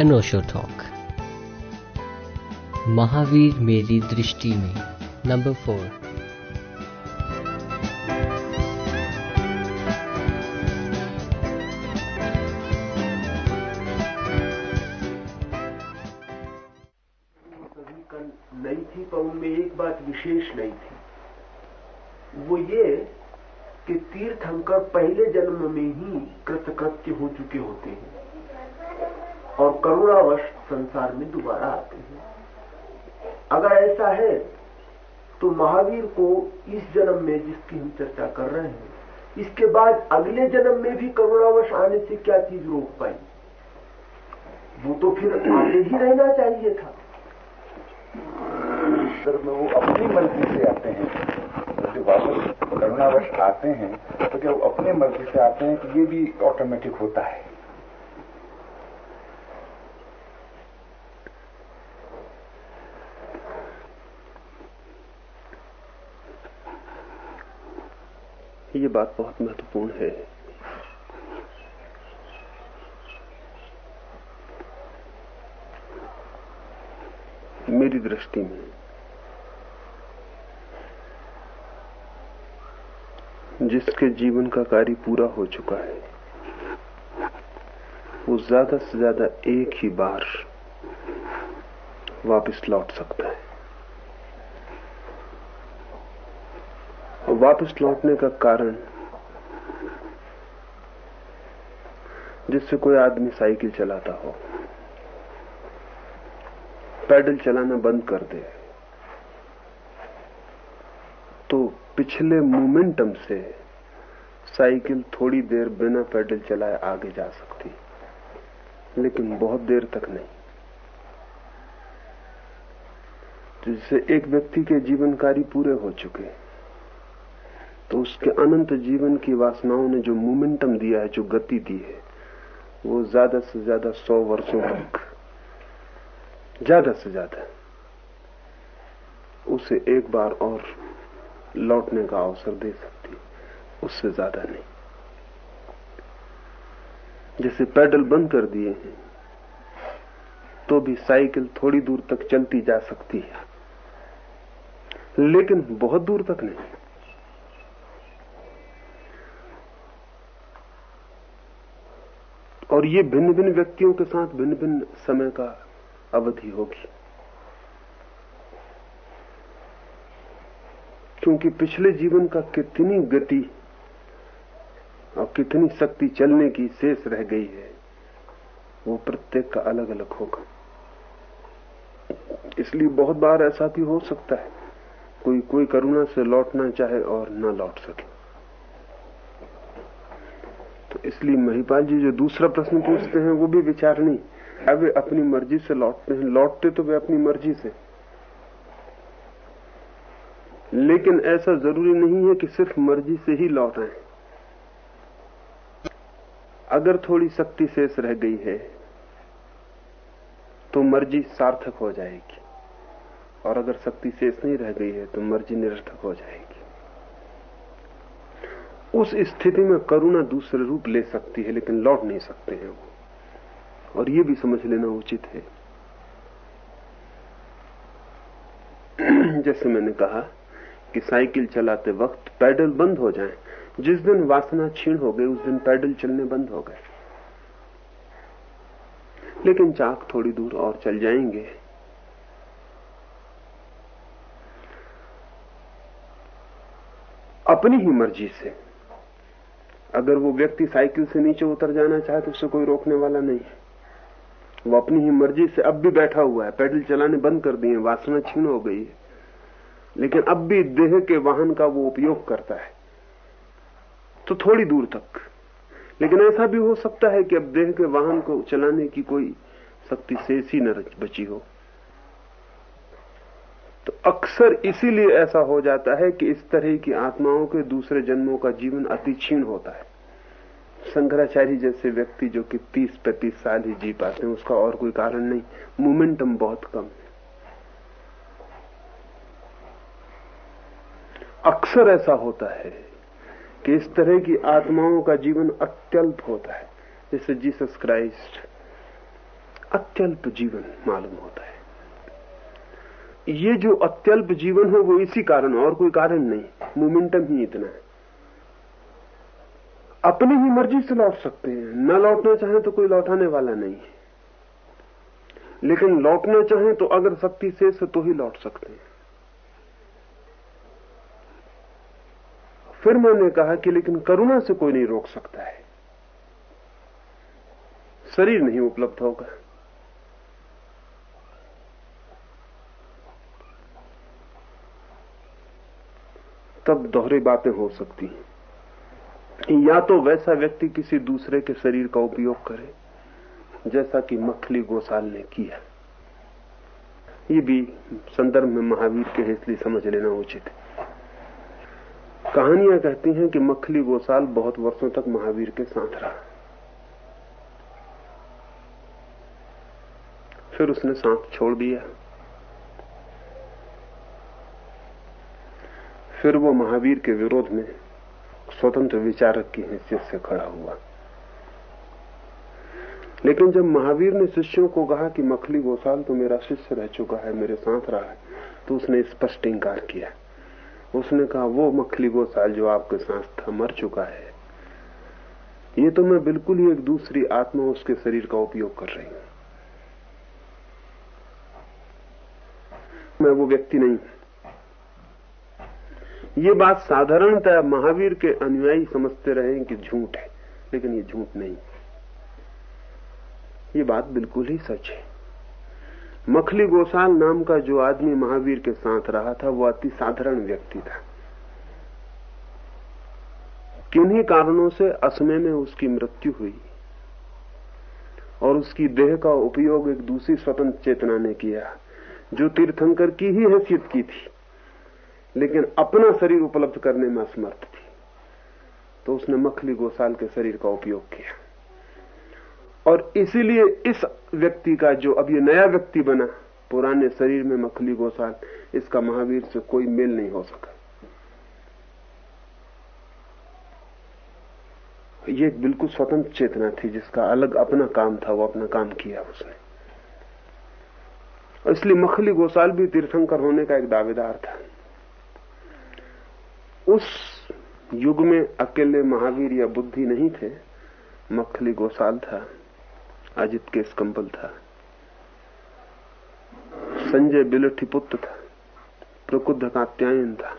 अनोशो talk Mahavir मेरी दृष्टि में नंबर फोर विशेष नहीं थी। वो ये कि तीर्थंकर पहले जन्म में ही कृतकृत्य हो चुके होते करुणावश संसार में दोबारा आते हैं। अगर ऐसा है तो महावीर को इस जन्म में जिसकी हम चर्चा कर रहे हैं, इसके बाद अगले जन्म में भी करुणावश आने से क्या चीज़ रोक पाई? वो तो फिर आगे ही रहना चाहिए था। सर, में वो अपनी मर्ज़ी से आते हैं। जो वापस करुणावश आते हैं तो क्या वो अपने मर्ज़ी से आते हैं कि ये भी ऑटोमेटिक होता है? ये बात बहुत महत्वपूर्ण है। मेरी दृष्टि में, जिसके जीवन का कार्य पूरा हो चुका है, वो ज़्यादा से ज़्यादा एक ही बार वापस लौट सकता है। वापस लौटने का कारण जिससे कोई आदमी साइकिल चलाता हो। पैडल चलाना बंद कर दे। तो पिछले मोमेंटम से साइकिल थोड़ी देर बिना पैडल चलाए आगे जा सकती, लेकिन बहुत देर तक नहीं। जिससे एक व्यक्ति के जीवन कार्य पूरे हो चुके। तो उसके अनंत जीवन की वासनाओं ने जो मोमेंटम दिया है, जो गति दी है, वो ज़्यादा से ज़्यादा सौ वर्षों तक, ज़्यादा से ज़्यादा, उसे एक बार और लौटने का अवसर दे सकती उससे ज़्यादा नहीं। जैसे पैडल बंद कर दिए हैं तो भी साइकिल थोड़ी दूर तक चलती जा सकती है, लेकिन बहुत दूर तक नहीं। और ये भिन्न भिन्न व्यक्तियों के साथ भिन्न भिन्न समय का अवधि होगी। क्योंकि पिछले जीवन का कितनी गति और कितनी शक्ति चलने की शेष रह गई है, वो प्रत्येक का अलग अलग होगा। इसलिए बहुत बार ऐसा भी हो सकता है, कोई कोई करुणा से लौटना चाहे और न लौट सके। तो इसलिए महिपाल जी जो दूसरा प्रश्न पूछते हैं, वो भी विचार नहीं। अब वे अपनी मर्ज़ी से लौटते हैं। लौटते तो वे अपनी मर्ज़ी से। लेकिन ऐसा ज़रूरी नहीं है कि सिर्फ़ मर्ज़ी से ही लौट आए। अगर थोड़ी शक्ति शेष रह गई है तो मर्ज़ी सार्थक हो जाएगी। और अगर शक्ति शेष नहीं रह गई है तो मर्ज़ी निरर्थक हो जाएगी। उस स्थिति में करुणा दूसरे रूप ले सकती है, लेकिन लौट नहीं सकते हैं वो। और ये भी समझ लेना उचित है। जैसे मैंने कहा कि साइकिल चलाते वक्त पैडल बंद हो जाए। जिस दिन वासना छीण हो गई, उस दिन पैडल चलने बंद हो गए। लेकिन चाक थोड़ी दूर और चल जाएँगे। अपनी ही मर्ज़ी से। अगर वो व्यक्ति साइकिल से नीचे उतर जाना चाहे तो उससे कोई रोकने वाला नहीं है। वो अपनी ही मर्ज़ी से अब भी बैठा हुआ है पैडल चलाने बंद कर दिए वासना छीन हो गई है। लेकिन अब भी देह के वाहन का वो उपयोग करता है। तो थोड़ी दूर तक। लेकिन ऐसा भी हो सकता है कि अब देह के वाहन को चलाने की कोई शक्ति शेष ही न बची हो। तो अक्सर इसीलिए ऐसा हो जाता है कि इस तरह की आत्माओं के दूसरे जन्मों का जीवन अति क्षीण होता है। शंकराचार्य जैसे व्यक्ति जो कि 30 पैंतीस साल ही जी पाते हैं, उसका और कोई कारण नहीं। मोमेंटम बहुत कम है। अक्सर ऐसा होता है कि इस तरह की आत्माओं का जीवन अत्यल्प होता है। जैसे जीसस क्राइस्ट, अत्यल्प जीवन मालूम होता है। ये जो अत्यल्प जीवन है, वो इसी कारण, और कोई कारण नहीं। मोमेंटम ही इतना है। अपनी ही मर्ज़ी से लौट सकते हैं। न लौटना चाहें तो कोई लौटाने वाला नहीं। है लेकिन लौटना चाहें तो अगर शक्ति शेष है तो ही लौट सकते हैं। फिर मैंने कहा कि लेकिन करुणा से कोई नहीं रोक सकता है। शरीर नहीं उपलब्ध होगा। तब दोहरी बातें हो सकती हैं। या तो वैसा व्यक्ति किसी दूसरे के शरीर का उपयोग करे, जैसा कि मखली गोसाल ने किया। ये भी संदर्भ में महावीर के इसलिए समझ लेना उचित। है कहानियाँ कहती हैं कि मखली गोसाल बहुत वर्षों तक महावीर के साथ रहा। फिर उसने सांस छोड़ दिया। फिर वो महावीर के विरोध में स्वतंत्र विचारक की हैसियत से खड़ा हुआ। लेकिन जब महावीर ने शिष्यों को कहा कि मखली गोसाल तो मेरा शिष्य रह चुका है, मेरे साथ रहा है तो उसने स्पष्ट इंकार किया। उसने कहा, वो मखली गोसाल जो आपके साथ था, मर चुका है। ये तो मैं बिल्कुल ही एक दूसरी आत्मा उसके शरीर का उपयोग कर रही हूँ। मैं वो व्यक्ति नहीं ये बात साधारणतः महावीर के अनुयायी समझते रहे कि झूठ है, लेकिन ये झूठ नहीं ये बात बिल्कुल ही सच है। मखली गोसाल नाम का जो आदमी महावीर के साथ रहा था, वो अति साधारण व्यक्ति था। किन्हीं कारणों से असमय में उसकी मृत्यु हुई और उसकी देह का उपयोग एक दूसरी स्वतंत्र चेतना ने किया, जो तीर्थंकर की ही हैसियत की थी। लेकिन अपना शरीर उपलब्ध करने में असमर्थ थी। तो उसने मखली गोसाल के शरीर का उपयोग किया। और इसीलिए इस व्यक्ति का जो अब ये नया व्यक्ति बना, पुराने शरीर में मखली गोसाल, इसका महावीर से कोई मेल नहीं हो सका। ये एक बिल्कुल स्वतंत्र चेतना थी, जिसका अलग अपना काम था, वो अपना काम किया उसने। इसलिए मखली गोसाल भी तीर्थंकर होने का एक दावेदार था। उस युग में अकेले महावीर या बुद्धि नहीं थे। मखली गोसाल था, अजित केस कंबल था, संजय बिलठी पुत्र था प्रकुद्ध कात्यायन था,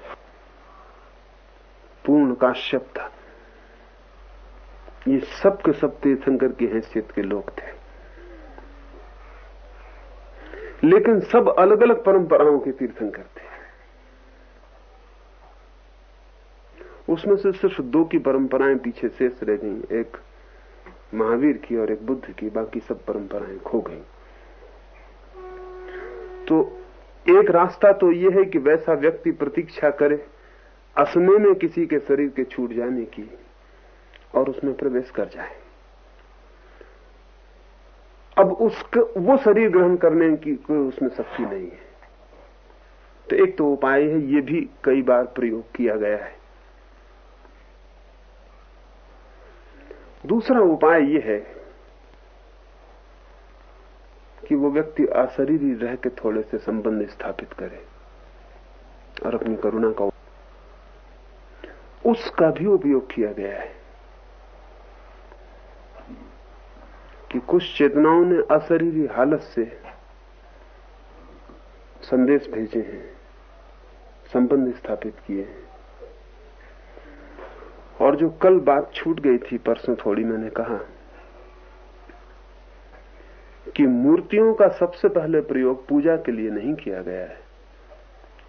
पूर्ण काश्यप था। ये सब के सब तीर्थंकर की हैसियत के लोग थे। लेकिन सब अलग अलग परंपराओं के तीर्थंकर थे। उसमें से सिर्फ़ दो की परंपराएँ पीछे शेष रह गई, एक महावीर की और एक बुद्ध की, बाकी सब परंपराएँ खो गई। तो एक रास्ता तो यह है कि वैसा व्यक्ति प्रतीक्षा करे असमय में किसी के शरीर के छूट जाने की, और उसमें प्रवेश कर जाए। अब उसका, वो शरीर ग्रहण करने की कोई उसमें शक्ति नहीं है। तो एक तो उपाय है, ये भी कई बार प्रयोग किया गया है। दूसरा उपाय यह है कि वो व्यक्ति अशरीरी रह के थोड़े से संबंध स्थापित करे और अपनी करुणा का उसका भी उपयोग किया गया है कि कुछ चेतनाओं ने अशरीरी हालत से संदेश भेजे हैं, संबंध स्थापित किए हैं। और जो कल बात छूट गई थी, परसों थोड़ी मैंने कहा कि मूर्तियों का सबसे पहले प्रयोग पूजा के लिए नहीं किया गया है।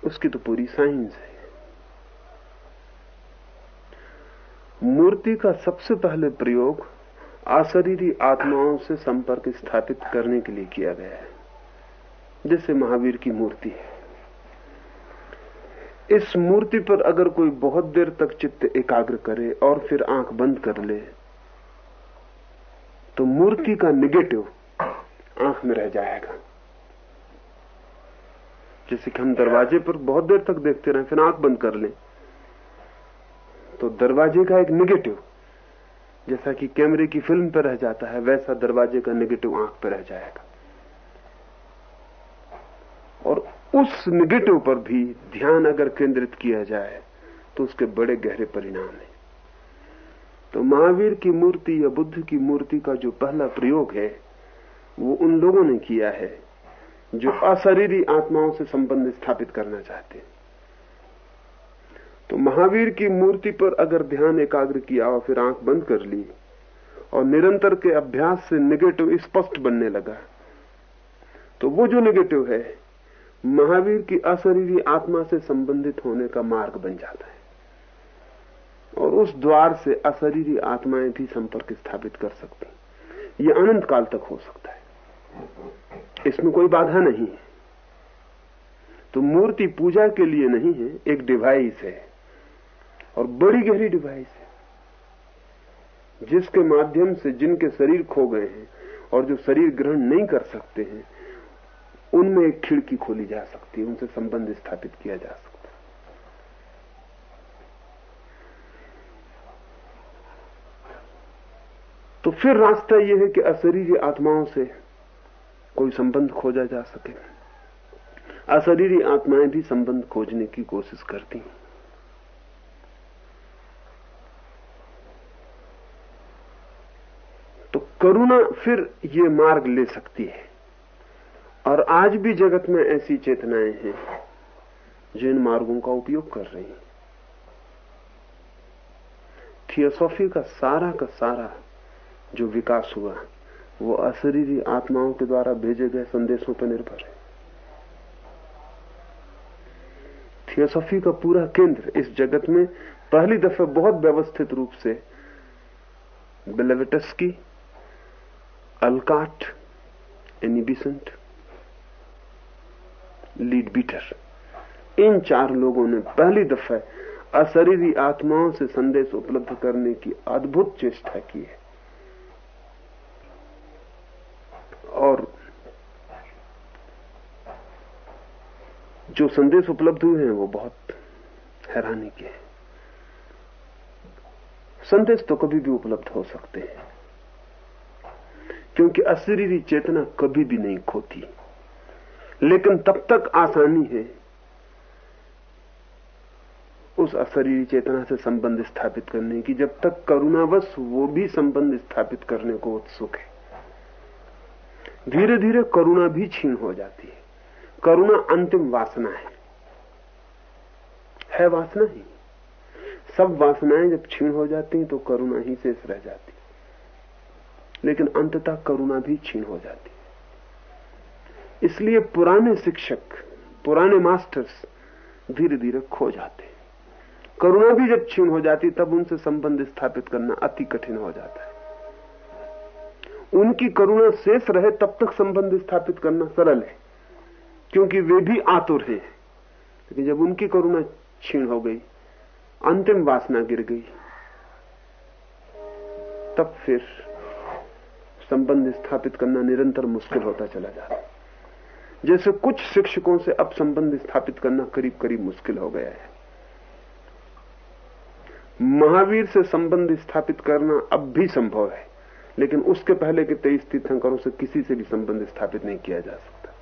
उसकी तो पूरी साइंस है। मूर्ति का सबसे पहले प्रयोग अशरीरी आत्माओं से संपर्क स्थापित करने के लिए किया गया है, जैसे महावीर की मूर्ति है। इस मूर्ति पर अगर कोई बहुत देर तक चित्त एकाग्र करे और फिर आँख बंद कर ले तो मूर्ति का निगेटिव आँख में रह जाएगा। जैसे कि हम दरवाजे पर बहुत देर तक देखते रहे, फिर आँख बंद कर लें तो दरवाजे का एक निगेटिव, जैसा कि कैमरे की फ़िल्म पर रह जाता है, वैसा दरवाजे का निगेटिव आँख पर रह जाएगा। और उस निगेटिव पर भी ध्यान अगर केंद्रित किया जाए तो उसके बड़े गहरे परिणाम है। तो महावीर की मूर्ति या बुद्ध की मूर्ति का जो पहला प्रयोग है, वो उन लोगों ने किया है, जो अशरीरी आत्माओं से संबंध स्थापित करना चाहते हैं। तो महावीर की मूर्ति पर अगर ध्यान एकाग्र किया और फिर आँख बंद कर ली, और निरंतर के अभ्यास से निगेटिव स्पष्ट बनने लगा तो वो जो निगेटिव है महावीर की अशरीरी आत्मा से संबंधित होने का मार्ग बन जाता है। और उस द्वार से अशरीरी आत्माएँ भी संपर्क स्थापित कर सकती ये अनंत काल तक हो सकता है। इसमें कोई बाधा नहीं है। तो मूर्ति पूजा के लिए नहीं है, एक डिवाइस है। और बड़ी गहरी डिवाइस है। जिसके माध्यम से जिनके शरीर खो गए हैं और जो शरीर ग्रहण नहीं कर सकते हैं उनमें एक खिड़की खोली जा सकती है, उनसे संबंध स्थापित किया जा सकता है। तो फिर रास्ता यह है कि अशरीरी आत्माओं से कोई संबंध खोजा जा सके। अशरीरी आत्माएँ भी संबंध खोजने की कोशिश करती हैं। तो करुणा फिर ये मार्ग ले सकती है। और आज भी जगत में ऐसी चेतनाएँ हैं, जो इन मार्गों का उपयोग कर रही हैं। थियोसॉफी का सारा का सारा जो विकास हुआ, वो अशरीरी आत्माओं के द्वारा भेजे गए संदेशों पर निर्भर है। थियोसॉफी का पूरा केंद्र इस जगत में पहली दफे बहुत व्यवस्थित रूप से Blavatsky Olcott Annie Besant Leadbeater इन चार लोगों ने पहली दफे अशरीरी आत्माओं से संदेश उपलब्ध करने की अद्भुत चेष्टा की है। और जो संदेश उपलब्ध हुए हैं, वो बहुत हैरानी के हैं। संदेश तो कभी भी उपलब्ध हो सकते हैं, क्योंकि अशरीरी चेतना कभी भी नहीं खोती। लेकिन तब तक आसानी है। उस अशरीरी चेतना से संबंध स्थापित करने की, जब तक करुणावश वो भी संबंध स्थापित करने को उत्सुक है। धीरे धीरे करुणा भी छीन हो जाती है। करुणा अंतिम वासना है। है वासना ही। सब वासनाएँ जब छीन हो जाती हैं तो करुणा ही शेष रह जाती। लेकिन अंततः करुणा भी छीन हो जाती इसलिए पुराने शिक्षक, पुराने मास्टर्स धीरे धीरे खो जाते करुणा भी जब छीण हो जाती, तब उनसे संबंध स्थापित करना अति कठिन हो जाता है। उनकी करुणा शेष रहे, तब तक संबंध स्थापित करना सरल है, क्योंकि वे भी आतुर हैं। लेकिन जब उनकी करुणा छीण हो गई, अंतिम वासना गिर गई, तब फिर संबंध स्थापित करना निरंतर मुश्किल होता चला जाता जैसे कुछ शिक्षकों से अब संबंध स्थापित करना करीब करीब मुश्किल हो गया है। महावीर से संबंध स्थापित करना अब भी संभव है, लेकिन उसके पहले के तेईस तीर्थंकरों से किसी से भी संबंध स्थापित नहीं किया जा सकता।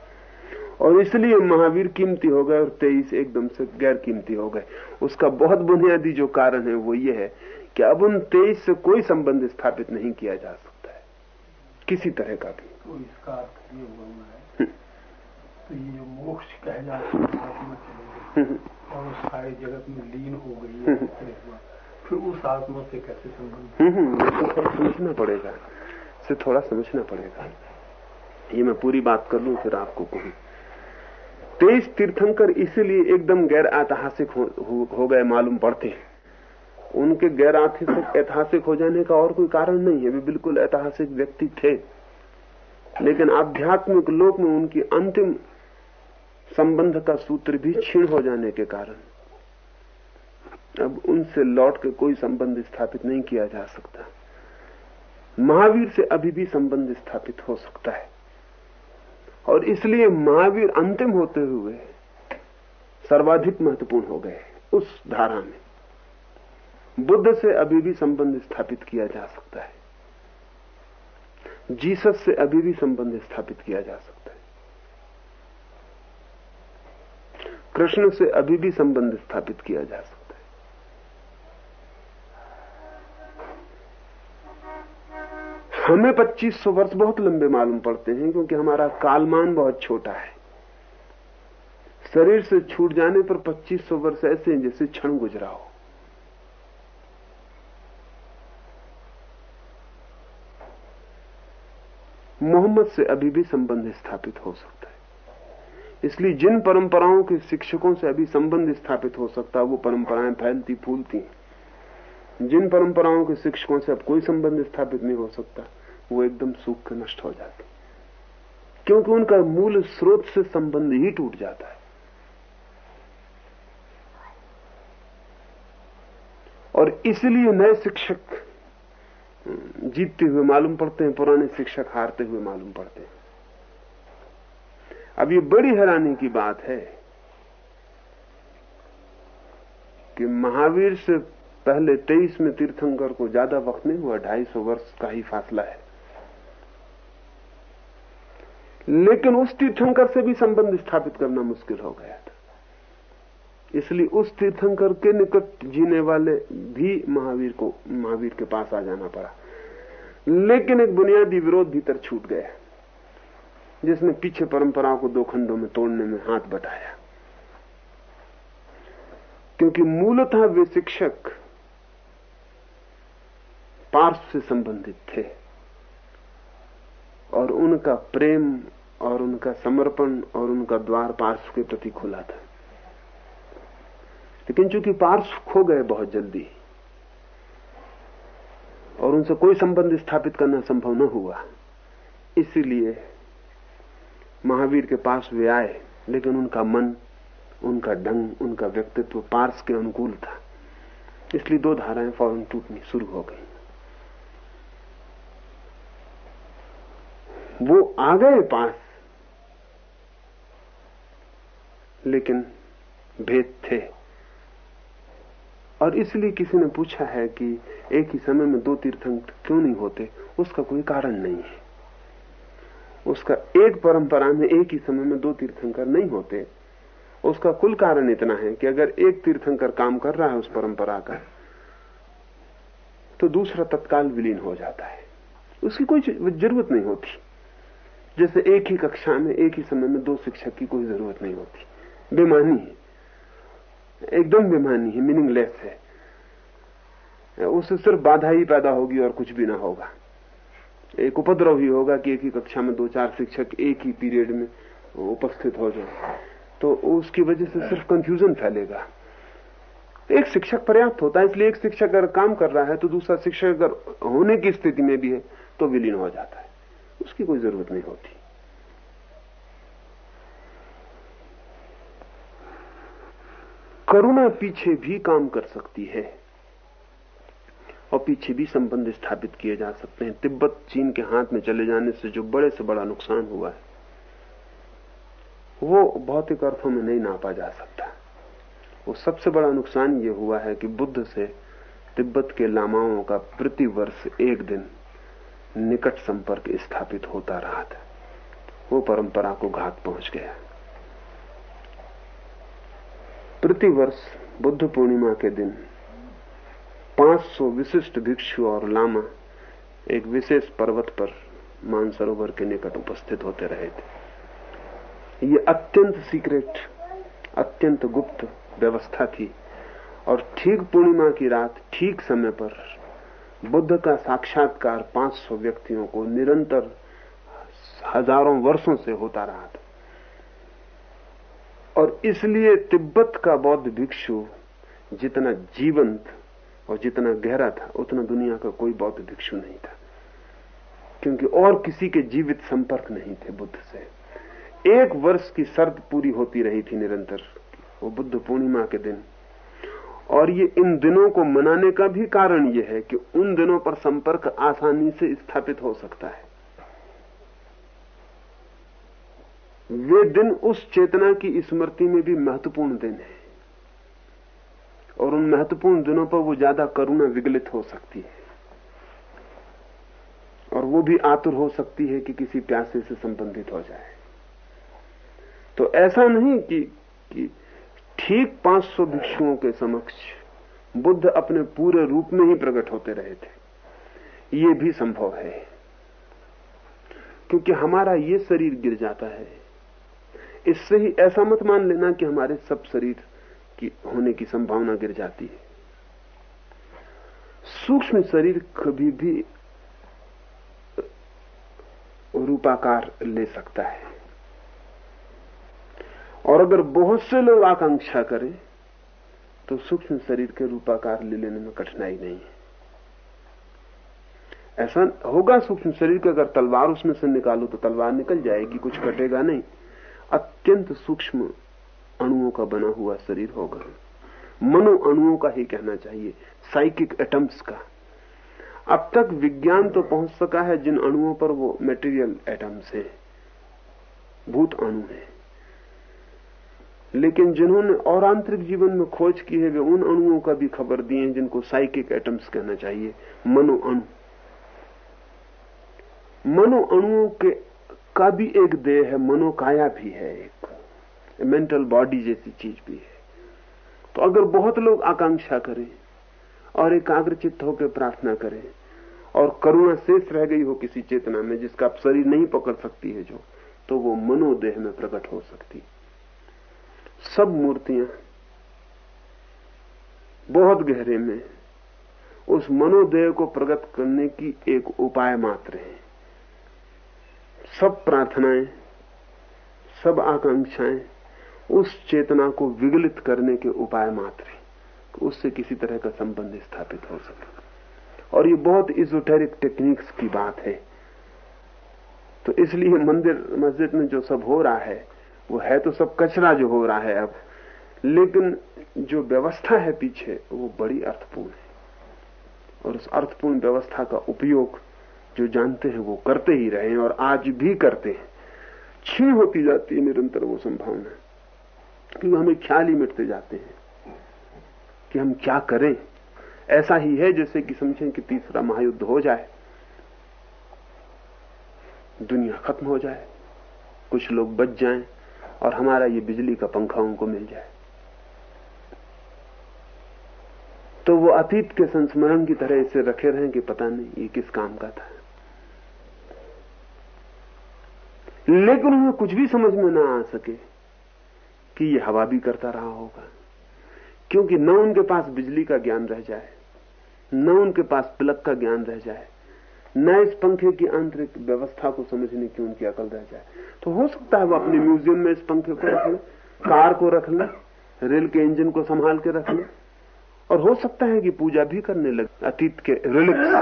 और इसलिए महावीर कीमती हो गए और तेईस एकदम से गैर कीमती हो गए। उसका बहुत बुनियादी जो कारण है वो ये है कि अब उन तेईस से कोई संबंध स्थापित नहीं किया जा सकता है। किसी तरह का भी। तो ये तो जो मोक्ष कह जाते हैं आत्मा चले गई और सारे जगत में लीन हो गई है फिर उस आत्मा से कैसे संबंध हम्म थोड़ा समझना पड़ेगा। इसे थोड़ा समझना पड़ेगा। ये मैं पूरी बात कर लूँ फिर आपको कहूँ। तेईस तीर्थंकर इसीलिए एकदम गैर ऐतिहासिक हो, हो, हो गए मालूम पड़ते। हैं उनके गैर ऐतिहासिक हो जाने का और कोई कारण नहीं है। वे बिल्कुल ऐतिहासिक व्यक्ति थे। लेकिन आध्यात्मिक लोक में उनकी अंतिम संबंध का सूत्र भी छीण हो जाने के कारण अब उनसे लौट के कोई संबंध स्थापित नहीं किया जा सकता। महावीर से अभी भी संबंध स्थापित हो सकता है। और इसलिए महावीर अंतिम होते हुए सर्वाधिक महत्वपूर्ण हो गए उस धारा में। बुद्ध से अभी भी संबंध स्थापित किया जा सकता है। जीसस से अभी भी संबंध स्थापित किया जा सकता है। कृष्ण से अभी भी संबंध स्थापित किया जा सकता है। हमें 2500 वर्ष बहुत लंबे मालूम पड़ते हैं क्योंकि हमारा कालमान बहुत छोटा है। शरीर से छूट जाने पर 2500 वर्ष ऐसे हैं जैसे क्षण गुजरा हो। मोहम्मद से अभी भी संबंध स्थापित हो सकता है। इसलिए जिन परंपराओं के शिक्षकों से अभी संबंध स्थापित हो सकता है वो परंपराएँ फैलती, फूलती जिन परंपराओं के शिक्षकों से अब कोई संबंध स्थापित नहीं हो सकता, वो एकदम सूख कर नष्ट हो जाते क्योंकि उनका मूल स्रोत से संबंध ही टूट जाता है। और इसलिए नए शिक्षक जीतते हुए मालूम पड़ते हैं, पुराने शिक्षक हारते हुए मालूम पड़ते हैं। अब ये बड़ी हैरानी की बात है कि महावीर से पहले तेईस में तीर्थंकर को ज़्यादा वक्त नहीं हुआ, ढाई सौ वर्ष का ही फासला है। लेकिन उस तीर्थंकर से भी संबंध स्थापित करना मुश्किल हो गया था। इसलिए उस तीर्थंकर के निकट जीने वाले भी महावीर को, महावीर के पास आ जाना पड़ा। लेकिन एक बुनियादी विरोध भीतर छूट गया। जिसने पीछे परंपराओं को दो खंडों में तोड़ने में हाथ बटाया। क्योंकि मूलतः वे शिक्षक पार्श्व से संबंधित थे और उनका प्रेम और उनका समर्पण और उनका द्वार पार्श्व के प्रति खुला था। लेकिन चूँकि पार्श्व खो गए बहुत जल्दी और उनसे कोई संबंध स्थापित करना संभव न हुआ, इसीलिए महावीर के पास वे आए, लेकिन उनका मन, उनका ढंग, उनका व्यक्तित्व पार्स के अनुकूल था। इसलिए दो धाराएँ फ़ौरन टूटनी शुरू हो गई। वो आ गए पास, लेकिन भेद थे। और इसलिए किसी ने पूछा है कि एक ही समय में दो तीर्थंकर क्यों नहीं होते? उसका कोई कारण नहीं है। उसका एक परंपरा में एक ही समय में दो तीर्थंकर नहीं होते। उसका कुल कारण इतना है कि अगर एक तीर्थंकर काम कर रहा है उस परंपरा का तो दूसरा तत्काल विलीन हो जाता है। उसकी कोई ज़रूरत नहीं होती। जैसे एक ही कक्षा में, एक ही समय में दो शिक्षक की कोई ज़रूरत नहीं होती। बेमानी है। एकदम बेमानी है मीनिंगलेस है। उससे सिर्फ़ बाधा ही पैदा होगी और कुछ भी ना होगा। एक उपद्रव ही होगा कि एक ही कक्षा में दो चार शिक्षक एक ही पीरियड में उपस्थित हो जाए। तो उसकी वजह से सिर्फ़ कंफ्यूजन फैलेगा। एक शिक्षक पर्याप्त होता है, इसलिए एक शिक्षक अगर काम कर रहा है तो दूसरा शिक्षक अगर होने की स्थिति में भी है तो विलीन हो जाता है। उसकी कोई ज़रूरत नहीं होती। करुणा पीछे भी काम कर सकती है। और पीछे भी संबंध स्थापित किए जा सकते हैं। तिब्बत चीन के हाथ में चले जाने से जो बड़े से बड़ा नुकसान हुआ है, वो भौतिक अर्थों में नहीं नापा जा सकता। वो सबसे बड़ा नुकसान ये हुआ है कि बुद्ध से तिब्बत के लामाओं का प्रति वर्ष एक दिन निकट संपर्क स्थापित होता रहा था। वो परंपरा को घात पहुँच गया। प्रति वर्ष बुद्ध पूर्णिमा के दिन 500 विशिष्ट भिक्षु और लामा एक विशेष पर्वत पर मानसरोवर के निकट उपस्थित होते रहे थे। ये अत्यंत सीक्रेट अत्यंत गुप्त व्यवस्था थी और ठीक पूर्णिमा की रात, ठीक समय पर बुद्ध का साक्षात्कार 500 व्यक्तियों को निरंतर हज़ारों वर्षों से होता रहा था। और इसलिए तिब्बत का बौद्ध भिक्षु जितना जीवंत और जितना गहरा था, उतना दुनिया का कोई बौद्ध भिक्षु नहीं था। क्योंकि और किसी के जीवित संपर्क नहीं थे बुद्ध से। एक वर्ष की शर्त पूरी होती रही थी निरंतर, वो बुद्ध पूर्णिमा के दिन। और ये इन दिनों को मनाने का भी कारण ये है कि उन दिनों पर संपर्क आसानी से स्थापित हो सकता है। वे दिन उस चेतना की स्मृति में भी महत्वपूर्ण दिन है। और उन महत्वपूर्ण दिनों पर वो ज़्यादा करुणा विगलित हो सकती है। और वो भी आतुर हो सकती है कि किसी प्यासे से संबंधित हो जाए। तो ऐसा नहीं कि, कि ठीक 500 भिक्षुओं के समक्ष बुद्ध अपने पूरे रूप में ही प्रकट होते रहे थे। ये भी संभव है। क्योंकि हमारा ये शरीर गिर जाता है। इससे ही ऐसा मत मान लेना कि हमारे सब शरीर की होने की संभावना गिर जाती है। सूक्ष्म शरीर कभी भी रूपाकार ले सकता है। और अगर बहुत से लोग आकांक्षा करें तो सूक्ष्म शरीर के रूपाकार ले लेने में कठिनाई नहीं है। ऐसा होगा सूक्ष्म शरीर का अगर तलवार उसमें से निकालो तो तलवार निकल जाएगी, कुछ कटेगा नहीं। अत्यंत सूक्ष्म अणुओं का बना हुआ शरीर होगा। मनो अणुओं का ही कहना चाहिए साइकिक एटम्स का। अब तक विज्ञान तो पहुँच सका है जिन अणुओं पर वो मेटेरियल एटम्स है, भूत अणु है। लेकिन जिन्होंने और आंतरिक जीवन में खोज की है, वे उन अणुओं का भी खबर दिए हैं जिनको साइकिक एटम्स कहना चाहिए, मनो अणु। मनो अणुओं के का भी एक देह है मनोकाया भी है एक। मेंटल बॉडी जैसी चीज़ भी है। तो अगर बहुत लोग आकांक्षा करें और एकाग्रचित होकर प्रार्थना करें और करुणा शेष रह गई हो किसी चेतना में जिसका आप शरीर नहीं पकड़ सकती है जो तो वो मनोदेह में प्रकट हो सकती। सब मूर्तियाँ बहुत गहरे में उस मनोदेह को प्रकट करने की एक उपाय मात्र है। सब प्रार्थनाएँ, सब आकांक्षाएँ उस चेतना को विगलित करने के उपाय मात्र उससे किसी तरह का संबंध स्थापित हो सके। और ये बहुत इजोटेरिक टेक्निक्स की बात है। तो इसलिए मंदिर, मस्जिद में जो सब हो रहा है, वो है तो सब कचरा जो हो रहा है अब। लेकिन जो व्यवस्था है पीछे, वो बड़ी अर्थपूर्ण है। और उस अर्थपूर्ण व्यवस्था का उपयोग जो जानते हैं, वो करते ही रहे और आज भी करते हैं। छीन होती जाती है निरंतर वो संभावना। क्योंकि हमें ख्याल ही मिटते जाते हैं कि हम क्या करें। ऐसा ही है जैसे कि समझें कि तीसरा महायुद्ध हो जाए, दुनिया खत्म हो जाए, कुछ लोग बच जाएँ और हमारा ये बिजली का पंखा उनको मिल जाए। तो वो अतीत के संस्मरण की तरह इसे रखे रहें कि पता नहीं ये किस काम का था। लेकिन उन्हें कुछ भी समझ में ना आ सके कि ये हवा भी करता रहा होगा। क्योंकि न उनके पास बिजली का ज्ञान रह जाए, न उनके पास प्लग का ज्ञान रह जाए, न इस पंखे की आंतरिक व्यवस्था को समझने की उनकी अकल रह जाए। तो हो सकता है वो अपने म्यूज़ियम में इस पंखे को रख लें, कार को रख लें, रेल के इंजन को संभाल के रख लें। और हो सकता है कि पूजा भी करने लगे, अतीत के, रिलिक्स,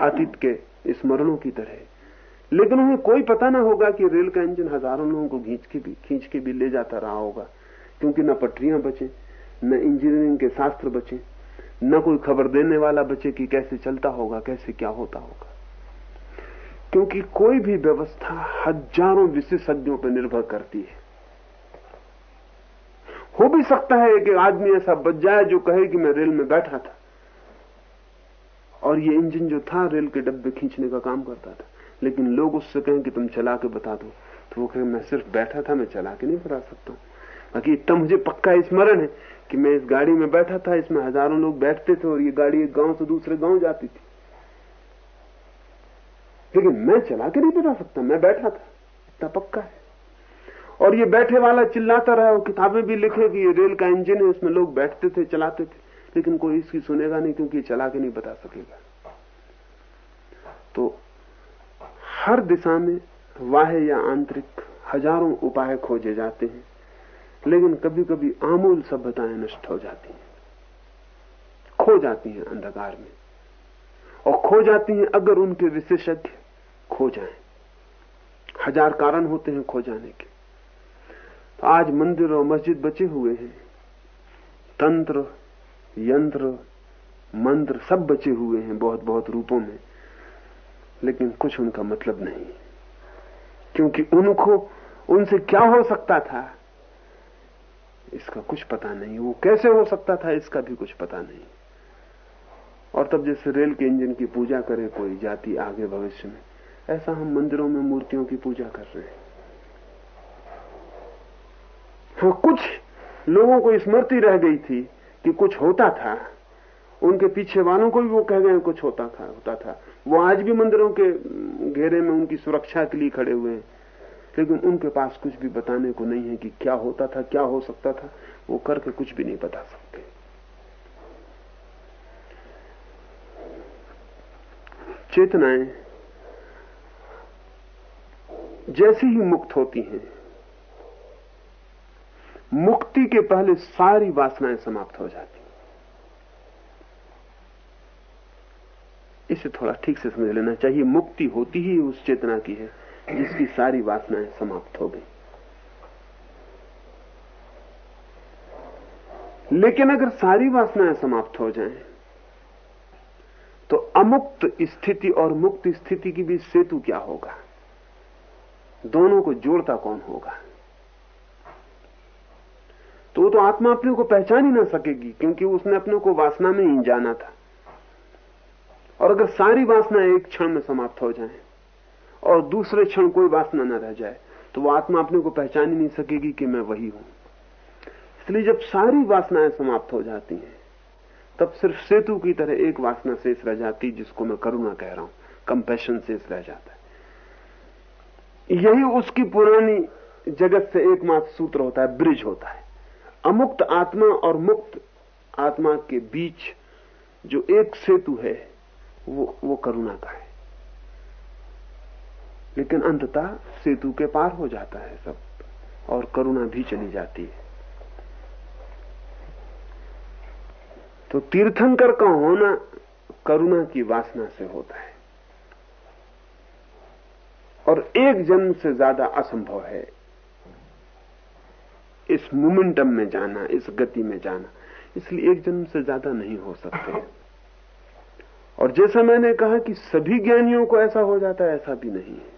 अतीत के स्मरणों की तरह। लेकिन उन्हें कोई पता ना होगा कि रेल का इंजन हज़ारों लोगों को खींच के भी खींच के भी ले जाता रहा होगा। क्योंकि न पटरियाँ बचे, न इंजीनियरिंग के शास्त्र बचे, न कोई खबर देने वाला बचे कि कैसे चलता होगा, कैसे क्या होता होगा। क्योंकि कोई भी व्यवस्था हज़ारों विशेषज्ञों पर निर्भर करती है। हो भी सकता है कि आदमी ऐसा बच जाए जो कहे कि मैं रेल में बैठा था और ये इंजन जो था रेल के डब्बे खींचने का काम करता था। लेकिन लोग उससे कहें कि तुम चला के बता दो। तो वो कहे मैं सिर्फ़ बैठा था, मैं चला के नहीं बता सकता। बाकी इतना मुझे पक्का स्मरण है कि मैं इस गाड़ी में बैठा था, इसमें हज़ारों लोग बैठते थे और ये गाड़ी एक गाँव से दूसरे गाँव जाती थी। लेकिन मैं चला के नहीं बता सकता, मैं बैठा था। इतना पक्का है। और ये बैठे वाला चिल्लाता रहा और किताबें भी लिखे कि ये रेल का इंजन है इसमें लोग बैठते थे, चलाते थे। लेकिन कोई इसकी सुनेगा नहीं क्योंकि चला के नहीं बता सकेगा। तो हर दिशा में वाह्य या आंतरिक हज़ारों उपाय खोजे जाते हैं, लेकिन कभी कभी आमूल सभ्यताएँ नष्ट हो जाती हैं। खो जाती हैं अंधकार में। और खो जाती हैं अगर उनके विशेषज्ञ खो जाएँ। हज़ार कारण होते हैं खो जाने के। तो आज मंदिर और मस्जिद बचे हुए हैं। तंत्र, यंत्र, मंत्र सब बचे हुए हैं बहुत बहुत रूपों में। लेकिन कुछ उनका मतलब नहीं। क्योंकि उनको, उनसे क्या हो सकता था? इसका कुछ पता नहीं। वो कैसे हो सकता था, इसका भी कुछ पता नहीं। और तब जैसे रेल के इंजन की पूजा करे कोई जाति आगे भविष्य में, ऐसा हम मंदिरों में मूर्तियों की पूजा कर रहे हैं। हाँ कुछ लोगों को स्मृति रह गई थी कि कुछ होता था। उनके पीछे वालों को भी वो कह गए कुछ होता था होता था। वो आज भी मंदिरों के घेरे में उनकी सुरक्षा के लिए खड़े हुए हैं। लेकिन उनके पास कुछ भी बताने को नहीं है कि क्या होता था, क्या हो सकता था, वो करके कुछ भी नहीं बता सकते। चेतनाएँ जैसी ही मुक्त होती हैं, मुक्ति के पहले सारी वासनाएँ समाप्त हो जाती इसे थोड़ा ठीक से समझ लेना चाहिए। मुक्ति होती ही उस चेतना की है जिसकी सारी वासनाएँ समाप्त हो गई। लेकिन अगर सारी वासनाएँ समाप्त हो जाएँ, तो अमुक्त स्थिति और मुक्त स्थिति की भी सेतु क्या होगा? दोनों को जोड़ता कौन होगा? तो वो तो आत्मा अपने को पहचान ही ना सकेगी क्योंकि उसने अपने को वासना में ही जाना था। और अगर सारी वासना एक क्षण में समाप्त हो जाए और दूसरे क्षण कोई वासना न रह जाए तो वो आत्मा अपने को पहचान ही नहीं सकेगी कि मैं वही हूँ। इसलिए जब सारी वासनाएँ समाप्त हो जाती हैं, तब सिर्फ़ सेतु की तरह एक वासना शेष रह जाती जिसको मैं करुणा कह रहा हूँ कंपैशन शेष रह जाता है। यही उसकी पुरानी जगत से एकमात्र सूत्र होता है, ब्रिज होता है। अमुक्त आत्मा और मुक्त आत्मा के बीच जो एक सेतु है वो वो करुणा का है। लेकिन अंततः सेतु के पार हो जाता है सब, और करुणा भी चली जाती है। तो तीर्थंकर का होना करुणा की वासना से होता है। और एक जन्म से ज़्यादा असंभव है। इस मोमेंटम में जाना, इस गति में जाना, इसलिए एक जन्म से ज़्यादा नहीं हो सकते और जैसा मैंने कहा कि सभी ज्ञानियों को ऐसा हो जाता है, ऐसा भी नहीं है।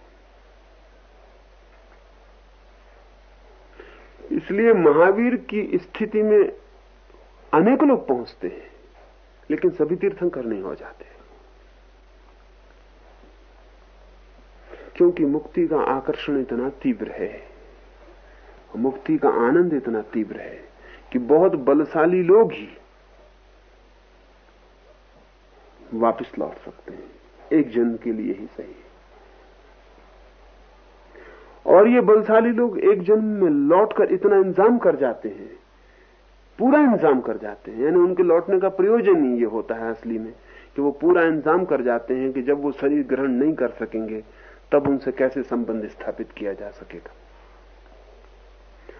इसलिए महावीर की स्थिति में अनेक लोग पहुँचते हैं, लेकिन सभी तीर्थंकर नहीं हो जाते। क्योंकि मुक्ति का आकर्षण इतना तीव्र है मुक्ति का आनंद इतना तीव्र है कि बहुत बलशाली लोग ही वापस लौट सकते हैं। एक जन्म के लिए ही सही और ये बलशाली लोग एक जन्म में लौटकर इतना इंतज़ाम कर जाते हैं, पूरा इंतज़ाम कर जाते हैं। यानी उनके लौटने का प्रयोजन ही ये होता है असली में, कि वो पूरा इंतज़ाम कर जाते हैं कि जब वो शरीर ग्रहण नहीं कर सकेंगे, तब उनसे कैसे संबंध स्थापित किया जा सकेगा।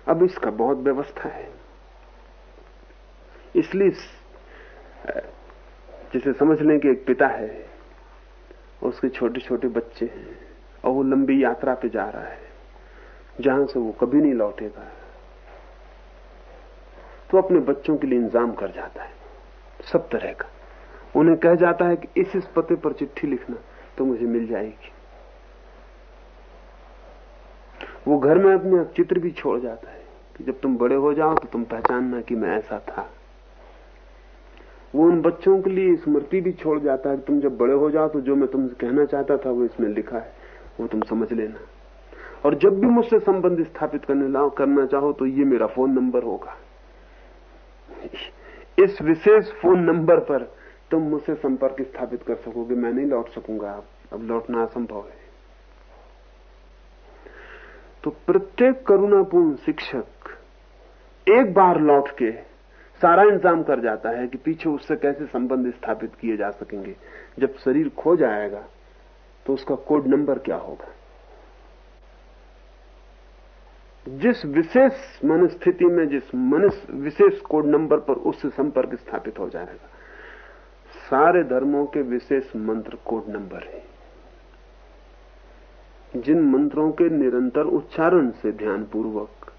अब इसका बहुत व्यवस्था है। इसलिए जैसे समझ लें कि एक पिता है उसके छोटे छोटे बच्चे हैं और वो लंबी यात्रा पे जा रहा है, जहाँ से वो कभी नहीं लौटेगा। तो अपने बच्चों के लिए इंतज़ाम कर जाता है, सब तरह का। उन्हें कह जाता है कि इस इस पते पर चिट्ठी लिखना तो मुझे मिल जाएगी। वो घर में अपने चित्र भी छोड़ जाता है कि जब तुम बड़े हो जाओ तो तुम पहचानना कि मैं ऐसा था। वो उन बच्चों के लिए स्मृति भी छोड़ जाता है। तुम जब बड़े हो जाओ तो जो मैं तुमसे कहना चाहता था वो इसमें लिखा है। वो तुम समझ लेना। और जब भी मुझसे संबंध स्थापित करने लाओ, करना चाहो तो ये मेरा फ़ोन नंबर होगा। इस विशेष फ़ोन नंबर पर तुम मुझसे संपर्क स्थापित कर सकोगे। मैं नहीं लौट सकूँगा। अब लौटना असंभव है। तो प्रत्येक करुणापूर्ण शिक्षक एक बार लौट के सारा इंतज़ाम कर जाता है कि पीछे उससे कैसे संबंध स्थापित किए जा सकेंगे। जब शरीर खो जाएगा तो उसका कोड नंबर क्या होगा? जिस विशेष मनस्थिति में, जिस मनुष्य विशेष कोड नंबर पर उससे संपर्क स्थापित हो जाएगा, सारे धर्मों के विशेष मंत्र कोड नंबर है। जिन मंत्रों के निरंतर उच्चारण से ध्यान पूर्वक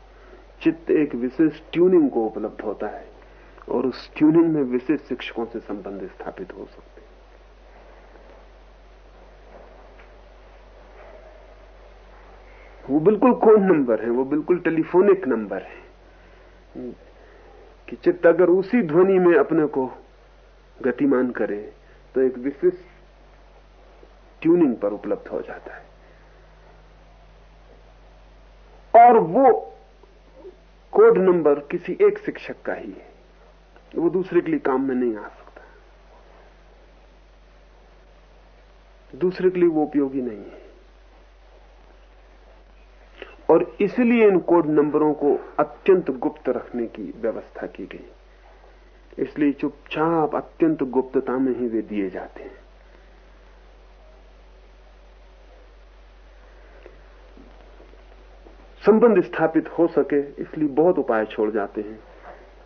चित्त एक विशेष ट्यूनिंग को उपलब्ध होता है और उस ट्यूनिंग में विशेष शिक्षकों से संबंध स्थापित हो सकते वो बिल्कुल कोड नंबर है, वो बिल्कुल टेलीफोनिक नंबर है। कि चित्त अगर उसी ध्वनि में अपने को गतिमान करे तो एक विशिष्ट ट्यूनिंग पर उपलब्ध हो जाता है। और वो कोड नंबर किसी एक शिक्षक का ही है। वो दूसरे के लिए काम में नहीं आ सकता। दूसरे के लिए वो उपयोगी नहीं है। और इसलिए इन कोड नंबरों को अत्यंत गुप्त रखने की व्यवस्था की गई। इसलिए चुपचाप अत्यंत गुप्तता में ही वे दिए जाते हैं। संबंध स्थापित हो सके, इसलिए बहुत उपाय छोड़ जाते हैं।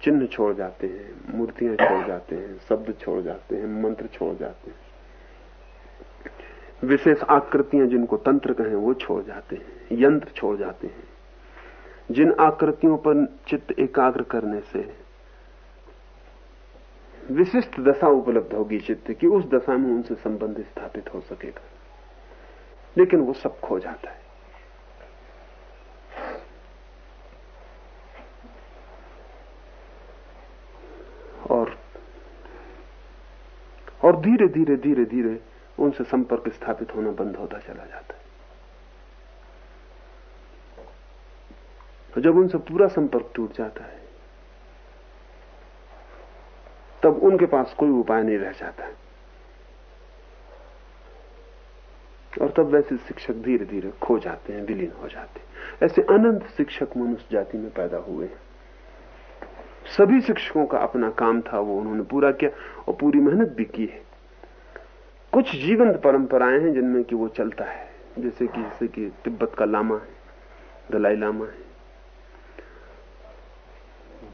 चिन्ह छोड़ जाते हैं, मूर्तियाँ छोड़ जाते हैं, शब्द छोड़ जाते हैं, मंत्र छोड़ जाते हैं। विशेष आकृतियाँ जिनको तंत्र कहें, वो छोड़ जाते हैं, यंत्र छोड़ जाते हैं। जिन आकृतियों पर चित्त एकाग्र करने से विशिष्ट दशा उपलब्ध होगी चित्त की, उस दशा में उनसे संबंध स्थापित हो सकेगा। लेकिन वो सब खो जाता है। और और धीरे धीरे धीरे धीरे उनसे संपर्क स्थापित होना बंद होता चला जाता है। तो जब उनसे पूरा संपर्क टूट जाता है, तब उनके पास कोई उपाय नहीं रह जाता है। और तब वैसे शिक्षक धीरे धीरे खो जाते हैं, विलीन हो जाते हैं। ऐसे अनंत शिक्षक मनुष्य जाति में पैदा हुए हैं। सभी शिक्षकों का अपना काम था, वो उन्होंने पूरा किया और पूरी मेहनत भी की है। कुछ जीवंत परंपराएँ हैं जिनमें कि वो चलता है। जैसे कि जैसे कि तिब्बत का लामा है, दलाई लामा है।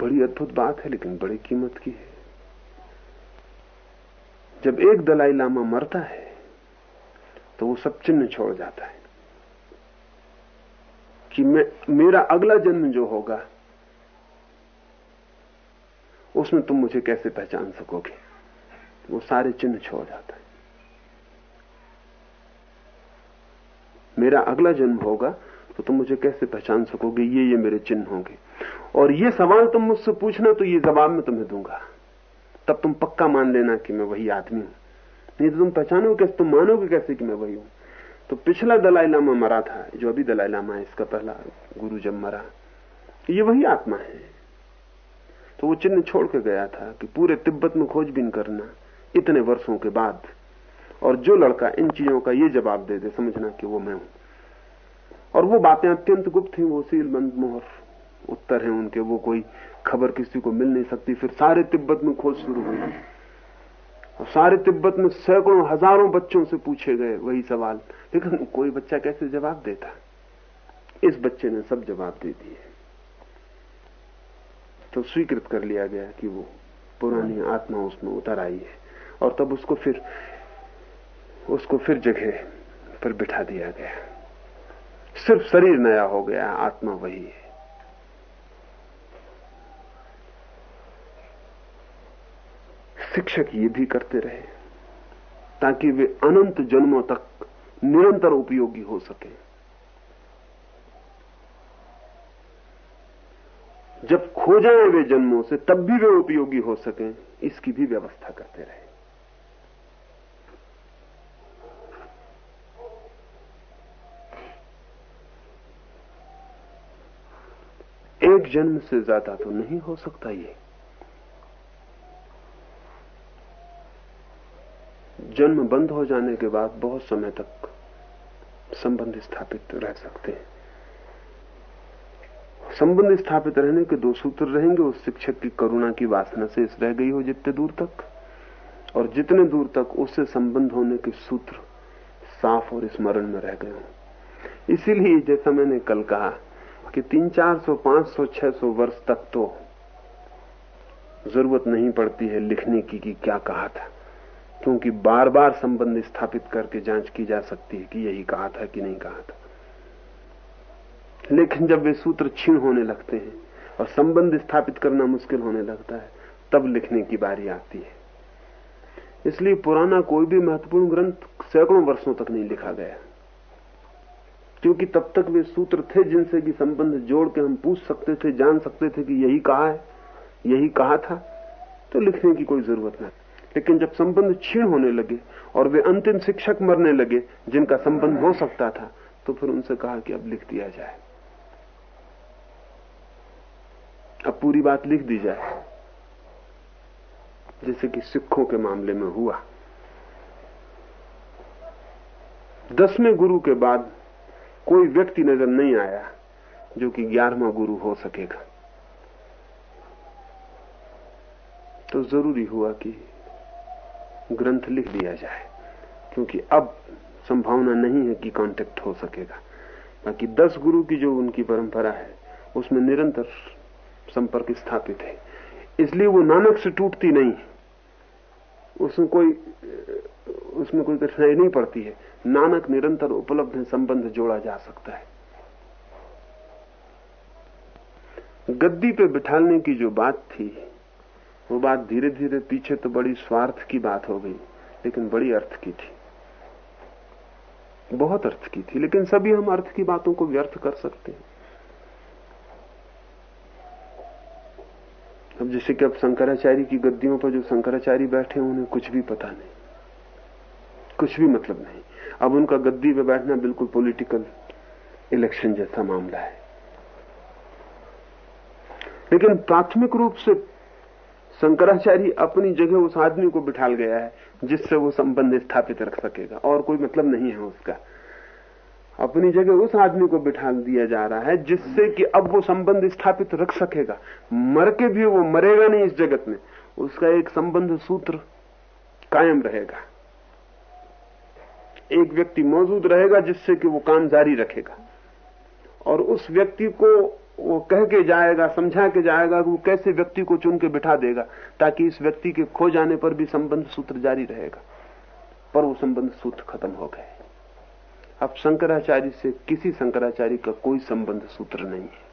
बड़ी अद्भुत बात है, लेकिन बड़ी कीमत की है। जब एक दलाई लामा मरता है तो वो सब चिन्ह छोड़ जाता है कि मैं, मेरा अगला जन्म जो होगा उसमें तुम मुझे कैसे पहचान सकोगे? वो सारे चिन्ह छोड़ जाता है। मेरा अगला जन्म होगा तो तुम मुझे कैसे पहचान सकोगे? ये ये मेरे चिन्ह होंगे। और ये सवाल तुम मुझसे पूछना तो ये जवाब मैं तुम्हें दूँगा। तब तुम पक्का मान लेना कि मैं वही आदमी हूँ। नहीं तो तुम पहचानोगे कैसे? तुम मानोगे कैसे कि मैं वही हूँ? तो पिछला दलाई लामा मरा था, जो अभी दलाई लामा है, इसका पहला गुरु जब मरा, ये वही आत्मा है। तो वो चिन्ह छोड़ के गया था कि पूरे तिब्बत में खोजबीन करना इतने वर्षों के बाद। और जो लड़का इन चीज़ों का ये जवाब दे दे, समझना कि वो मैं हूँ। और वो बातें अत्यंत गुप्त थी, वो सील बंद मोहर उत्तर है उनके, वो कोई खबर किसी को मिल नहीं सकती। फिर सारे तिब्बत में खोज शुरू हुई। और सारे तिब्बत में सैकड़ों, हज़ारों बच्चों से पूछे गए वही सवाल। लेकिन कोई बच्चा कैसे जवाब देता? इस बच्चे ने सब जवाब दे दिए। तो स्वीकृत कर लिया गया कि वो पुरानी आत्मा उसमें उतर आई है। और तब उसको फिर उसको फिर जगह पर बिठा दिया गया। सिर्फ़ शरीर नया हो गया आत्मा वही है। शिक्षक ये भी करते रहे ताकि वे अनंत जन्मों तक निरंतर उपयोगी हो सके। जब खो जाए वे जन्मों से तब भी वे उपयोगी हो सकें, इसकी भी व्यवस्था करते रहे। एक जन्म से ज़्यादा तो नहीं हो सकता ये। जन्म बंद हो जाने के बाद बहुत समय तक संबंध स्थापित रह सकते हैं। संबंध स्थापित रहने के दो सूत्र रहेंगे, उस शिक्षक की करुणा की वासना से इस रह गई हो जितने दूर तक। और जितने दूर तक उससे संबंध होने के सूत्र साफ़ और स्मरण में रह गए हों। इसीलिए जैसा मैंने कल कहा कि तीन, चार सौ, पाँच सौ, छह सौ वर्ष तक तो ज़रूरत नहीं पड़ती है लिखने की कि क्या कहा था, क्योंकि बार बार संबंध स्थापित करके जाँच की जा सकती है कि यही कहा था कि नहीं कहा था। लेकिन जब वे सूत्र छीण होने लगते हैं और संबंध स्थापित करना मुश्किल होने लगता है, तब लिखने की बारी आती है। इसलिए पुराना कोई भी महत्वपूर्ण ग्रंथ सैकड़ों वर्षों तक नहीं लिखा गया। क्योंकि तब तक वे सूत्र थे जिनसे कि संबंध जोड़ के हम पूछ सकते थे, जान सकते थे कि यही कहा है, यही कहा था तो लिखने की कोई ज़रूरत नहीं। लेकिन जब संबंध क्षीण होने लगे और वे अंतिम शिक्षक मरने लगे, जिनका संबंध हो सकता था तो फिर उनसे कहा कि अब लिख दिया जाए। अब पूरी बात लिख दी जाए। जैसे कि सिखों के मामले में हुआ। दसवें गुरु के बाद कोई व्यक्ति नज़र नहीं आया जो कि ग्यारहवा गुरु हो सकेगा। तो ज़रूरी हुआ कि ग्रंथ लिख दिया जाए, क्योंकि अब संभावना नहीं है कि कांटेक्ट हो सकेगा। बाकी दस गुरु की जो उनकी परंपरा है, उसमें निरंतर संपर्क स्थापित है। इसलिए वो नानक से टूटती नहीं उसमें कोई उसमें कोई कठिनाई नहीं पड़ती है। नानक निरंतर उपलब्ध संबंध जोड़ा जा सकता है। गद्दी पे बिठालने की जो बात थी, वो बात धीरे धीरे पीछे तो बड़ी स्वार्थ की बात हो गई, लेकिन बड़ी अर्थ की थी। बहुत अर्थ की थी, लेकिन सभी हम अर्थ की बातों को व्यर्थ कर सकते हैं। अब जैसे कि अब शंकराचार्य की गद्दियों पर जो शंकराचार्य बैठे उन्हें कुछ भी पता नहीं। कुछ भी मतलब नहीं। अब उनका गद्दी पे बैठना बिल्कुल पॉलिटिकल इलेक्शन जैसा मामला है। लेकिन प्राथमिक रूप से शंकराचार्य अपनी जगह उस आदमी को बिठाल गया है, जिससे वो संबंध स्थापित रख सकेगा। और कोई मतलब नहीं है उसका। अपनी जगह उस आदमी को बिठा दिया जा रहा है जिससे कि अब वो संबंध स्थापित रख सकेगा। मर के भी वो मरेगा नहीं इस जगत में। उसका एक संबंध सूत्र कायम रहेगा। एक व्यक्ति मौजूद रहेगा जिससे कि वो काम जारी रखेगा। और उस व्यक्ति को वो कह के जाएगा, समझा के जाएगा कि वो कैसे व्यक्ति को चुन के बिठा देगा, ताकि इस व्यक्ति के खो जाने पर भी संबंध सूत्र जारी रहेगा। पर वो संबंध सूत्र खत्म हो गए। अब शंकराचार्य से किसी शंकराचार्य का कोई संबंध सूत्र नहीं है।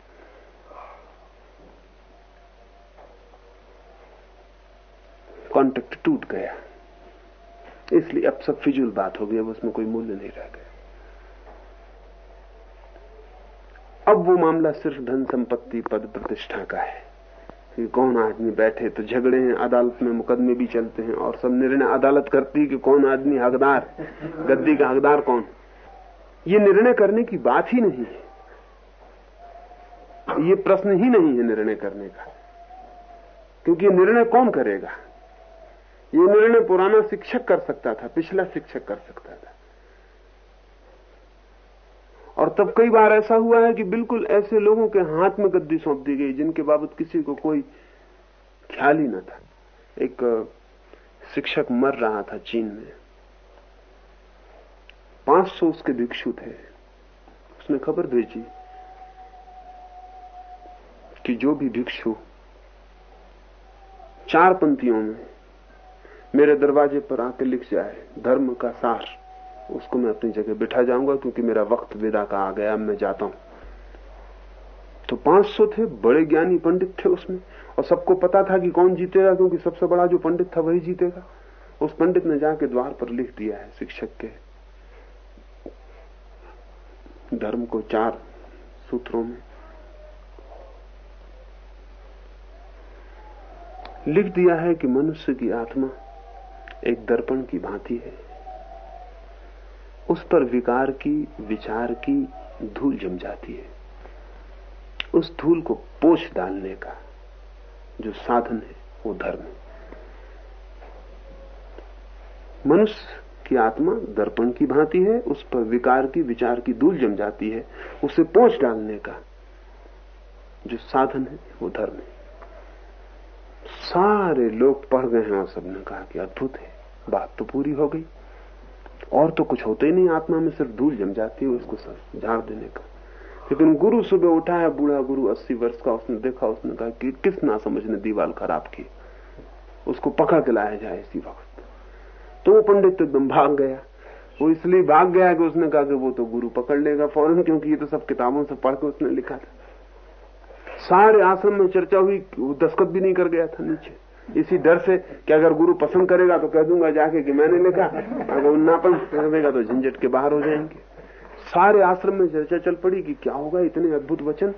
कॉन्टेक्ट टूट गया। इसलिए अब सब फिजूल बात हो गई, अब उसमें कोई मूल्य नहीं रह गया। अब वो मामला सिर्फ़ धन संपत्ति पद प्रतिष्ठा का है। कि कौन आदमी बैठे तो झगड़े हैं, अदालत में मुकदमे भी चलते हैं और सब निर्णय अदालत करती है कि कौन आदमी हकदार गद्दी का हकदार कौन? ये निर्णय करने की बात ही नहीं है। ये प्रश्न ही नहीं है निर्णय करने का। क्योंकि निर्णय कौन करेगा? ये निर्णय पुराना शिक्षक कर सकता था, पिछला शिक्षक कर सकता था। और तब कई बार ऐसा हुआ है कि बिल्कुल ऐसे लोगों के हाथ में गद्दी सौंप दी गई, जिनके बाबत किसी को कोई ख्याल ही न था। एक शिक्षक मर रहा था चीन में। पाँच सौ उसके भिक्षु थे उसने खबर भेजी कि जो भी भिक्षु चार पंक्तियों में मेरे दरवाजे पर आके लिख जाए, धर्म का सार, उसको मैं अपनी जगह बिठा जाऊँगा क्योंकि मेरा वक्त विदा का आ गया मैं जाता हूँ। तो 500 थे, बड़े ज्ञानी पंडित थे उसमें। और सबको पता था कि कौन जीतेगा, क्योंकि सबसे बड़ा जो पंडित था वही जीतेगा। उस पंडित ने जाके द्वार पर लिख दिया है, शिक्षक के। धर्म को चार सूत्रों में। लिख दिया है कि मनुष्य की आत्मा एक दर्पण की भांति है। उस पर विकार की, विचार की धूल जम जाती है। उस धूल को पोछ डालने का जो साधन है, वो धर्म है। मनुष्य की आत्मा दर्पण की भांति है, उस पर विकार की, विचार की धूल जम जाती है, उसे पोछ डालने का जो साधन है, वो धर्म है। सारे लोग पढ़ गए हैं और सबने कहा कि अद्भुत है, बात तो पूरी हो गई। और तो कुछ होता ही नहीं, आत्मा में सिर्फ़ धूल जम जाती है उसको झाड़ देने का। लेकिन गुरु सुबह उठा है, बूढ़ा गुरु अस्सी वर्ष का, उसने देखा, उसने कहा कि किस ना समझ ने दीवार खराब की। उसको पकड़ के लाया जाए इसी वक्त। तो वो पंडित तो एकदम भाग गया। वो इसलिए भाग गया कि उसने कहा कि वो तो गुरु पकड़ लेगा फ़ौरन, क्योंकि ये तो सब किताबों से पढ़ के उसने लिखा था। सारे आश्रम में चर्चा हुई, वो दस्खत भी नहीं कर गया था नीचे। इसी डर से कि अगर गुरु पसंद करेगा तो कह दूँगा जाके कि मैंने लिखा, अगर ना पसंद करेगा तो झंझट के बाहर हो जाएँगे। सारे आश्रम में चर्चा चल पड़ी कि क्या होगा, इतने अद्भुत वचन।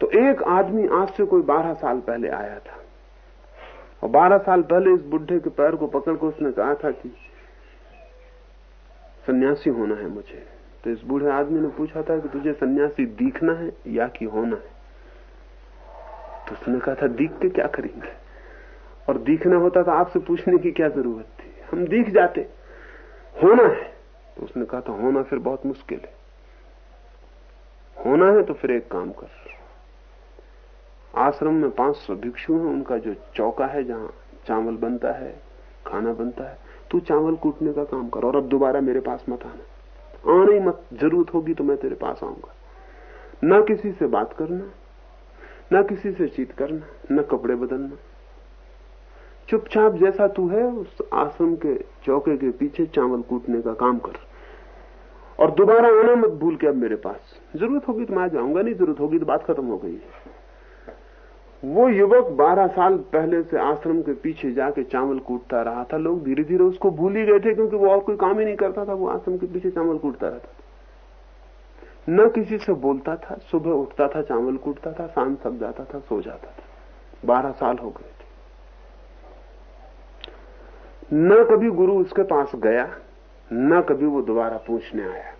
तो एक आदमी आज से कोई बारह साल पहले आया था। और बारह साल पहले इस बुढ़े के पैर को पकड़ कर उसने कहा था कि सन्यासी होना है मुझे। तो इस बूढ़े आदमी ने पूछा था कि तुझे सन्यासी दिखना है या कि होना है? तो उसने कहा था, दीख के क्या करेंगे? और दिखना होता था आपसे पूछने की क्या ज़रूरत थी? हम दिख जाते। होना है। तो उसने कहा था, होना फिर बहुत मुश्किल है। होना है तो फिर एक काम कर। आश्रम में 500 भिक्षु हैं, उनका जो चौका है जहाँ चावल बनता है, खाना बनता है, तू चावल कूटने का काम कर और अब दोबारा मेरे पास मत आना। आने ही मत, ज़रूरत होगी तो मैं तेरे पास आऊँगा। न किसी से बात करना, न किसी से चीत करना, न कपड़े बदलना। चुपचाप जैसा तू है, उस आश्रम के चौके के पीछे चावल कूटने का काम कर। और दोबारा आना मत भूल के अब मेरे पास। ज़रूरत होगी तो मैं आ जाऊँगा, नहीं ज़रूरत होगी तो बात खत्म हो गई वो युवक 12 साल पहले से आश्रम के पीछे जाके चावल कूटता रहा था। लोग धीरे धीरे उसको भूल ही गए थे क्योंकि वो और कोई काम ही नहीं करता था। वो आश्रम के पीछे चावल कूटता रहता था। न किसी से बोलता था। सुबह उठता था, चावल कूटता था, शाम सब जाता था, सो जाता था। बारह साल हो गए थे। न कभी गुरु उसके पास गया, न कभी वो दोबारा पूछने आया।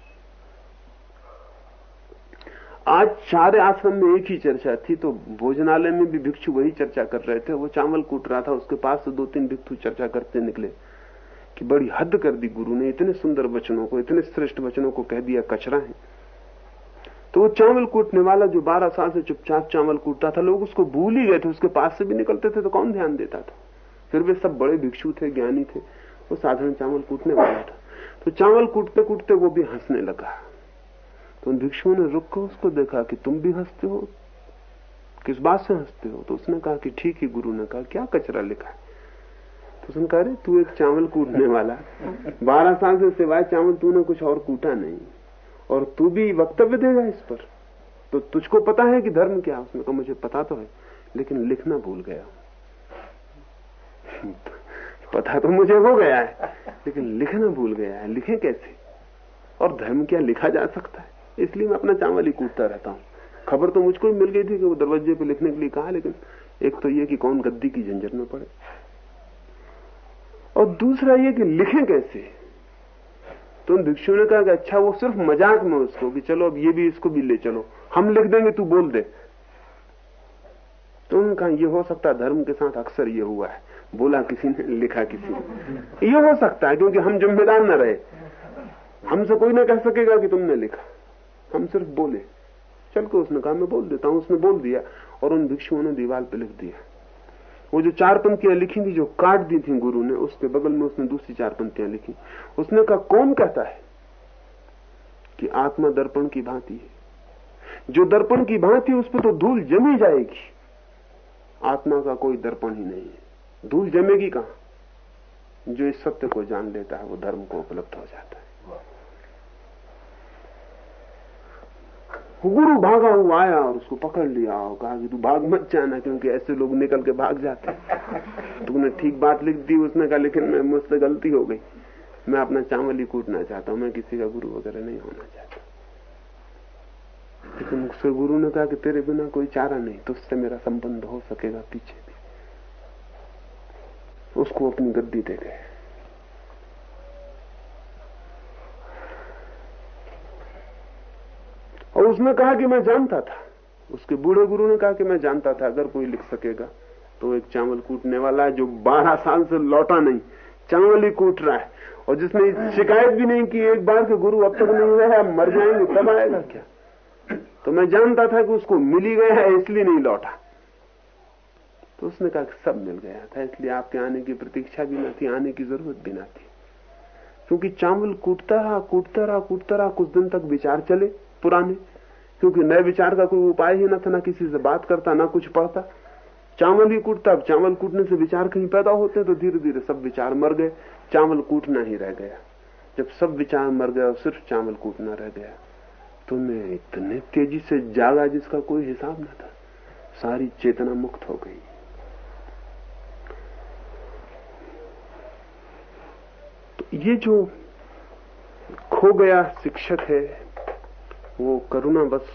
आज सारे आश्रम में एक ही चर्चा थी तो भोजनालय में भी भिक्षु वही चर्चा कर रहे थे। वो चावल कूट रहा था, उसके पास से दो तीन भिक्षु चर्चा करते निकले कि बड़ी हद कर दी गुरु ने, इतने सुंदर वचनों को, इतने श्रेष्ठ वचनों को कह दिया, कचरा है। तो वो चावल कूटने वाला जो बारह साल से चुपचाप चावल कूटता था, लोग उसको भूल ही गए थे, उसके पास से भी निकलते थे तो कौन ध्यान देता था? फिर वे सब बड़े भिक्षु थे, ज्ञानी थे, वो साधारण चावल कूटने वाला था। तो चावल कूटते कूटते वो भी हंसने लगा। तो उन भिक्षुओं ने रुक कर उसको देखा कि तुम भी हँसते हो। किस बात से हँसते हो? तो उसने कहा कि ठीक ही, गुरु ने कहा, क्या कचरा लिखा है? तो उसने कहा तू एक चावल कूटने वाला बारह साल से सिवाय चावल तूने कुछ और कूटा नहीं। और तू भी वक्तव्य देगा इस पर। तो तुझको पता है कि धर्म क्या उसने कहा, मुझे पता तो है, लेकिन लिखना भूल गया पता तो मुझे हो गया है, लेकिन लिखना भूल गया है। लिखे कैसे? और धर्म क्या लिखा जा सकता है? इसलिए मैं अपना चावल ही कूदता रहता हूँ। खबर तो मुझको मिल गई थी कि वो दरवाजे पे लिखने के लिए कहा, लेकिन एक तो ये कि कौन गद्दी की झंझट में पड़े। और दूसरा ये कि लिखें कैसे? तो उन भिक्षु ने कहा कि अच्छा वो सिर्फ़ मज़ाक में उसको कि चलो अब ये भी इसको भी ले चलो। हम लिख देंगे, तू बोल दे। तो कहा, ये हो सकता धर्म के साथ अक्सर ये हुआ है। बोला किसी ने, लिखा किसी ने। ये हो सकता है, क्योंकि हम जिम्मेदार न रहे। हमसे कोई ना कह सकेगा कि तुमने लिखा। हम सिर्फ़ बोले। चल के उसने कहा, मैं बोल देता हूँ। उसने बोल दिया और उन भिक्षुओं ने दीवार पे लिख दिया। वो जो चार पंक्तियाँ लिखी थी जो काट दी थी गुरु ने, उसके बगल में उसने दूसरी चार पंक्तियाँ लिखी। उसने कहा, कौन कहता है कि आत्मा दर्पण की भांति है? जो दर्पण की भांति उस पर तो धूल जमी जाएगी। आत्मा का कोई दर्पण ही नहीं है। धूल जमेगी कहाँ? जो इस सत्य को जान लेता है, वो धर्म को उपलब्ध हो जाता है। गुरु भागा हुआ आया और उसको पकड़ लिया और कहा कि तू भाग मत जाना क्योंकि ऐसे लोग निकल के भाग जाते तुमने ठीक बात लिख दी उसने कहा, लेकिन मैं मुझसे गलती हो गई। मैं अपना चावल ही कूटना चाहता हूँ, मैं किसी का गुरु वगैरह नहीं होना चाहता। लेकिन उससे गुरु ने कहा कि तेरे बिना कोई चारा नहीं तुझसे मेरा संबंध हो सकेगा पीछे भी। उसको अपनी गद्दी दे गए। और उसने कहा कि मैं जानता था। उसके बूढ़े गुरु ने कहा कि मैं जानता था, अगर कोई लिख सकेगा। तो एक चावल कूटने वाला है जो बारह साल से लौटा नहीं, चावल ही कूट रहा है। और जिसने शिकायत भी नहीं की, एक बार के गुरु अब तक नहीं हुए हैं, मर जाएँगे, तब आएगा क्या? तो मैं जानता था कि उसको मिल गया है, इसलिए नहीं लौटा। तो उसने कहा कि सब मिल गया था, इसलिए आपके आने की प्रतीक्षा भी न थी, आने की ज़रूरत भी न थी। क्योंकि चावल कूटता रहा कूटता रहा कूटता रहा, कुछ दिन तक विचार चले। पुराने। क्योंकि नए विचार का कोई उपाय ही ना था, ना किसी से बात करता, ना कुछ पढ़ता। चावल ही कूटता, अब चावल कूटने से विचार कहीं पैदा होते तो धीरे धीरे सब विचार मर गए। चावल कूटना ही रह गया। जब सब विचार मर गया और सिर्फ़ चावल कूटना रह गया। तो मैं इतने तेज़ी से जागा जिसका कोई हिसाब न था। सारी चेतना मुक्त हो गई। तो ये जो खो गया शिक्षक है वो करुणा बस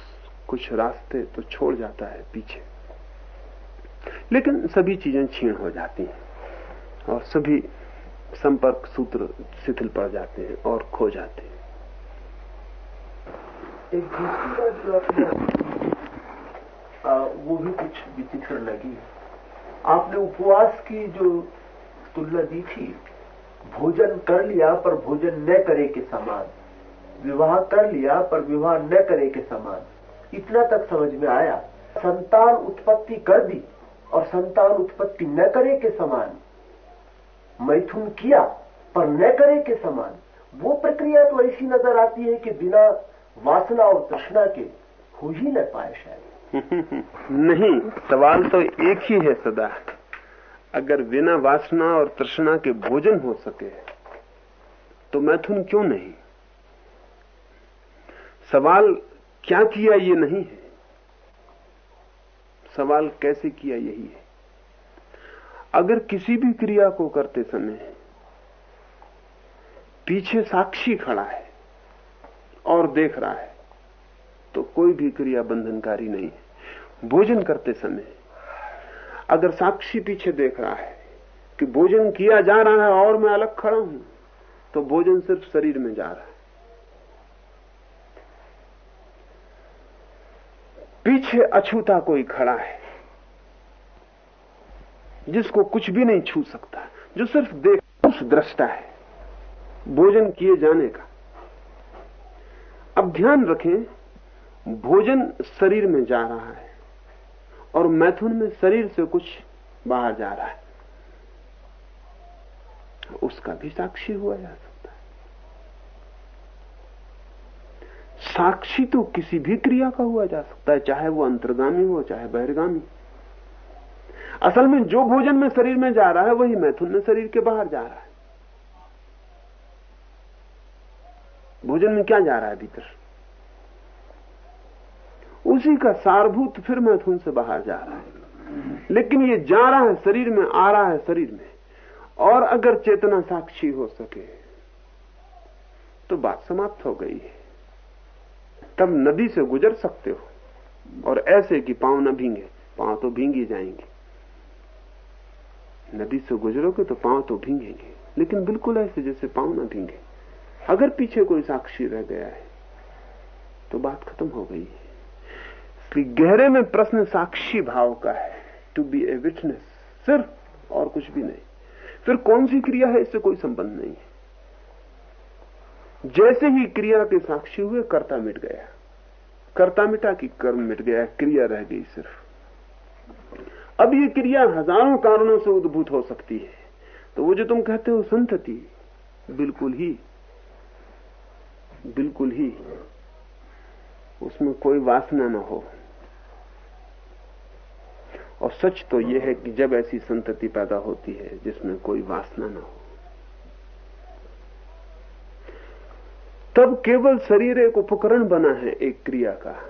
कुछ रास्ते तो छोड़ जाता है पीछे। लेकिन सभी चीज़ें छीण हो जाती हैं और सभी संपर्क सूत्र शिथिल पड़ जाते हैं और खो जाते हैं। एक दूसरी बात जो आपने वो भी कुछ विचित्र लगी। आपने उपवास की जो तुलना दी थी, भोजन कर लिया पर भोजन न करे के समान। विवाह कर लिया, पर विवाह न करे के समान। इतना तक समझ में आया। संतान उत्पत्ति कर दी, और संतान उत्पत्ति न करे के समान। मैथुन किया, पर न करे के समान। वो प्रक्रिया तो ऐसी नज़र आती है कि बिना वासना और तृष्णा के हो ही न पाए शायद। नहीं, सवाल तो एक ही है सदा। अगर बिना वासना और तृष्णा के भोजन हो सके तो मैथुन क्यों नहीं? सवाल क्या किया ये नहीं है? सवाल कैसे किया यही है? अगर किसी भी क्रिया को करते समय पीछे साक्षी खड़ा है और देख रहा है तो कोई भी क्रिया बंधनकारी नहीं है। भोजन करते समय अगर साक्षी पीछे देख रहा है कि भोजन किया जा रहा है और मैं अलग खड़ा हूँ तो भोजन सिर्फ़ शरीर में जा रहा है। पीछे अछूता कोई खड़ा है, जिसको कुछ भी नहीं छू सकता, जो सिर्फ़ देख, उस दृष्टा है, भोजन किए जाने का। अब ध्यान रखें, भोजन शरीर में जा रहा है, और मैथुन में शरीर से कुछ बाहर जा रहा है। उसका भी साक्षी हुआ जा सकता है साक्षी तो किसी भी क्रिया का हुआ जा सकता है, चाहे वो अंतर्गामी हो, चाहे बहिर्गामी। असल में जो भोजन में शरीर में जा रहा है, वही मैथुन में शरीर के बाहर जा रहा है। भोजन में क्या जा रहा है भीतर? उसी का सारभूत फिर मैथुन से बाहर जा रहा है। लेकिन ये जा रहा है शरीर में, आ रहा है शरीर में। और अगर चेतना साक्षी हो सके तो बात समाप्त हो गई है। तब नदी से गुजर सकते हो। और ऐसे कि पाँव न भींगे, पाँव तो भींग ही जाएँगे। नदी से गुजरोगे तो पाँव तो भींगेंगे, लेकिन बिल्कुल ऐसे जैसे पाँव न भींगे। अगर पीछे कोई साक्षी रह गया है तो बात खत्म हो गई है। गहरे में प्रश्न साक्षी भाव का है टू बी ए विटनेस सिर्फ़ और कुछ भी नहीं। फिर कौन सी क्रिया है, इससे कोई संबंध नहीं है। जैसे ही क्रिया के साक्षी हुए, कर्ता मिट गया। कर्ता मिटा कि कर्म मिट गया, क्रिया रह गई सिर्फ़। अब ये क्रिया हज़ारों कारणों से उद्भूत हो सकती है। तो वो जो तुम कहते हो संतति बिल्कुल ही बिल्कुल ही, उसमें कोई वासना न हो। और सच तो यह है कि जब ऐसी संतति पैदा होती है, जिसमें कोई वासना न हो। तब केवल शरीर एक उपकरण बना है, एक क्रिया का।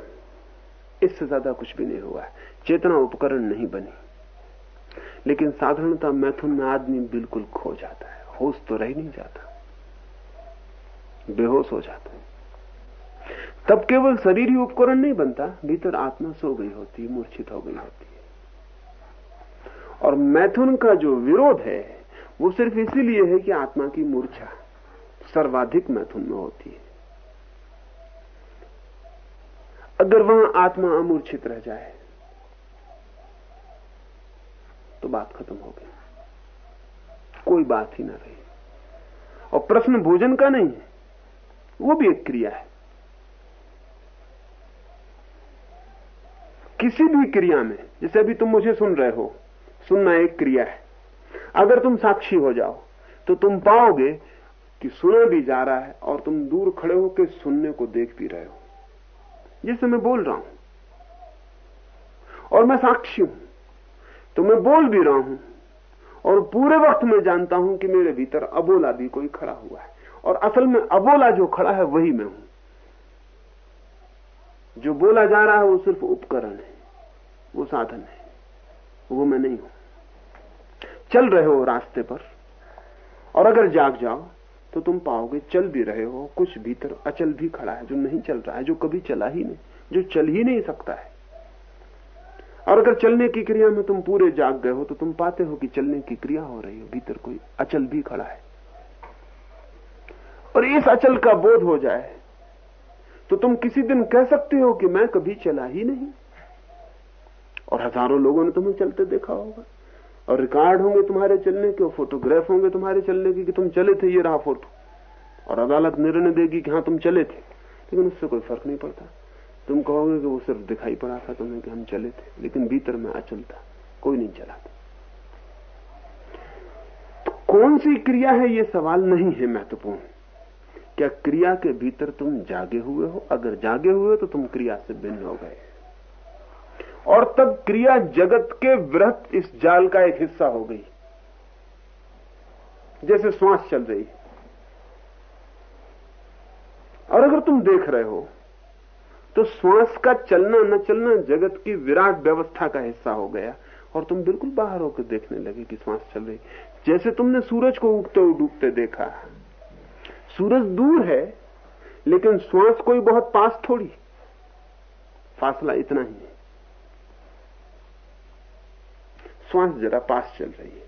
इससे ज़्यादा कुछ भी नहीं हुआ है। चेतना उपकरण नहीं बनी। लेकिन साधारणता मैथुन में आदमी बिल्कुल खो जाता है। होश तो रह नहीं जाता। बेहोश हो जाता है। तब केवल शरीर ही उपकरण नहीं बनता, भीतर आत्मा सो गई होती, मूर्छित हो गई होती। है और मैथुन का जो विरोध है, वो सिर्फ़ इसीलिए है कि आत्मा की मूर्छा। सर्वाधिक मैथुन में होती है। अगर वहाँ आत्मा अमूर्छित रह जाए तो बात खत्म हो गई। कोई बात ही ना रही। और प्रश्न भोजन का नहीं है, वो भी एक क्रिया है। किसी भी क्रिया में, जैसे अभी तुम मुझे सुन रहे हो, सुनना एक क्रिया है। अगर तुम साक्षी हो जाओ तो तुम पाओगे कि सुना भी जा रहा है और तुम दूर खड़े होकर सुनने को देख भी रहे हो। जैसे मैं बोल रहा हूँ। और मैं साक्षी हूँ। तो मैं बोल भी रहा हूँ। और पूरे वक्त मैं जानता हूँ कि मेरे भीतर अबोला भी कोई खड़ा हुआ है। और असल में अबोला जो खड़ा है, वही मैं हूँ। जो बोला जा रहा है, वो सिर्फ़ उपकरण है। वो साधन है। वो मैं नहीं हूँ। चल रहे हो रास्ते पर। और अगर जाग जाओ तो तुम पाओगे चल भी रहे हो, कुछ भीतर अचल भी खड़ा है, जो नहीं चल रहा है, जो कभी चला ही नहीं, जो चल ही नहीं सकता है। और अगर चलने की क्रिया में तुम पूरे जाग गए हो तो तुम पाते हो कि चलने की क्रिया हो रही हो, भीतर कोई अचल भी खड़ा है। और इस अचल का बोध हो जाए तो तुम किसी दिन कह सकते हो कि मैं कभी चला ही नहीं। और हज़ारों लोगों ने तुम्हें चलते देखा होगा। और रिकॉर्ड होंगे तुम्हारे चलने के, और फोटोग्राफ होंगे तुम्हारे चलने के कि तुम चले थे ये रहा फ़ोटो। और अदालत निर्णय देगी कि हाँ तुम चले थे। लेकिन उससे कोई फ़र्क नहीं पड़ता। तुम कहोगे कि वो सिर्फ़ दिखाई पड़ा था तुम्हें कि हम चले थे, लेकिन भीतर में अचल था। कोई नहीं चला था। तो कौन सी क्रिया है? ये सवाल नहीं है महत्वपूर्ण। क्या क्रिया के भीतर तुम जागे हुए हो? अगर जागे हुए तो तुम क्रिया से भिन्न हो गए। और तब क्रिया जगत के वृहत इस जाल का एक हिस्सा हो गई। जैसे श्वास चल रही और अगर तुम देख रहे हो तो श्वास का चलना न चलना जगत की विराट व्यवस्था का हिस्सा हो गया। और तुम बिल्कुल बाहर होकर देखने लगे कि श्वास चल रही जैसे तुमने सूरज को उगते हुए डूबते देखा। सूरज दूर है, लेकिन श्वास कोई बहुत पास थोड़ी। फासला इतना ही है। श्वास जरा पास चल रही है।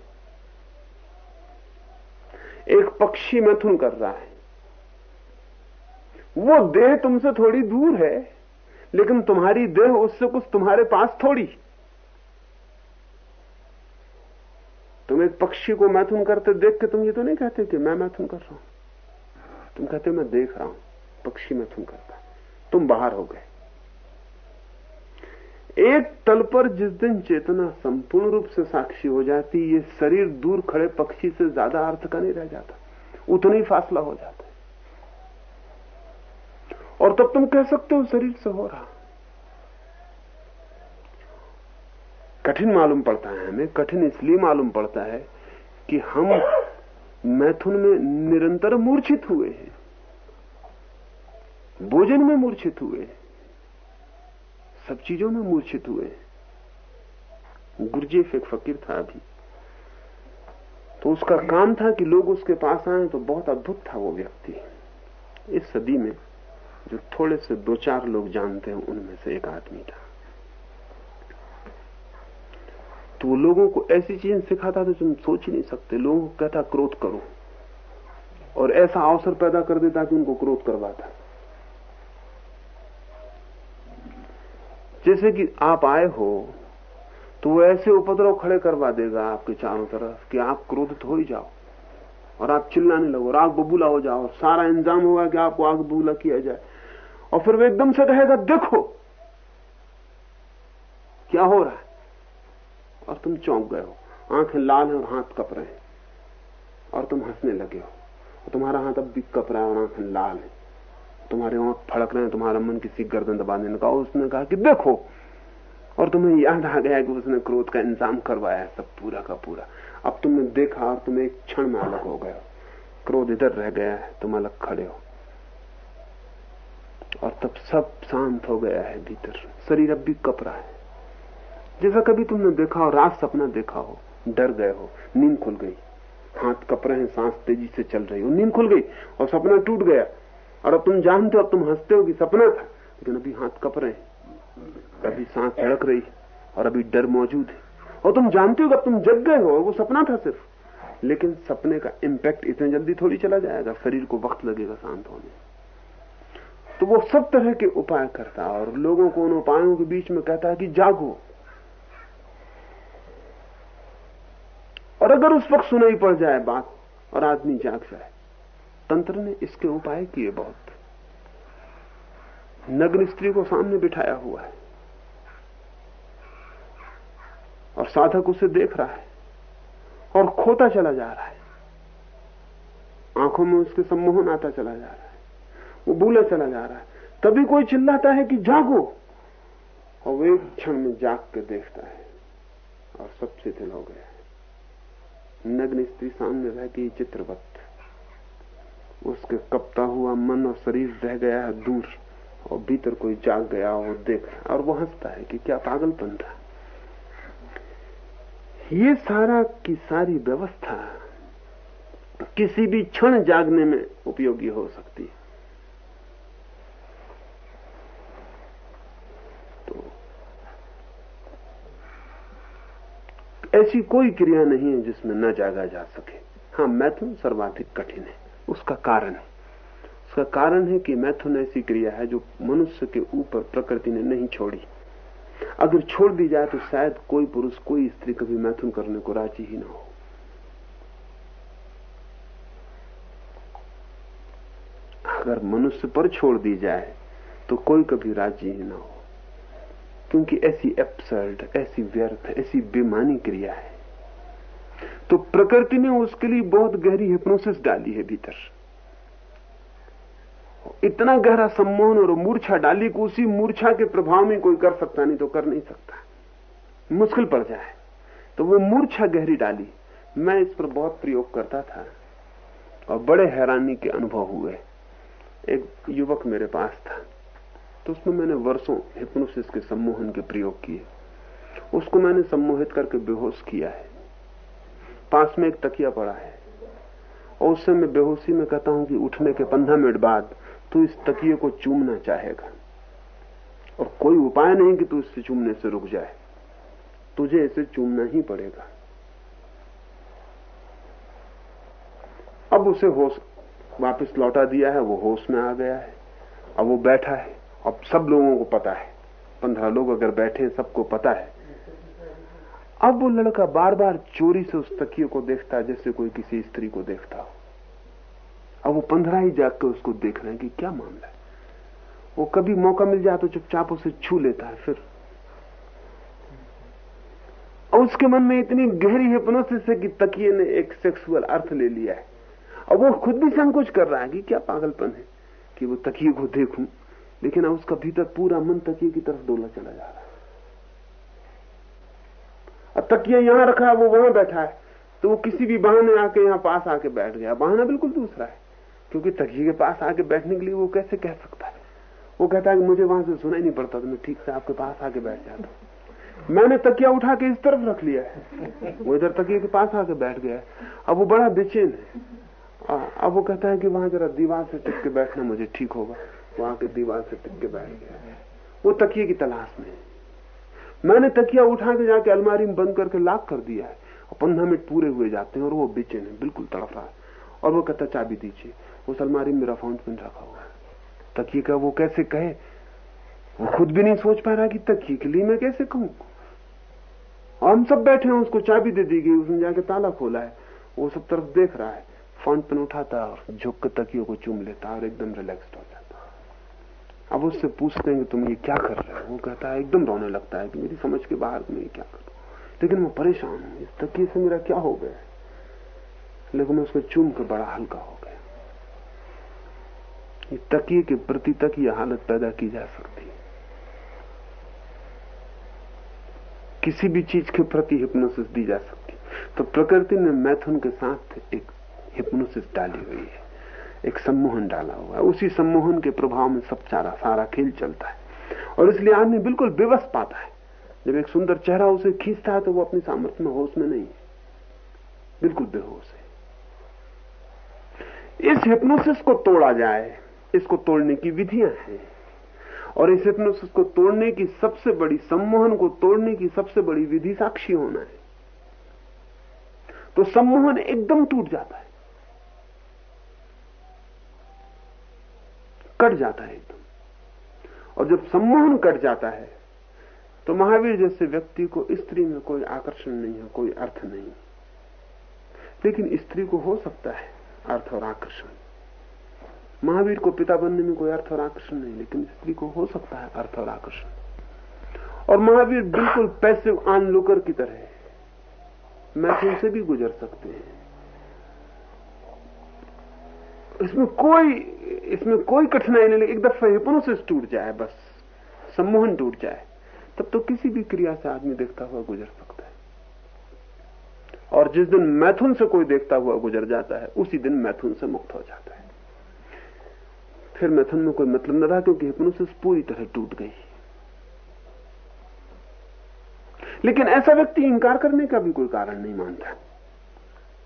एक पक्षी मैथुन कर रहा है। वो देह तुमसे थोड़ी दूर है, लेकिन तुम्हारी देह उससे कुछ तुम्हारे पास थोड़ी। तुम एक पक्षी को मैथुन करते देख के तुम ये तो नहीं कहते कि मैं मैथुन कर रहा हूँ। तुम कहते, मैं देख रहा हूँ, पक्षी मैथुन करता। तुम बाहर हो गए। एक तल पर जिस दिन चेतना संपूर्ण रूप से साक्षी हो जाती, ये शरीर दूर खड़े पक्षी से ज़्यादा अर्थ का नहीं रह जाता, उतना ही फासला हो जाता है। और तब तुम कह सकते हो शरीर से हो रहा। कठिन मालूम पड़ता है हमें, कठिन इसलिए मालूम पड़ता है कि हम मैथुन में निरंतर मूर्छित हुए हैं, भोजन में मूर्छित हुए हैं। सब चीज़ों में मूर्छित हुए। गुरजेफ एक फकीर था अभी। तो उसका काम था कि लोग उसके पास आए तो बहुत अद्भुत था वो व्यक्ति। इस सदी में जो थोड़े से दो चार लोग जानते हैं, उनमें से एक आदमी था। तो वो लोगों को ऐसी चीज़ें सिखाता था तुम सोच ही नहीं सकते। लोगों को कहता, क्रोध करो। और ऐसा अवसर पैदा कर देता कि उनको क्रोध करवाता। जैसे कि आप आए हो तो वो ऐसे उपद्रव खड़े करवा देगा आपके चारों तरफ़ कि आप क्रोधित हो ही जाओ और आप चिल्लाने लगो और आग बबूला हो जाओ, सारा इंतज़ाम होगा कि आपको आग बबूला किया जाए। और फिर वो एकदम से कहेगा, देखो, क्या हो रहा है? और तुम चौंक गए हो, आँखें लाल हैं और हाथ कप रहे हैं। और तुम हंसने लगे हो तुम्हारा हाथ अब भी कप रहा है और आँखें लाल है। तुम्हारे आँख फड़क रहे हैं, तुम्हारा मन किसी गर्दन दबाने लगा। उसने कहा कि देखो, और तुम्हें याद आ गया कि उसने क्रोध का इंतज़ाम करवाया सब पूरा का पूरा। अब तुमने देखा और तुम एक क्षण में अलग हो गए क्रोध इधर रह गया है, तुम अलग खड़े हो। और तब सब शांत हो गया है भीतर। शरीर अब भी कप रहा है। जैसा कभी तुमने देखा हो, रात सपना देखा हो, डर गए हो, नींद खुल गई। हाथ कप रहे हैं, सांस तेज़ी से चल रही हो, नींद खुल गई और सपना टूट गया। और अब तुम जानते हो, अब तुम हँसते हो कि सपना था, लेकिन अभी हाथ कप रहे हैं। अभी सांस धड़क रही और अभी डर मौजूद है। और तुम जानते हो कि अब तुम जग गए हो वो सपना था सिर्फ़। लेकिन सपने का इम्पैक्ट इतने जल्दी थोड़ी चला जाएगा, शरीर को वक्त लगेगा शांत होने। तो वो सब तरह के उपाय करता है, और लोगों को उन उपायों के बीच में कहता है कि जागो। और अगर उस वक्त सुनाई पड़ जाए बात, और आदमी जाग जाए तंत्र ने इसके उपाय किए बहुत। नग्न स्त्री को सामने बिठाया हुआ है। और साधक उसे देख रहा है और खोता चला जा रहा है। आँखों में उसके सम्मोहन आता चला जा रहा है। वो भूला चला जा रहा है। तभी कोई चिल्लाता है कि जागो। और वो एक क्षण में जाग के देखता है और सब शिथिल हो गया है। नग्न स्त्री सामने रह गई चित्रवत उसके कपता हुआ मन और शरीर रह गया है दूर, और भीतर कोई जाग गया हो देख, और वो हंसता है कि क्या पागलपन था। ये सारा की सारी व्यवस्था किसी भी क्षण जागने में उपयोगी हो सकती है। तो ऐसी कोई क्रिया नहीं है जिसमें न जागा जा सके। हाँ मैथुन सर्वाधिक कठिन है। उसका कारण। है उसका कारण है कि मैथुन ऐसी क्रिया है जो मनुष्य के ऊपर प्रकृति ने नहीं छोड़ी। अगर छोड़ दी जाए तो शायद कोई पुरुष, कोई स्त्री कभी मैथुन करने को राज़ी ही ना हो। अगर मनुष्य पर छोड़ दी जाए तो कोई कभी राज़ी ही ना हो। क्योंकि ऐसी एप्सर्ड ऐसी व्यर्थ, ऐसी बेमानी क्रिया है। तो प्रकृति ने उसके लिए बहुत गहरी हिप्नोसिस डाली है भीतर। इतना गहरा सम्मोहन और मूर्छा डाली कि उसी मूर्छा के प्रभाव में कोई कर सकता नहीं तो कर नहीं सकता। मुश्किल पड़ जाए। तो वो मूर्छा गहरी डाली। मैं इस पर बहुत प्रयोग करता था और बड़े हैरानी के अनुभव हुए। एक युवक मेरे पास था। तो उसमें मैंने वर्षों हिप्नोसिस के सम्मोहन के प्रयोग किए। उसको मैंने सम्मोहित करके बेहोश किया है। पास में एक तकिया पड़ा है। और उससे मैं बेहोशी में कहता हूँ कि उठने के पंद्रह मिनट बाद तू इस तकिए को चूमना चाहेगा। और कोई उपाय नहीं कि तू इससे चूमने से रुक जाए। तुझे इसे चूमना ही पड़ेगा। अब उसे होश वापस लौटा दिया है, वो होश में आ गया है। अब वो बैठा है। अब सब लोगों को पता है। पंद्रह लोग अगर बैठे सबको पता है। अब वो लड़का बार बार चोरी से उस तकिए को देखता है, जैसे कोई किसी स्त्री को देखता हो। अब वो पंद्रह ही के उसको देख रहे हैं कि क्या मामला है। वो कभी मौका मिल जाए तो चुपचाप उसे छू लेता है फिर। और उसके मन में इतनी गहरी हिप्नोसिस है कि तकिए ने एक सेक्सुअल अर्थ ले लिया है। और वो खुद भी संकोच कर रहा है कि क्या पागलपन है कि वो तकिए को देखूँ, लेकिन अब उसका भीतर पूरा मन तकिए की तरफ़ डोला चला जा रहा है। तकिया यहाँ रखा है, वो वहाँ बैठा है। तो वो किसी भी बहाने आके यहाँ पास आके बैठ गया। बहाना बिल्कुल दूसरा है। क्योंकि तकिए के पास आके बैठने के लिए वो कैसे कह सकता है? वो कहता है कि मुझे वहाँ से सुनाई नहीं पड़ता तो मैं ठीक से आपके पास आके बैठ जाता मैंने तकिया उठा के इस तरफ़ रख लिया है। वो इधर तकिए के पास आके बैठ गया अब वो बड़ा बेचैन है। अब वो कहता है कि वहाँ जरा दीवार से टिक के बैठना मुझे ठीक होगा। वहाँ के दीवार से टिक के बैठ गया वो तकिए की तलाश में मैंने तकिया उठा के जाके अलमारी में बंद करके लॉक कर दिया है। और पंद्रह मिनट पूरे हुए जाते हैं और वो बेचैन है, बिल्कुल तड़फ रहा है। और वो कहता, चाबी दीजिए। उस अलमारी में मेरा फाउंटेन रखा हुआ है। तकिए का वो कैसे कहे? वो खुद भी नहीं सोच पा रहा कि तकिए के लिए मैं कैसे कहूँ? हम सब बैठे हैं, उसको चाबी दे दी गई, उसने जाके ताला खोला है। वो सब तरफ़ देख रहा है। फाउंटेन उठाता और झुक के तकियों को चूम लेता और एकदम रिलैक्स्ड हो। जाता अब उससे पूछते हैं कि तुम ये क्या कर रहे हो? वो कहता है, एकदम रोने लगता है कि मेरी समझ के बाहर मैं क्या करूँ लेकिन मैं परेशान हूँ। इस तकिए से मेरा क्या हो गया? लेकिन मैं उसको चूम के बड़ा हल्का हो गया। ये तकिए के प्रति तक ये हालत पैदा की जा सकती है। किसी भी चीज़ के प्रति हिप्नोसिस दी जा सकती तो प्रकृति ने मैथुन के साथ एक हिप्नोसिस डाली हुई है। एक सम्मोहन डाला हुआ है। उसी सम्मोहन के प्रभाव में सब चारा, सारा खेल चलता है। और इसलिए आदमी बिल्कुल बेबस पाता है। जब एक सुंदर चेहरा उसे खींचता है तो वो अपनी सामर्थ्य में होश में नहीं है। बिल्कुल बेहोश है। इस हिप्नोसिस को तोड़ा जाए, इसको तोड़ने की विधियाँ हैं। और इस हिप्नोसिस को तोड़ने की सबसे बड़ी, सम्मोहन को तोड़ने की सबसे बड़ी विधि साक्षी होना है। तो सम्मोहन एकदम टूट जाता है। कट जाता है एकदम। और जब सम्मोहन कट जाता है तो महावीर जैसे व्यक्ति को स्त्री में कोई आकर्षण नहीं है, कोई अर्थ नहीं। लेकिन स्त्री को हो सकता है अर्थ और आकर्षण। महावीर को पिता बनने में कोई अर्थ और आकर्षण नहीं, लेकिन स्त्री को हो सकता है अर्थ और आकर्षण। और महावीर बिल्कुल पैसे आन लुकर की तरह, मैथुन से भी गुजर सकते हैं। इसमें कोई इसमें कोई कठिनाई नहीं, एक दफ़ा हिप्नोसिस टूट जाए बस, सम्मोहन टूट जाए, तब तो किसी भी क्रिया से आदमी देखता हुआ गुजर सकता है। और जिस दिन मैथुन से कोई देखता हुआ गुजर जाता है, उसी दिन मैथुन से मुक्त हो जाता है। फिर मैथुन में कोई मतलब न रहा क्योंकि हिप्नोसिस पूरी तरह टूट गई। लेकिन ऐसा व्यक्ति इंकार करने का भी कोई कारण नहीं मानता।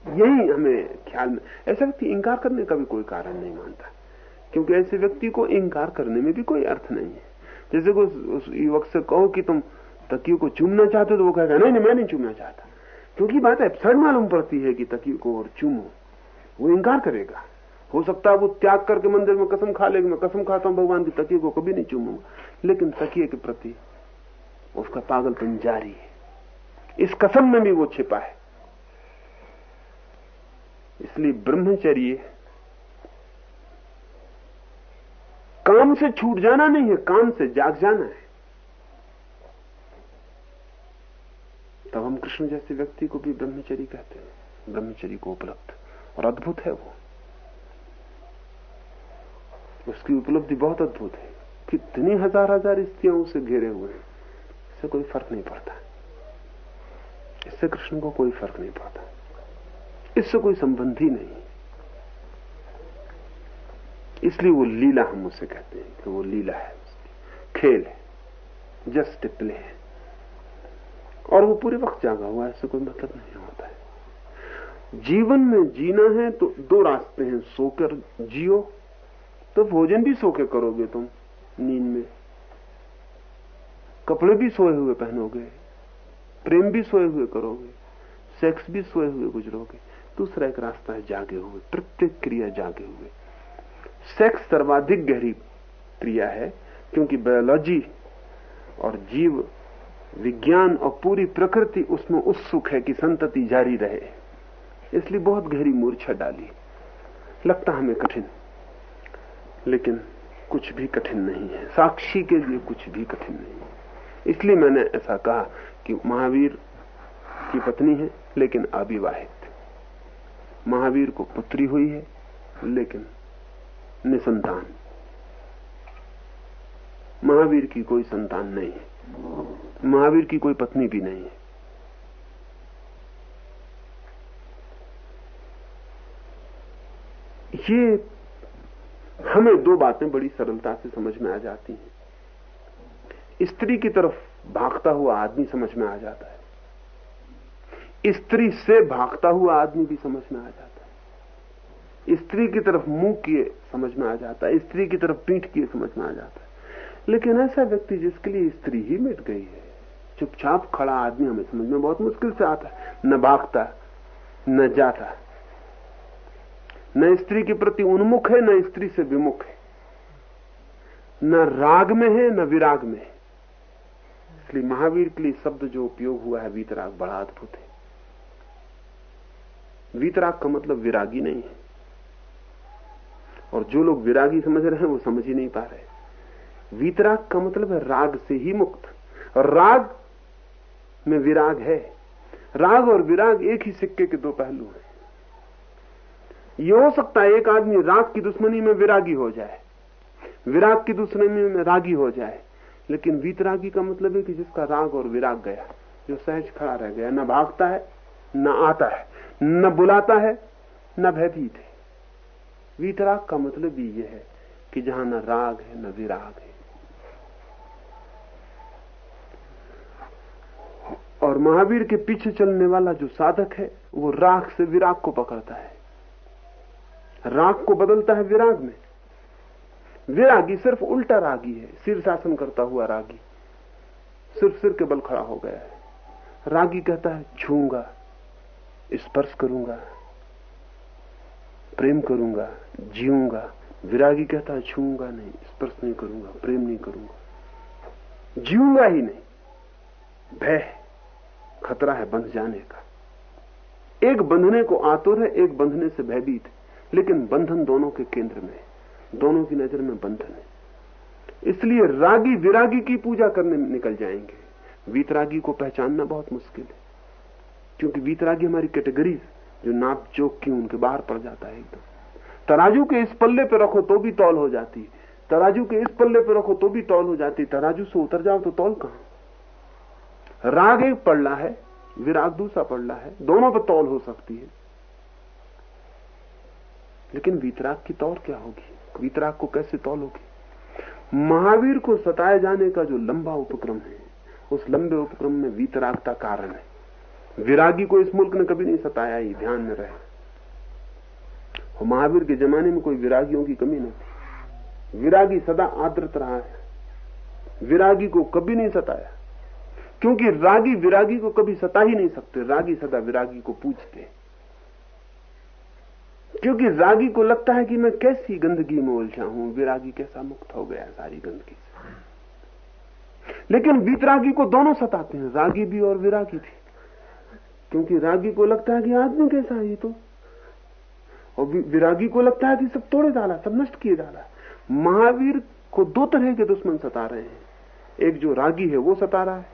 यही हमें ख्याल में, ऐसा व्यक्ति इंकार करने का भी कोई कारण नहीं मानता। क्योंकि ऐसे व्यक्ति को इंकार करने में भी कोई अर्थ नहीं है। जैसे को उस युवक से कहो कि तुम तकियों को चूमना चाहते हो तो वो कहेगा, नहीं नहीं, मैं नहीं चूमना चाहता। क्योंकि बात एब्सर्ड मालूम पड़ती है कि तकियों को और चूमो, वो इंकार करेगा। हो सकता है वो त्याग करके मंदिर में कसम खा लेगा मैं कसम खाता हूँ, भगवान की तकिए को कभी नहीं चूमूँगा। लेकिन तकिए के प्रति उसका पागलपन जारी है। इस कसम में भी वो छिपा है। इसलिए ब्रह्मचर्य काम से छूट जाना नहीं है, काम से जाग जाना है। तब हम कृष्ण जैसे व्यक्ति को भी ब्रह्मचरी कहते हैं। ब्रह्मचरी को उपलब्ध और अद्भुत है वो। उसकी उपलब्धि बहुत अद्भुत है। कितनी हज़ार हज़ार स्त्रियाँ उसे घेरे हुए हैं, इससे कोई फ़र्क नहीं पड़ता। इससे कृष्ण को कोई फ़र्क नहीं पड़ता। इससे कोई संबंध ही नहीं। इसलिए वो लीला हम उसे कहते हैं कि वो लीला है खेल है जस्ट प्ले है। और वो पूरे वक्त जागा हुआ है इससे कोई मतलब नहीं होता है। जीवन में जीना है तो दो रास्ते हैं, सोकर जियो तो भोजन भी सो के करोगे तुम, नींद में। कपड़े भी सोए हुए पहनोगे, प्रेम भी सोए हुए करोगे सेक्स भी सोए हुए गुजरोगे। दूसरा एक रास्ता है जागे हुए, प्रत्येक क्रिया जागे हुए। सेक्स सर्वाधिक गहरी क्रिया है, क्योंकि बायोलॉजी और जीव, विज्ञान और पूरी प्रकृति उसमें उत्सुक है कि संतति जारी रहे। इसलिए बहुत गहरी मूर्छा डाली। लगता हमें कठिन, लेकिन कुछ भी कठिन नहीं है। साक्षी के लिए कुछ भी कठिन नहीं है। इसलिए मैंने ऐसा कहा कि महावीर की पत्नी है, लेकिन अविवाहित। महावीर को पुत्री हुई है, लेकिन निसंतान। महावीर की कोई संतान नहीं है। महावीर की कोई पत्नी भी नहीं है। ये हमें दो बातें बड़ी सरलता से समझ में आ जाती हैं। स्त्री की तरफ़ भागता हुआ आदमी समझ में आ जाता है। स्त्री से भागता हुआ आदमी भी समझ में आ जाता है। स्त्री की तरफ़ मुँह किए समझ में आ जाता है, स्त्री की तरफ़ पीठ किए समझ में आ जाता है। लेकिन ऐसा व्यक्ति जिसके लिए स्त्री ही मिट गई है, चुपचाप खड़ा आदमी हमें समझ में बहुत मुश्किल से आता है। न भागता, न जाता। न स्त्री के प्रति उन्मुख है, न स्त्री से विमुख है। न राग में है, न विराग में है। इसलिए महावीर के लिए शब्द जो उपयोग हुआ है वीतराग बड़ा अद्भुत है। वीतराग का मतलब विरागी नहीं है। और जो लोग विरागी समझ रहे हैं, वो समझ ही नहीं पा रहे। वीतराग का मतलब है राग से ही मुक्त। राग में विराग है। राग और विराग एक ही सिक्के के दो पहलू हैं। ये हो सकता है एक आदमी राग की दुश्मनी में विरागी हो जाए। विराग की दुश्मनी में रागी हो जाए। लेकिन वीतरागी का मतलब है कि जिसका राग और विराग गया, जो सहज खड़ा रह गया, न भागता है, न आता है। न बुलाता है, न भयभीत है। वीतराग का मतलब भी यह है कि जहाँ न राग है, न विराग है। और महावीर के पीछे चलने वाला जो साधक है, वो राग से विराग को पकड़ता है। राग को बदलता है विराग में। विरागी सिर्फ़ उल्टा रागी है सिर शासन करता हुआ रागी। सिर्फ़ सिर के बल खड़ा हो गया है। रागी कहता है, छूँगा स्पर्श करूँगा, प्रेम करूँगा, जीऊँगा, विरागी कहता है, छूँगा नहीं, स्पर्श नहीं करूँगा, प्रेम नहीं करूँगा। जीऊँगा ही नहीं। भय, खतरा है बंध जाने का। एक बंधने को आतुर है, एक बंधने से भयभीत है। लेकिन बंधन दोनों के केंद्र में है। दोनों की नज़र में बंधन है। इसलिए रागी, विरागी की पूजा करने निकल जाएँगे। वीतरागी को पहचानना बहुत मुश्किल है। क्योंकि वीतरागी हमारी कैटेगरीज जो नाप जोक की उनके बाहर पड़ जाता है एकदम। तराजू के इस पल्ले पे रखो तो भी तौल हो जाती तराजू के इस पल्ले पे रखो तो भी तौल हो जाती तराजू से उतर जाओ तो तौल कहाँ? राग एक पड़ला है, विराग दूसरा पड़ला है, दोनों पर तौल हो सकती है। लेकिन वीतराग की तौर क्या होगी? वीतराग को कैसे तौल होगी? महावीर को सताए जाने का जो लंबा उपक्रम है, उस लंबे उपक्रम में वीतरागता कारण है। विरागी को इस मुल्क ने कभी नहीं सताया ही ध्यान में रहे। महावीर के जमाने में कोई विरागियों की कमी नहीं थी। विरागी सदा आदृत रहा है। विरागी को कभी नहीं सताया। क्योंकि रागी विरागी को कभी सता ही नहीं सकते, रागी सदा विरागी को पूछते क्योंकि रागी को लगता है कि मैं कैसी गंदगी में उलझा हूँ, विरागी कैसा मुक्त हो गया सारी गंदगी से। लेकिन वीतरागी को दोनों सताते हैं, रागी भी और विरागी भी। क्योंकि रागी को लगता है कि आदमी कैसा है ये तो। और विरागी को लगता है कि सब तोड़े डाला, सब नष्ट किए डाला महावीर को दो तरह के दुश्मन सता रहे हैं। एक जो रागी है, वो सता रहा है।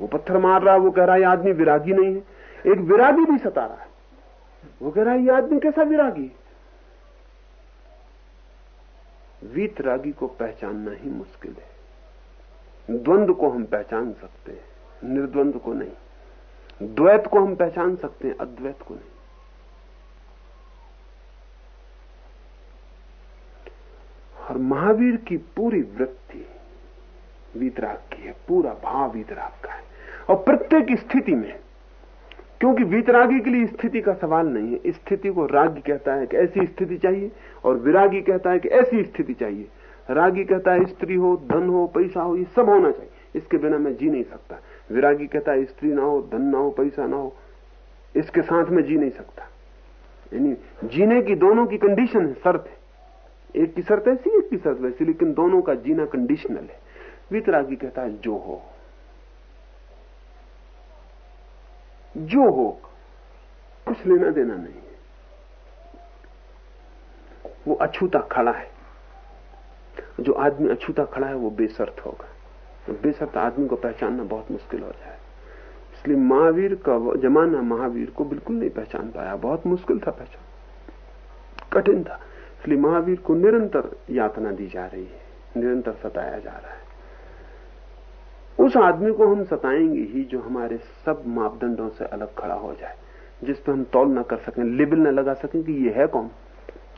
वो पत्थर मार रहा है, वो कह रहा है आदमी विरागी नहीं है। एक विरागी भी सता रहा है। वो कह रहा है, ये आदमी कैसा विरागी वीत रागी को पहचानना ही मुश्किल है। द्वंद को हम पहचान सकते हैं, निर्द्वंद को नहीं। द्वैत को हम पहचान सकते हैं, अद्वैत को नहीं। और महावीर की पूरी वृत्ति वीतराग की है, पूरा भाव वीतराग का है। और प्रत्येक स्थिति में, क्योंकि वीतरागी के लिए स्थिति का सवाल नहीं है स्थिति को रागी कहता है कि ऐसी स्थिति चाहिए, और विरागी कहता है कि ऐसी स्थिति चाहिए। रागी कहता है, स्त्री हो, धन हो, पैसा हो, ये सब होना चाहिए। इसके बिना मैं जी नहीं सकता। विरागी कहता है, स्त्री ना हो, धन ना हो, पैसा ना हो, इसके साथ में जी नहीं सकता। यानी जीने की दोनों की कंडीशन है, शर्त है। एक की शर्त ऐसी, एक की शर्त वैसी, लेकिन दोनों का जीना कंडीशनल है। वितरागी कहता है, जो हो। जो हो, कुछ लेना देना नहीं है। वो अछूता खड़ा है। जो आदमी अछूता खड़ा है, वो बेसर्त होगा। तो बेसर्त आदमी को पहचानना बहुत मुश्किल हो जाए। इसलिए महावीर का जमाना महावीर को बिल्कुल नहीं पहचान पाया। बहुत मुश्किल था पहचान। कठिन था। इसलिए महावीर को निरंतर यातना दी जा रही है। निरंतर सताया जा रहा है। उस आदमी को हम सताएँगे ही जो हमारे सब मापदंडों से अलग खड़ा हो जाए। जिस पर हम तौल न कर सकें, लेबल न लगा सकें कि ये है कौन?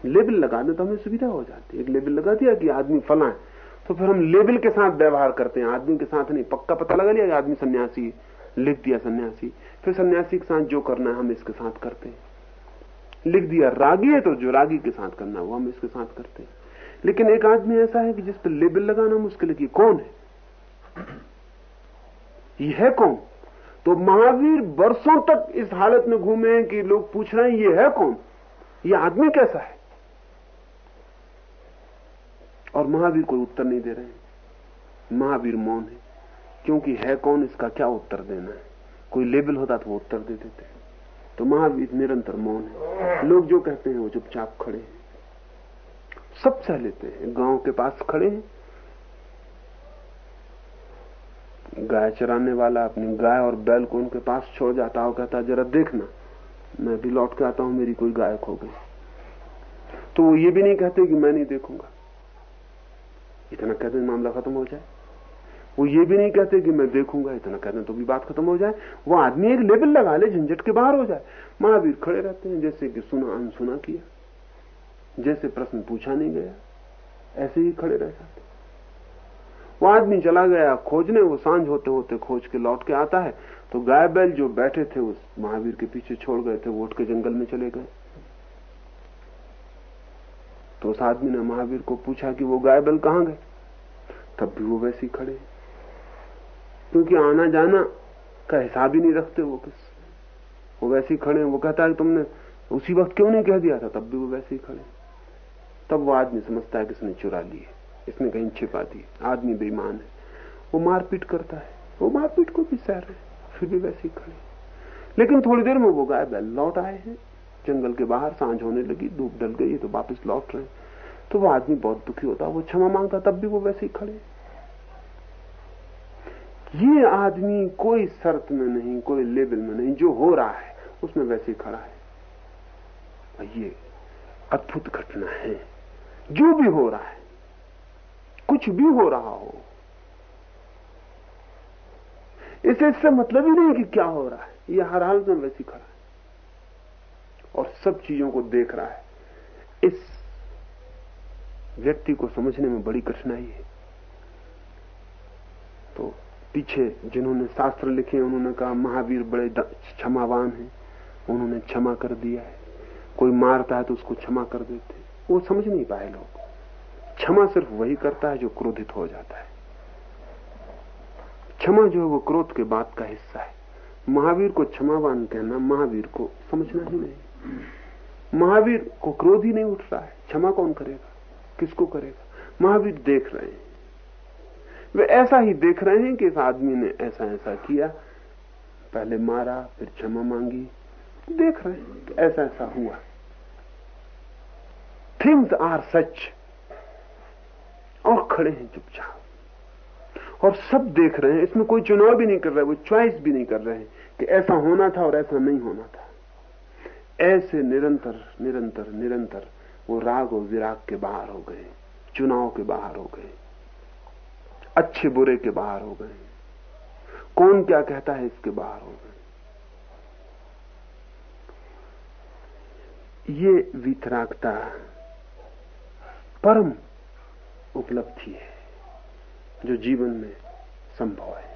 लेबल लगाने तो हमें सुविधा हो जाती है। एक लेबल लगा दिया कि आदमी फला है। तो फिर हम लेबल के साथ व्यवहार करते हैं, आदमी के साथ नहीं। पक्का पता लगा लिया आदमी सन्यासी, लिख दिया सन्यासी। फिर सन्यासी के साथ जो करना है, हम इसके साथ करते हैं। लिख दिया रागी है तो जो रागी के साथ करना है, वो हम इसके साथ करते हैं। लेकिन एक आदमी ऐसा है कि जिस पर लेबल लगाना मुश्किल है कि कौन है? ये है कौन? तो महावीर वर्षों तक इस हालत में घूमे हैं कि लोग पूछ रहे हैं, ये है कौन? ये आदमी कैसा है? और महावीर कोई उत्तर नहीं दे रहे हैं। महावीर मौन है। क्योंकि है कौन इसका क्या उत्तर देना है? कोई लेबल होता तो वो उत्तर दे देते तो महावीर निरंतर मौन है। लोग जो कहते हैं वो चुपचाप खड़े हैं। सब सह लेते हैं। गाँव के पास खड़े हैं। गाय चराने वाला अपनी गाय और बैल को उनके पास छोड़ जाता और कहता, जरा देखना, मैं भी लौट के आता हूँ, मेरी कोई गाय खो गई। तो वो ये भी नहीं कहते कि मैं नहीं देखूँगा। इतना कहते मामला खत्म हो जाए। वो ये भी नहीं कहते कि मैं देखूँगा, इतना कहते तो भी बात खत्म हो जाए। वो आदमी एक लेबल लगा ले, झंझट के बाहर हो जाए। महावीर खड़े रहते हैं, जैसे कि सुना, अनसुना किया। जैसे प्रश्न पूछा नहीं गया, ऐसे ही खड़े रह जाते वो आदमी चला गया, खोजने, वो साँझ होते होते खोज के लौट के आता है। तो गाय बैल जो बैठे थे, उस महावीर के पीछे छोड़ गए थे, वो उठ के जंगल में चले गए। तो उस आदमी ने महावीर को पूछा कि वो गाय बैल कहाँ गए? तब भी वो वैसे खड़े क्योंकि आना जाना का हिसाब ही नहीं रखते वो किस। वो वैसे ही खड़े वो कहता है तुमने उसी वक्त क्यों नहीं कह दिया था? तब भी वो वैसे ही खड़े तब वो आदमी समझता है कि इसने चुरा लिए इसने कहीं छिपा दी आदमी बेईमान है। वो मारपीट करता है। वो मारपीट को भी सह रहे फिर भी वैसे ही खड़े लेकिन थोड़ी देर में वो गाय बैल लौट आए हैं। जंगल के बाहर साँझ होने लगी, धूप डल गई तो वापस लौट रहे तो वो आदमी बहुत दुखी होता, वो क्षमा माँगता, तब भी वो वैसे ही खड़े। ये आदमी कोई शर्त में नहीं, कोई लेबल में नहीं, जो हो रहा है, उसमें वैसे ही खड़ा है। ये अद्भुत घटना है। जो भी हो रहा है, कुछ भी हो रहा हो, इसे इससे मतलब ही नहीं कि क्या हो रहा है। यह हर हाल में वैसी खड़ा है। और सब चीज़ों को देख रहा है। इस व्यक्ति को समझने में बड़ी कठिनाई है। तो पीछे जिन्होंने शास्त्र लिखे उन्होंने कहा, महावीर बड़े क्षमावान हैं। उन्होंने क्षमा कर दिया है। कोई मारता है तो उसको क्षमा कर देते वो समझ नहीं पाए लोग। क्षमा सिर्फ़ वही करता है जो क्रोधित हो जाता है। क्षमा जो है वो क्रोध के बाद का हिस्सा है। महावीर को क्षमावान कहना, महावीर को समझना ही नहीं। महावीर को क्रोध ही नहीं उठ रहा है। क्षमा कौन करेगा? किसको करेगा? महावीर देख रहे हैं। वे ऐसा ही देख रहे हैं कि इस आदमी ने ऐसा ऐसा किया। पहले मारा, फिर क्षमा मांगी। देख रहे हैं कि ऐसा ऐसा हुआ। थिंग्स आर सच और खड़े हैं चुपचाप। और सब देख रहे हैं। इसमें कोई चुनाव भी नहीं कर रहे, वो चॉइस भी नहीं कर रहे हैं कि ऐसा होना था और ऐसा नहीं होना था। ऐसे निरंतर निरंतर निरंतर वो राग और विराग के बाहर हो गए, चुनाव के बाहर हो गए, अच्छे बुरे के बाहर हो गए। कौन क्या कहता है इसके बाहर हो गए? ये वितरागता परम उपलब्धि है, जो जीवन में संभव है।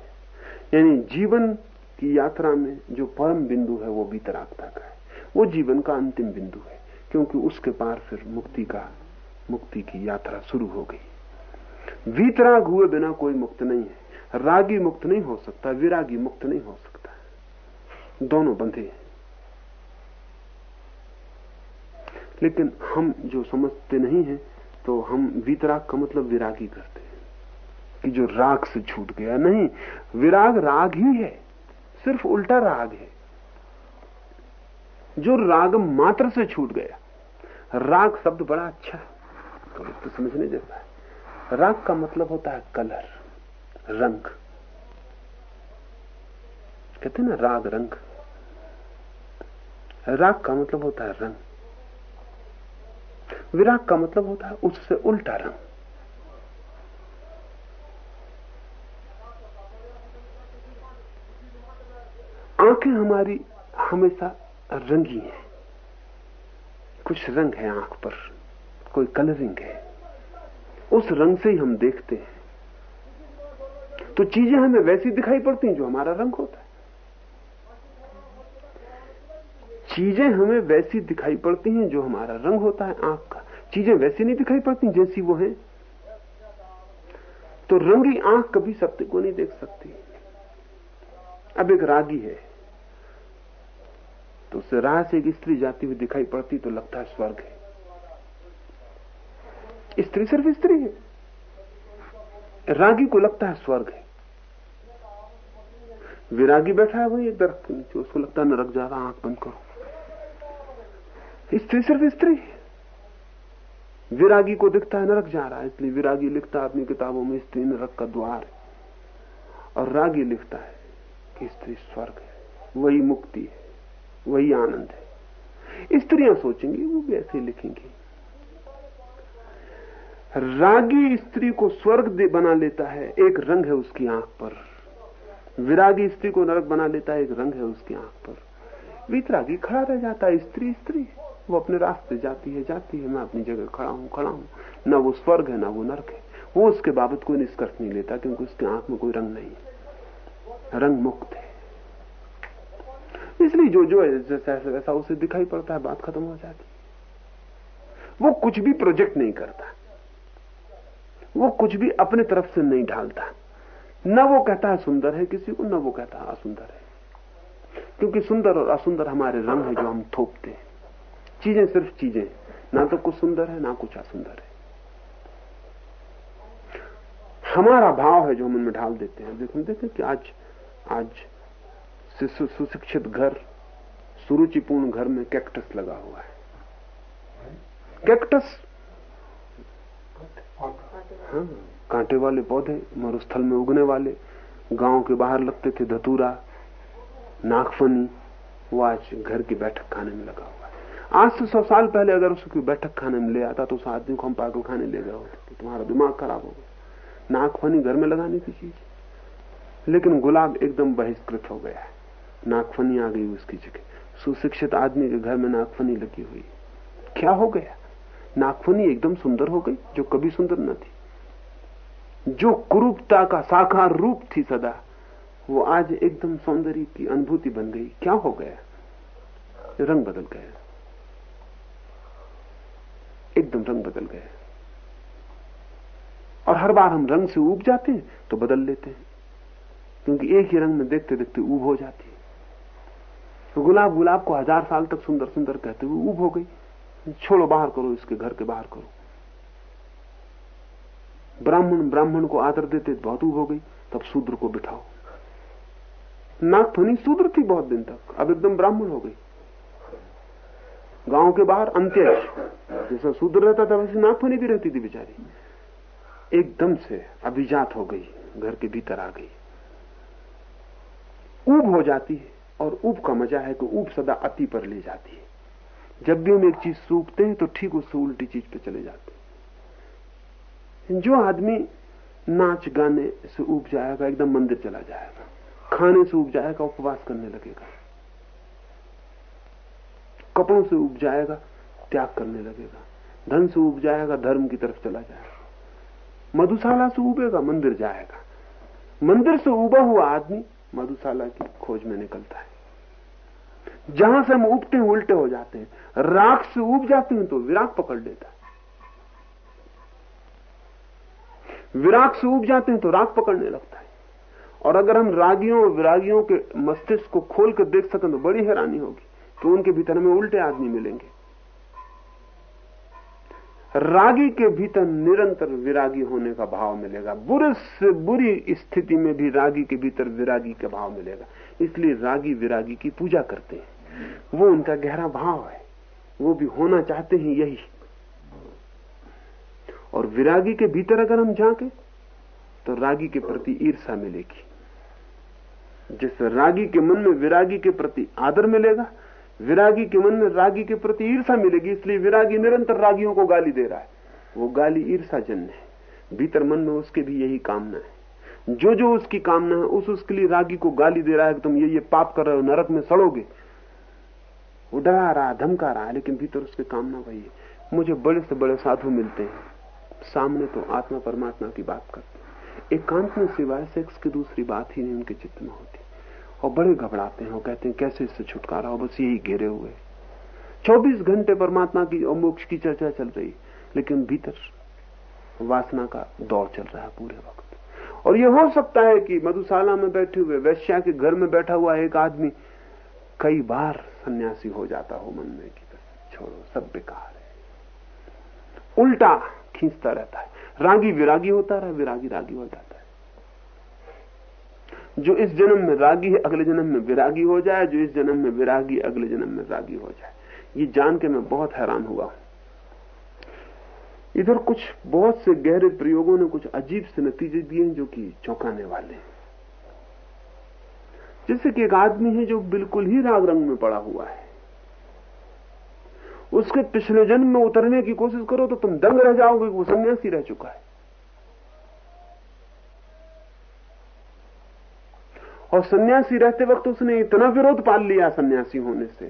यानी जीवन की यात्रा में जो परम बिंदु है, वो वितरागता का है। वो जीवन का अंतिम बिंदु है, क्योंकि उसके पार फिर मुक्ति का, मुक्ति की यात्रा शुरू हो गई। वीतराग हुए बिना कोई मुक्त नहीं है। रागी मुक्त नहीं हो सकता, विरागी मुक्त नहीं हो सकता। दोनों बंधे हैं। लेकिन हम जो समझते नहीं है तो हम वीतराग का मतलब विरागी करते हैं, कि जो राग से छूट गया। नहीं, विराग राग ही है, सिर्फ़ उल्टा राग है। जो राग मात्र से छूट गया। राग शब्द बड़ा अच्छा है। तो, समझने जैसा है। राग का मतलब होता है कलर रंग। कहते ना राग रंग। राग का मतलब होता है रंग। विराग का मतलब होता है उससे उल्टा रंग। आँखें हमारी हमेशा रंगी है। कुछ रंग है आँख पर, कोई कलरिंग है। उस रंग से ही हम देखते हैं। तो चीज़ें हमें वैसी दिखाई पड़ती हैं जो हमारा रंग होता है। चीज़ें हमें वैसी दिखाई पड़ती हैं जो हमारा रंग होता है आँख का। चीज़ें वैसी नहीं दिखाई पड़ती जैसी वो है। तो रंगी आँख कभी सत्य को नहीं देख सकती। अब एक रागी है। तो उससे राह से एक स्त्री जाती हुई दिखाई पड़ती तो लगता है स्वर्ग है। स्त्री सिर्फ़ स्त्री है। रागी को लगता है स्वर्ग है। विरागी बैठा है वही एक के नीचे, उसको लगता है, नरक जा रहा, आँख बंद करो। स्त्री सिर्फ़ स्त्री विरागी को दिखता है, नरक जा रहा है, इसलिए विरागी लिखता है, अपनी किताबों में, स्त्री नरक का द्वार और रागी लिखता है कि स्त्री स्वर्ग है, वही मुक्ति है। वही आनंद है। स्त्रियाँ सोचेंगी, वो भी ऐसे लिखेंगी। रागी स्त्री को स्वर्ग बना लेता है, एक रंग है उसकी आँख पर। विरागी स्त्री को नरक बना लेता है, एक रंग है उसकी आँख पर। वितरागी खड़ा रह जाता है, स्त्री स्त्री। वो अपने रास्ते जाती है जाती है, मैं अपनी जगह खड़ा हूँ खड़ा हूँ। ना वो स्वर्ग है, ना वो नरक है। वो उसके बाबत कोई निष्कर्ष नहीं लेता, क्योंकि उसकी आँख में कोई रंग नहीं। रंग मुक्त है। इसलिए जो जो जैसा वैसा उसे दिखाई पड़ता है, बात खत्म हो जाती वो कुछ भी प्रोजेक्ट नहीं करता। वो कुछ भी अपने तरफ़ से नहीं ढालता। न वो कहता है सुंदर है किसी को, न वो कहता है असुंदर है। क्योंकि सुंदर और असुंदर हमारे रंग है जो हम थोपते हैं। चीज़ें सिर्फ़ चीज़ें ना तो कुछ सुंदर है, ना कुछ असुंदर है। हमारा भाव है जो हम उनमें ढाल देते हैं। देखो, देखें कि आज आज सुशिक्षित घर, सुरुचिपूर्ण घर में कैक्टस लगा हुआ है। कैक्टस? हाँ कांटे वाले पौधे, मरुस्थल में उगने वाले, गाँव के बाहर लगते थे धतूरा, नागफनी, वो आज घर की बैठक खाने में लगा हुआ है। आज से सौ साल पहले अगर उसकी बैठक खाने में ले आता तो उस आदमी को हम पागल खाने ले गए होते तुम्हारा दिमाग खराब हो गया। नागफनी घर में लगाने की चीज़। लेकिन गुलाब एकदम बहिष्कृत हो गया है। नागफनी आ गई उसकी जगह। सुशिक्षित आदमी के घर में नागफनी लगी हुई। क्या हो गया? नागफनी एकदम सुंदर हो गई, जो कभी सुंदर न थी। जो कुरूपता का साकार रूप थी सदा, वो आज एकदम सौंदर्य की अनुभूति बन गई। क्या हो गया? रंग बदल गया। एकदम रंग बदल गया। और हर बार हम रंग से उब जाते हैं तो बदल लेते हैं। क्योंकि एक ही रंग में देखते देखते उब हो जाती है। गुलाब गुलाब को हज़ार साल तक सुंदर सुंदर कहते हुए ऊब हो गई। छोड़ो, बाहर करो, इसके घर के बाहर करो। ब्राह्मण ब्राह्मण को आदर देते बहुत ऊब हो गई। तब शूद्र को बिठाओ। नागफनी शूद्र थी बहुत दिन तक। अब एकदम ब्राह्मण हो गई। गाँव के बाहर अंत्यज जैसा शूद्र रहता था, वैसे नागफनी भी रहती थी बेचारी। एकदम से अभिजात हो गई। घर के भीतर आ गई। ऊब हो जाती है। और ऊब का मज़ा है कि ऊब सदा अति पर ले जाती है। जब भी हम एक चीज़ सूखते हैं तो ठीक उससे उल्टी चीज़ पे चले जाते हैं। जो आदमी नाच गाने से उब जाएगा, एकदम मंदिर चला जाएगा। खाने से उब जाएगा, उपवास करने लगेगा। कपड़ों से उब जाएगा, त्याग करने लगेगा। धन से उब जाएगा, धर्म की तरफ़ चला जाएगा। मधुशाला से उबेगा मंदिर जाएगा। मंदिर से उबा हुआ आदमी मधुशाला की खोज में निकलता है। जहाँ से हम उबते हैं, उल्टे हो जाते हैं। राख से उब जाते हैं तो विराग पकड़ लेता है। विराग से उब जाते हैं तो राग पकड़ने लगता है। और अगर हम रागियों और विरागियों के मस्तिष्क को खोल कर देख सकें तो बड़ी हैरानी होगी। कि उनके भीतर में उल्टे आदमी मिलेंगे। रागी के भीतर निरंतर विरागी होने का भाव मिलेगा। बुरे से बुरी स्थिति में भी रागी के भीतर विरागी का भाव मिलेगा। इसलिए रागी विरागी की पूजा करते हैं। वो उनका गहरा भाव है। वो भी होना चाहते हैं यही। और विरागी के भीतर अगर हम झांके तो रागी के प्रति ईर्षा मिलेगी। जिस रागी के मन में विरागी के प्रति आदर मिलेगा विरागी के मन में रागी के प्रति ईर्षा मिलेगी, इसलिए विरागी निरंतर रागियों को गाली दे रहा है। वो गाली ईर्षा जन्य है। भीतर मन में उसके भी यही कामना है। जो जो उसकी कामना है, उस उसके लिए रागी को गाली दे रहा है कि तुम ये ये पाप कर रहे हो, नरक में सड़ोगे। वो डरा रहा, धमका रहा है, लेकिन भीतर उसकी कामना वही है। मुझे बड़े से बड़े साधु मिलते हैं। सामने तो आत्मा परमात्मा की बात करते एकांत में सिवाय सेक्स की दूसरी बात ही नहीं, उनके चित्त में होती। और बड़े घबराते हैं। और कहते हैं, कैसे इससे छुटकारा हो बस यही घेरे हुए 24 घंटे परमात्मा की और मोक्ष की चर्चा चल रही, लेकिन भीतर वासना का दौर चल रहा है पूरे वक्त। और यह हो सकता है कि मधुशाला में बैठे हुए, वैश्या के घर में बैठा हुआ एक आदमी कई बार सन्यासी हो जाता हो मन में कि छोड़ो, सब बेकार है। उल्टा खींचता रहता है। रागी विरागी होता रहा विरागी रागी होता जो इस जन्म में रागी है, अगले जन्म में विरागी हो जाए, जो इस जन्म में विरागी अगले जन्म में रागी हो जाए। ये जान के मैं बहुत हैरान हुआ हूँ। इधर कुछ बहुत से गहरे प्रयोगों ने कुछ अजीब से नतीजे दिए हैं जो कि चौंकाने वाले हैं। जैसे कि एक आदमी है जो बिल्कुल ही राग रंग में पड़ा हुआ है। उसके पिछले जन्म में उतरने की कोशिश करो तो तुम दंग रह जाओगे, वो सन्यासी रह चुका है। और सन्यासी रहते वक्त उसने इतना विरोध पाल लिया सन्यासी होने से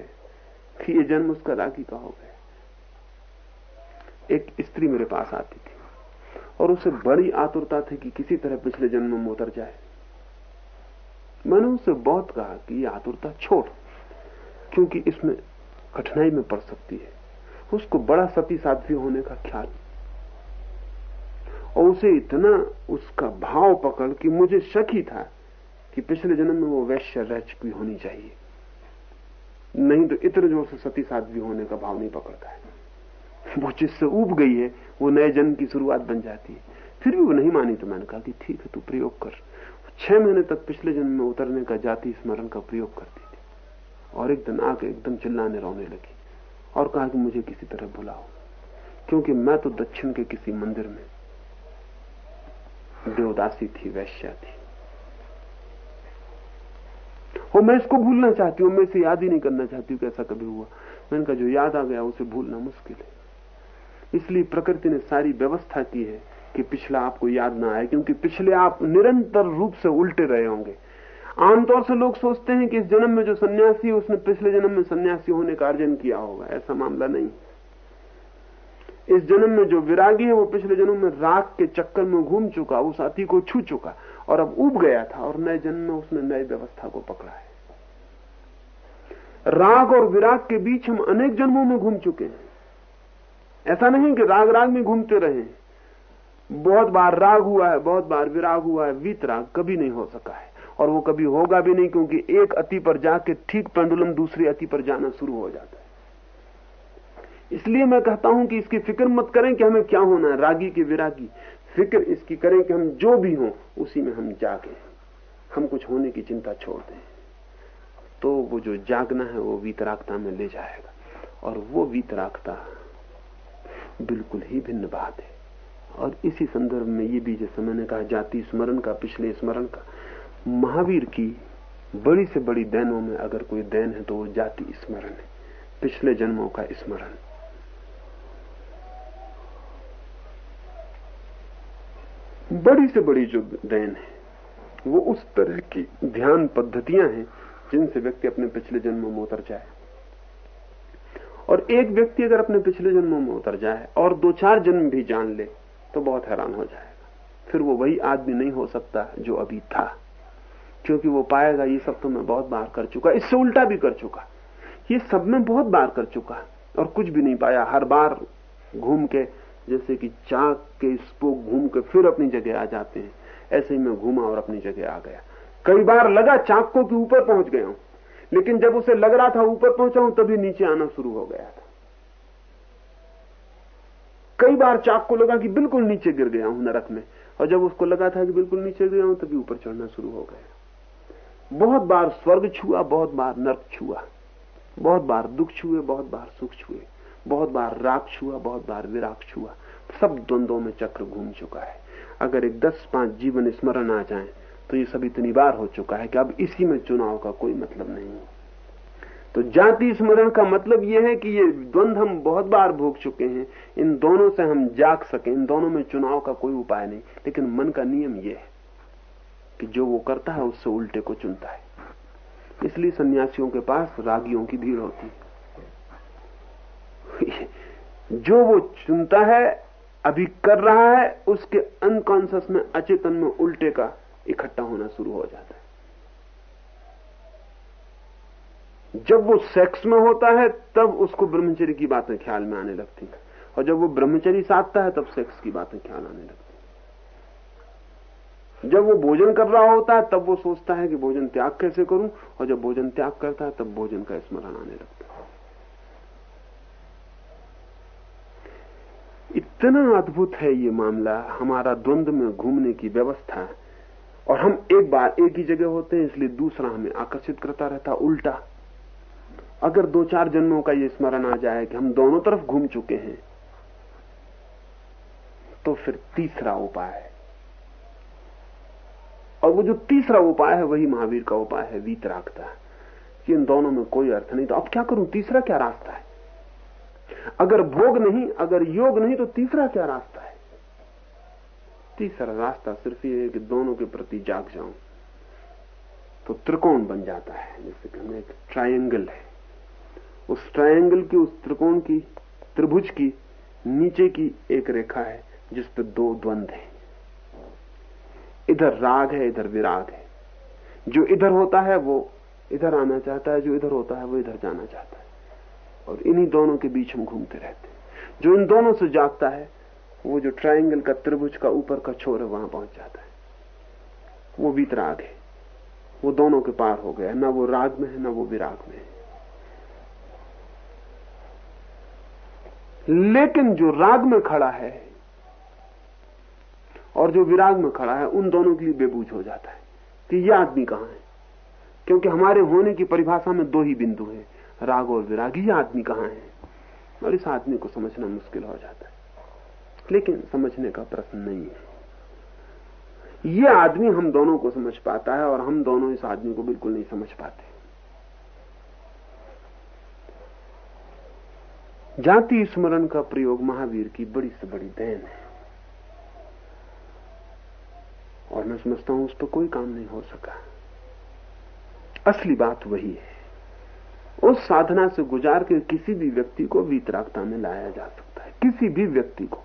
कि ये जन्म उसका रागी का हो गया। एक स्त्री मेरे पास आती थी और उसे बड़ी आतुरता थी कि किसी तरह पिछले जन्म में उतर जाए। मैंने उसे बहुत कहा कि ये आतुरता छोड़, क्योंकि इसमें कठिनाई में पड़ सकती है। उसको बड़ा सती साध्वी होने का ख्याल। और उसे इतना उसका भाव पकड़ कि मुझे शक ही था कि पिछले जन्म में वो वैश्य रह चुकी होनी चाहिए। नहीं तो इतने ज़ोर से सती साध्वी होने का भाव नहीं पकड़ता है। वो जिससे उब गई है, वो नए जन्म की शुरुआत बन जाती है। फिर भी वो नहीं मानी तो मैंने कहा कि ठीक है, तू प्रयोग कर। छह महीने तक पिछले जन्म में उतरने का, जाति स्मरण का प्रयोग करती थी। और एक दिन आके एकदम चिल्लाने रोने लगी और कहा कि मुझे किसी तरह बुलाओ, क्योंकि मैं तो दक्षिण के किसी मंदिर में देवदासी थी, वैश्या थी। और मैं इसको भूलना चाहती हूँ, मैं इसे याद ही नहीं करना चाहती हूँ कि ऐसा कभी हुआ। मैंने कहा, जो याद आ गया, उसे भूलना मुश्किल है। इसलिए प्रकृति ने सारी व्यवस्था की है कि पिछला आपको याद ना आए, क्योंकि पिछले आप निरंतर रूप से उल्टे रहे होंगे। आमतौर से लोग सोचते हैं कि इस जन्म में जो सन्यासी है उसने पिछले जन्म में सन्यासी होने का अर्जन किया होगा। ऐसा मामला नहीं। इस जन्म में जो विरागी है, वो पिछले जन्म में राग के चक्कर में घूम चुका, उस अति को छू चुका और अब उब गया था और नए जन्म में उसने नई व्यवस्था को पकड़ा है। राग और विराग के बीच हम अनेक जन्मों में घूम चुके हैं। ऐसा नहीं कि राग राग में घूमते रहे। बहुत बार राग हुआ है, बहुत बार विराग हुआ है, वीत राग कभी नहीं हो सका है। और वो कभी होगा भी नहीं क्योंकि एक अति पर जाके ठीक पेंडुलम दूसरी अति पर जाना शुरू हो जाता है। इसलिए मैं कहता हूँ कि इसकी फ़िक्र मत करें कि हमें क्या होना है, रागी की विरागी। फ़िक्र इसकी करें कि हम जो भी हों, उसी में हम जागे। हम कुछ होने की चिंता छोड़ दें। तो वो जो जागना है, वो वीतरागता में ले जाएगा। और वो वीतरागता बिल्कुल ही भिन्न बात है। और इसी संदर्भ में ये भी, जैसे मैंने कहा, जाति स्मरण का, पिछले स्मरण का, महावीर की बड़ी से बड़ी दैनों में अगर कोई दैन है तो वो जाति स्मरण है। पिछले जन्मों का स्मरण। बड़ी से बड़ी जो दैन है, वो उस तरह की ध्यान पद्धतियाँ हैं जिनसे व्यक्ति अपने पिछले जन्मों में उतर जाए। और एक व्यक्ति अगर अपने पिछले जन्मों में उतर जाए और दो चार जन्म भी जान ले तो बहुत हैरान हो जाएगा। फिर वो वही आदमी नहीं हो सकता जो अभी था। क्योंकि वो पाएगा, ये सब तो मैं बहुत बार कर चुका, इससे उल्टा भी कर चुका। ये सब में बहुत बार कर चुका और कुछ भी नहीं पाया। हर बार घूम के, जैसे कि चाक के स्पोक घूम के फिर अपनी जगह आ जाते हैं। ऐसे ही मैं घूमा और अपनी जगह आ गया। कई बार लगा चाक को ऊपर पहुँच गया हूँ। लेकिन जब उसे लग रहा था ऊपर पहुँचा हूँ, तभी नीचे आना शुरू हो गया था। कई बार चाक को लगा कि बिल्कुल नीचे गिर गया हूँ नरक में, और जब उसको लगा था कि बिल्कुल नीचे गया हूँ, तभी ऊपर चढ़ना शुरू हो गया। बहुत बार स्वर्ग छुआ, बहुत बार नर्क छुआ, बहुत बार दुख छुए, बहुत बार सुख छुए, बहुत बार राग छुआ, बहुत बार विराग छुआ। सब द्वंद्वों में चक्र घूम चुका है। अगर एक दस पाँच जीवन स्मरण आ जाए तो ये सब इतनी बार हो चुका है कि अब इसी में चुनाव का कोई मतलब नहीं तो जाति स्मरण का मतलब यह है कि ये द्वंद हम बहुत बार भोग चुके हैं। इन दोनों से हम जाग सके, इन दोनों में चुनाव का कोई उपाय नहीं। लेकिन मन का नियम यह है कि जो वो करता है, उससे उल्टे को चुनता है। इसलिए सन्यासियों के पास रागियों की भीड़ होती है। जो वो चुनता है, अभी कर रहा है, उसके अनकॉन्सियस में अचेतन में उल्टे का इकट्ठा होना शुरू हो जाता है। जब वो सेक्स में होता है, तब उसको ब्रह्मचर्य की बातें ख्याल में आने लगती हैं। और जब वो ब्रह्मचर्य साधता है, तब सेक्स की बातें ख्याल आने लगती जब वो भोजन कर रहा होता है, तब वो सोचता है कि भोजन त्याग कैसे करूँ, और जब भोजन त्याग करता है, तब भोजन का स्मरण आने लगता है। इतना अद्भुत है ये मामला, हमारा द्वंद्व में घूमने की व्यवस्था। और हम एक बार एक ही जगह होते हैं, इसलिए दूसरा हमें आकर्षित करता रहता, उल्टा। अगर दो चार जन्मों का ये स्मरण आ जाए कि हम दोनों तरफ़ घूम चुके हैं तो फिर तीसरा उपाय है। और वो जो तीसरा उपाय है, वही महावीर का उपाय है वीतरागता कि इन दोनों में कोई अर्थ नहीं तो अब क्या करूँ? तीसरा क्या रास्ता है? अगर भोग नहीं, अगर योग नहीं तो तीसरा क्या रास्ता है? तीसरा रास्ता सिर्फ़ ये है कि दोनों के प्रति जाग जाऊँ। तो त्रिकोण बन जाता है, जैसे कि हमें एक ट्रायंगल है। उस ट्रायंगल की, उस त्रिकोण की, त्रिभुज की, नीचे की एक रेखा है, जिस पर दो द्वंद है। इधर राग है, इधर विराग है। जो इधर होता है, वो इधर आना चाहता है, जो इधर होता है, वो इधर जाना चाहता है। और इन्हीं दोनों के बीच हम घूमते रहते हैं। जो इन दोनों से जागता है वो जो ट्रायंगल का त्रिभुज का ऊपर का छोर है, वहाँ पहुँच जाता है। वो वीतराग है। वो दोनों के पार हो गया ना वो राग में है, ना वो विराग में है। लेकिन जो राग में खड़ा है और जो विराग में खड़ा है, उन दोनों के लिए बेबूझ हो जाता है कि यह आदमी कहाँ है? क्योंकि हमारे होने की परिभाषा में दो ही बिंदु हैं, राग और विराग। ये आदमी कहाँ है? और इस आदमी को समझना मुश्किल हो जाता है। लेकिन समझने का प्रश्न नहीं है। ये आदमी हम दोनों को समझ पाता है और हम दोनों इस आदमी को बिल्कुल नहीं समझ पाते। जाति स्मरण का प्रयोग महावीर की बड़ी से बड़ी देन है। और मैं समझता हूँ उस पर कोई काम नहीं हो सका। असली बात वही है। उस साधना से गुजार के किसी भी व्यक्ति को वीतरागता में लाया जा सकता है। किसी भी व्यक्ति को।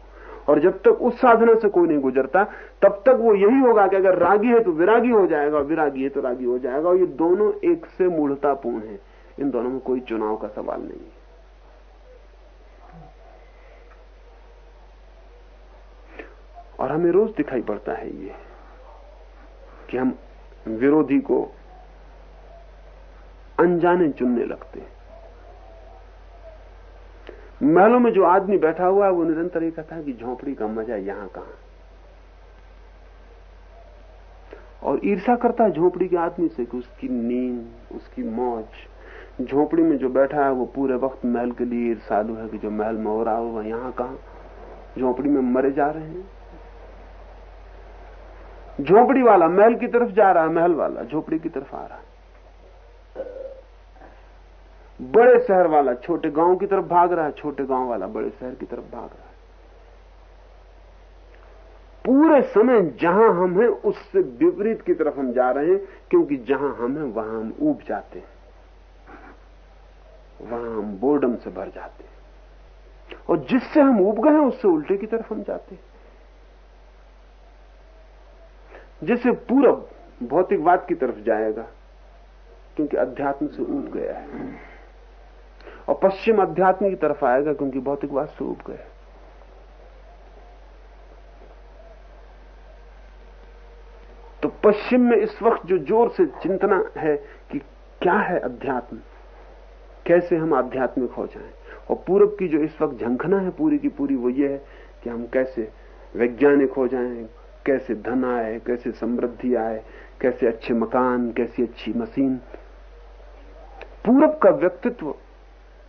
और जब तक उस साधना से कोई नहीं गुजरता, तब तक वो यही होगा कि अगर रागी है तो विरागी हो जाएगा, और विरागी है तो रागी हो जाएगा। और ये दोनों एक से मूढ़तापूर्ण है। इन दोनों में कोई चुनाव का सवाल नहीं है। और हमें रोज दिखाई पड़ता है ये, कि हम विरोधी को अनजाने चुनने लगते हैं। महलों में जो आदमी बैठा हुआ है, वो निरंतर ही कहता है कि झोंपड़ी का मज़ा यहाँ कहाँ? और ईर्षा करता है झोंपड़ी के आदमी से कि उसकी नींद, उसकी मौज, झोंपड़ी में जो बैठा है, वो पूरे वक्त महल के लिए ईर्षालु है कि जो महल में हो रहा हो, वह यहाँ कहा? झोंपड़ी में मरे जा रहे हैं। झोंपड़ी वाला महल की तरफ़ जा रहा है, महल वाला झोपड़ी की तरफ़ आ रहा है। बड़े शहर वाला, छोटे गाँव की तरफ़ भाग रहा है, छोटे गाँव वाला बड़े शहर की तरफ़ भाग रहा है। पूरे समय जहाँ हम हैं, उससे विपरीत की तरफ़ हम जा रहे हैं, क्योंकि जहाँ हम हैं, वहाँ हम ऊब जाते हैं। वहाँ हम बोर्डम से भर जाते हैं। और जिससे हम ऊब गए हैं, उससे उल्टे की तरफ़ हम जाते हैं। जैसे पूरब भौतिकवाद की तरफ़ जाएगा, क्योंकि अध्यात्म से ऊब गया है। और पश्चिम अध्यात्म की तरफ़ आएगा क्योंकि भौतिकवाद से ऊब गया तो पश्चिम में इस वक्त जो ज़ोर से चिंतना है कि क्या है अध्यात्म, कैसे हम आध्यात्मिक हो जाएँ? और पूरब की जो इस वक्त झंखना है पूरी की पूरी, वो ये है कि हम कैसे वैज्ञानिक हो जाएँ, कैसे धन आए, कैसे समृद्धि आए, कैसे अच्छे मकान, कैसी अच्छी मशीन। पूरब का व्यक्तित्व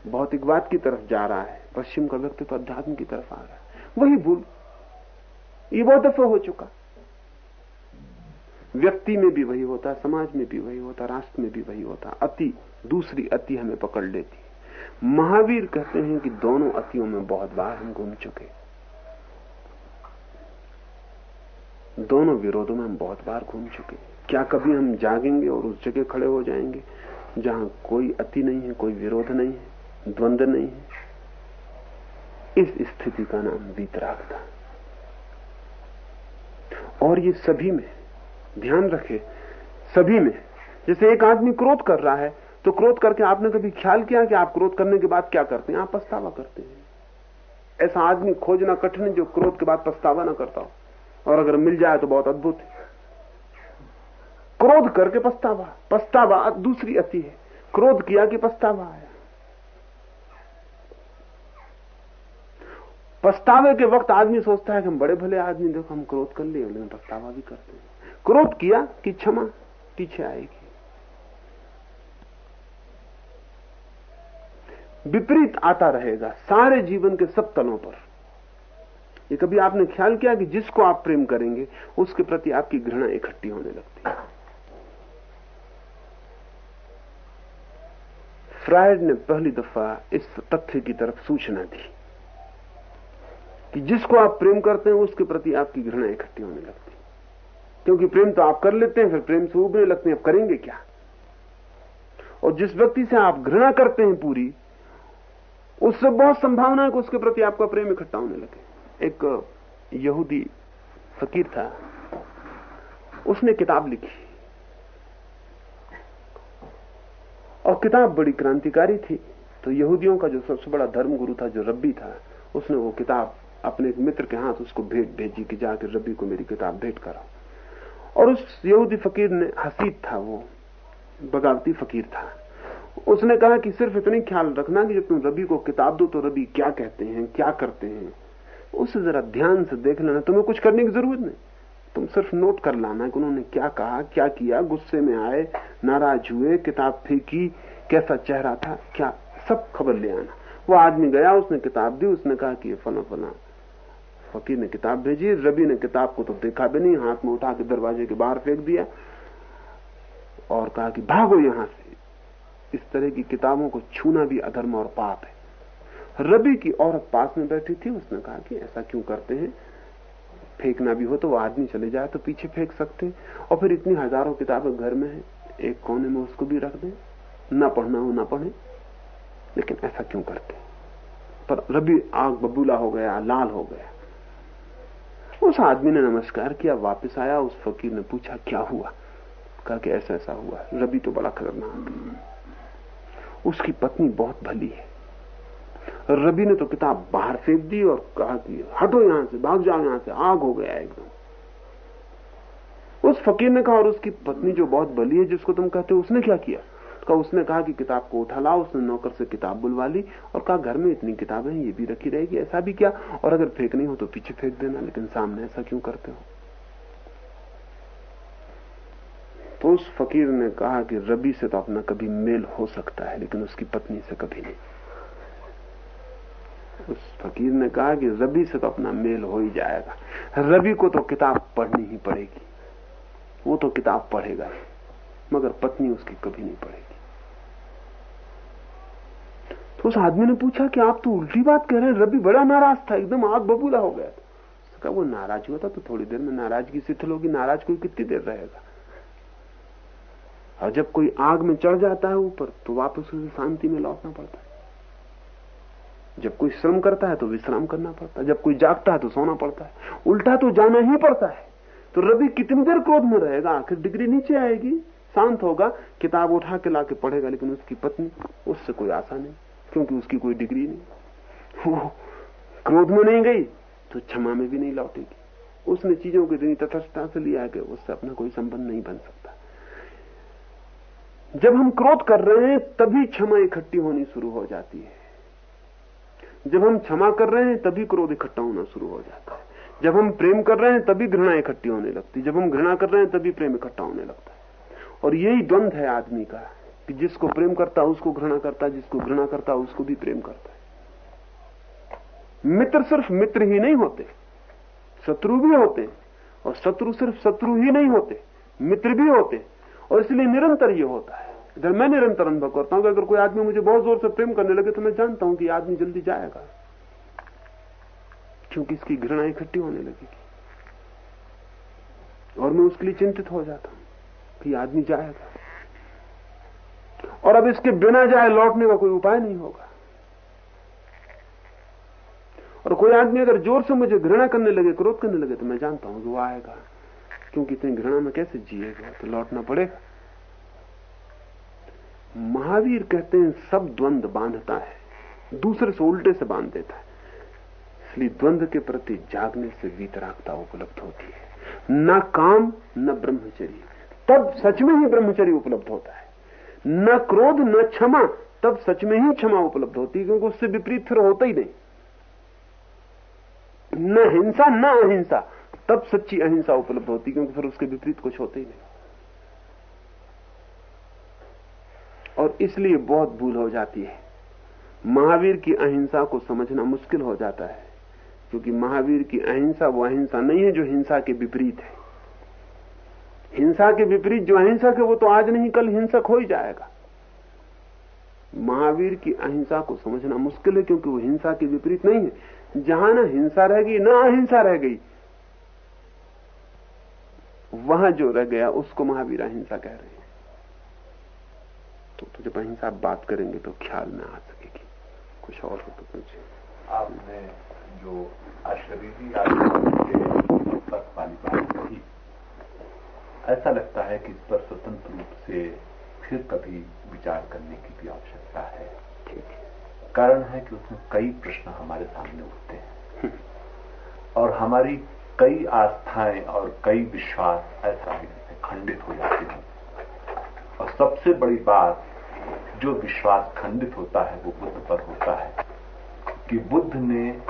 भौतिकवाद की तरफ़ जा रहा है, पश्चिम का व्यक्तित्व अध्यात्म की तरफ़ आ रहा है। वही भूल। ये बहुत दफ़ा हो चुका। व्यक्ति में भी वही होता, समाज में भी वही होता, राष्ट्र में भी वही होता। अति, दूसरी अति हमें पकड़ लेती। महावीर कहते हैं कि दोनों अतियों में बहुत बार हम घूम चुके। दोनों विरोधों में हम बहुत बार घूम चुके। क्या कभी हम जागेंगे और उस जगह खड़े हो जाएँगे जहाँ कोई अति नहीं है, कोई विरोध नहीं है? द्वंद्व नहीं। है इस स्थिति का नाम वीतराग था। और ये सभी में, ध्यान रखे, सभी में, जैसे एक आदमी क्रोध कर रहा है तो क्रोध करके आपने कभी ख्याल किया कि आप क्रोध करने के बाद क्या करते हैं? आप पछतावा करते हैं। ऐसा आदमी खोजना कठिन है जो क्रोध के बाद पछतावा ना करता हो। और अगर मिल जाए तो बहुत अद्भुत है। क्रोध करके पछतावा। पछतावा दूसरी अति है। क्रोध किया कि पछतावा आया। पछतावे के वक्त आदमी सोचता है कि हम बड़े भले आदमी, देखो हम क्रोध कर लिए, लेकिन पछतावा भी करते हैं। क्रोध किया कि क्षमा पीछे आएगी। विपरीत आता रहेगा सारे जीवन के सब तलों पर। ये कभी आपने ख्याल किया कि जिसको आप प्रेम करेंगे, उसके प्रति आपकी घृणा इकट्ठी होने लगती है? फ्रायड ने पहली दफ़ा इस तथ्य की तरफ़ सूचना दी। कि जिसको आप प्रेम करते हैं, उसके प्रति आपकी घृणा इकट्ठी होने लगती क्योंकि प्रेम तो आप कर लेते हैं, फिर प्रेम से उबने लगते हैं, अब करेंगे क्या? और जिस व्यक्ति से आप घृणा करते हैं पूरी, उससे बहुत संभावना है कि उसके प्रति आपका प्रेम इकट्ठा होने लगे। एक यहूदी फकीर था। उसने किताब लिखी। और किताब बड़ी क्रांतिकारी थी। तो यहूदियों का जो सबसे बड़ा धर्म गुरु था, जो रब्बी था, उसने वो किताब अपने एक मित्र के हाथ उसको भेंट भेजी कि जाकर रब्बी को मेरी किताब भेंट करा और उस यहूदी फकीर ने, हसीद था वो, बगावती फकीर था। उसने कहा कि सिर्फ़ इतनी ख्याल रखना कि जब तुम रबी को किताब दो तो रबी क्या कहते हैं, क्या करते हैं। उसे जरा ध्यान से देख लेना, तुम्हें कुछ करने की ज़रूरत नहीं। तुम सिर्फ़ नोट कर लाना कि उन्होंने क्या कहा, क्या किया, गुस्से में आए, नाराज़ हुए, किताब फेंकी, कैसा चेहरा था, क्या सब खबर ले आना। वो आदमी गया, उसने किताब दी, उसने कहा कि ये फला फला फकीर ने किताब भेजी, रबी ने किताब को तो देखा भी नहीं, हाथ में उठा के दरवाजे के बाहर फेंक दिया और कहा कि भागो यहाँ से। इस तरह की किताबों को छूना भी अधर्म और पाप है। रबी की औरत पास में बैठी थी, उसने कहा कि ऐसा क्यों करते हैं? फेंकना भी हो तो वो आदमी चले जाए तो पीछे फेंक सकते और फिर इतनी हज़ारों किताबें घर में है, एक कोने में उसको भी रख दें। ना पढ़ना हो, ना पढ़े। लेकिन ऐसा क्यों करते पर रबी आग बबूला हो गया, लाल हो गया। उस आदमी ने नमस्कार किया, वापस आया, उस फकीर ने पूछा, क्या हुआ? कहा कि, ऐसा ऐसा हुआ। रबी तो बड़ा खतरनाक उसकी पत्नी बहुत भली है। रबी ने तो किताब बाहर फेंक दी और कहा कि, हटो यहाँ से, भाग जाओ यहाँ से, आग हो गया एकदम। उस फकीर ने कहा, और उसकी पत्नी जो बहुत भली है, जिसको तुम कहते हो, उसने क्या किया? का उसने कहा कि किताब को उठा लाओ, उसने नौकर से किताब बुलवा ली और कहा, घर में इतनी किताबें हैं, ये भी रखी रहेगी, ऐसा भी क्या? और अगर फेंकनी हो तो पीछे फेंक देना, लेकिन सामने ऐसा क्यों करते हो? तो उस फकीर ने कहा कि रबी से तो अपना कभी मेल हो सकता है, लेकिन उसकी पत्नी से कभी नहीं। उस फकीर ने कहा कि रबी से तो अपना मेल हो ही जाएगा। रवि को तो किताब पढ़नी ही पड़ेगी। वो तो किताब पढ़ेगा मगर पत्नी उसकी कभी नहीं पढ़ेगी। तो उस आदमी ने पूछा कि आप तो उल्टी बात कह रहे हैं, रवि बड़ा नाराज़ था, एकदम आग बबूला हो गया। कहा, वो नाराज़ हुआ था तो थोड़ी देर में नाराज़गी शिथिल होगी, नाराज़ कोई कितनी देर रहेगा? और जब कोई आग में चढ़ जाता है ऊपर तो वापस उसे शांति में लौटना पड़ता है। जब कोई श्रम करता है तो विश्राम करना पड़ता है, जब कोई जागता है तो सोना पड़ता है, उल्टा तो जाना ही पड़ता है। तो रवि कितनी देर क्रोध में रहेगा, आखिर डिग्री नीचे आएगी, शांत होगा, किताब उठा के लाके पढ़ेगा, लेकिन उसकी पत्नी, उससे कोई आशा नहीं। क्योंकि उसकी कोई डिग्री नहीं। वो क्रोध में नहीं गई तो क्षमा में भी नहीं लौटेगी। उसने चीज़ों को इतनी तटस्थता से लिया कि उससे अपना कोई संबंध नहीं बन सकता। जब हम क्रोध कर रहे हैं, तभी क्षमा इकट्ठी होनी शुरू हो जाती है। जब हम क्षमा कर रहे हैं, तभी क्रोध इकट्ठा होना शुरू हो जाता है। जब हम प्रेम कर रहे हैं, तभी घृणा इकट्ठी होने लगती है। जब हम घृणा कर रहे हैं, तभी प्रेम इकट्ठा होने लगता है। और यही द्वंद है आदमी का। कि जिसको प्रेम करता उसको घृणा करता है, जिसको घृणा करता उसको भी प्रेम करता है। मित्र सिर्फ़ मित्र ही नहीं होते, शत्रु भी होते, और शत्रु सिर्फ़ शत्रु ही नहीं होते, मित्र भी होते, और इसलिए निरंतर ये होता है। इधर मैं निरंतर अनुभव करता हूँ कि अगर कोई आदमी मुझे बहुत ज़ोर से प्रेम करने लगे तो मैं जानता हूँ कि आदमी जल्दी जाएगा, क्योंकि इसकी घृणा इकट्ठी होने लगेगी। और मैं उसके लिए चिंतित हो जाता हूँ कि आदमी जाएगा। और अब इसके बिना जाए लौटने का कोई उपाय नहीं होगा। और कोई आदमी अगर ज़ोर से मुझे घृणा करने लगे, क्रोध करने लगे तो मैं जानता हूँ कि वो आएगा। क्योंकि इतनी घृणा में कैसे जिएगा? तो लौटना पड़ेगा। महावीर कहते हैं, सब द्वंद बांधता है, दूसरे से उल्टे से बाँध देता है। इसलिए द्वंद के प्रति जागने से वीतरागता उपलब्ध होती है। न काम, न ब्रह्मचर्य। तब सच में ही ब्रह्मचर्य उपलब्ध होता है। न क्रोध, न क्षमा, तब सच में ही क्षमा उपलब्ध होती है, क्योंकि उससे विपरीत फिर होता ही नहीं। न हिंसा, न अहिंसा, तब सच्ची अहिंसा उपलब्ध होती क्योंकि फिर उसके विपरीत कुछ होते ही नहीं। और इसलिए बहुत भूल हो जाती है। महावीर की अहिंसा को समझना मुश्किल हो जाता है, क्योंकि महावीर की अहिंसा वो अहिंसा नहीं है जो हिंसा के विपरीत है। हिंसा के विपरीत जो अहिंसक है वो तो आज नहीं कल हिंसक हो ही जाएगा। महावीर की अहिंसा को समझना मुश्किल है क्योंकि वो हिंसा के विपरीत नहीं है। जहाँ ना हिंसा रह गई ना अहिंसा रह गई वहाँ जो रह गया उसको महावीर अहिंसा कह रहे हैं। तो, तो जब अहिंसा बात करेंगे तो ख्याल में आ सकेगी। कुछ और हो तो कुछ आपने जो अशरीरी आत्मा वाली बात कही ऐसा लगता है कि इस पर स्वतंत्र रूप से फिर कभी विचार करने की भी आवश्यकता है। कारण है कि उसमें कई प्रश्न हमारे सामने उठते हैं। और हमारी कई आस्थाएँ और कई विश्वास ऐसा है खंडित हो जाते हैं। और सबसे बड़ी बात जो विश्वास खंडित होता है वो बुद्ध पर होता है। कि बुद्ध ने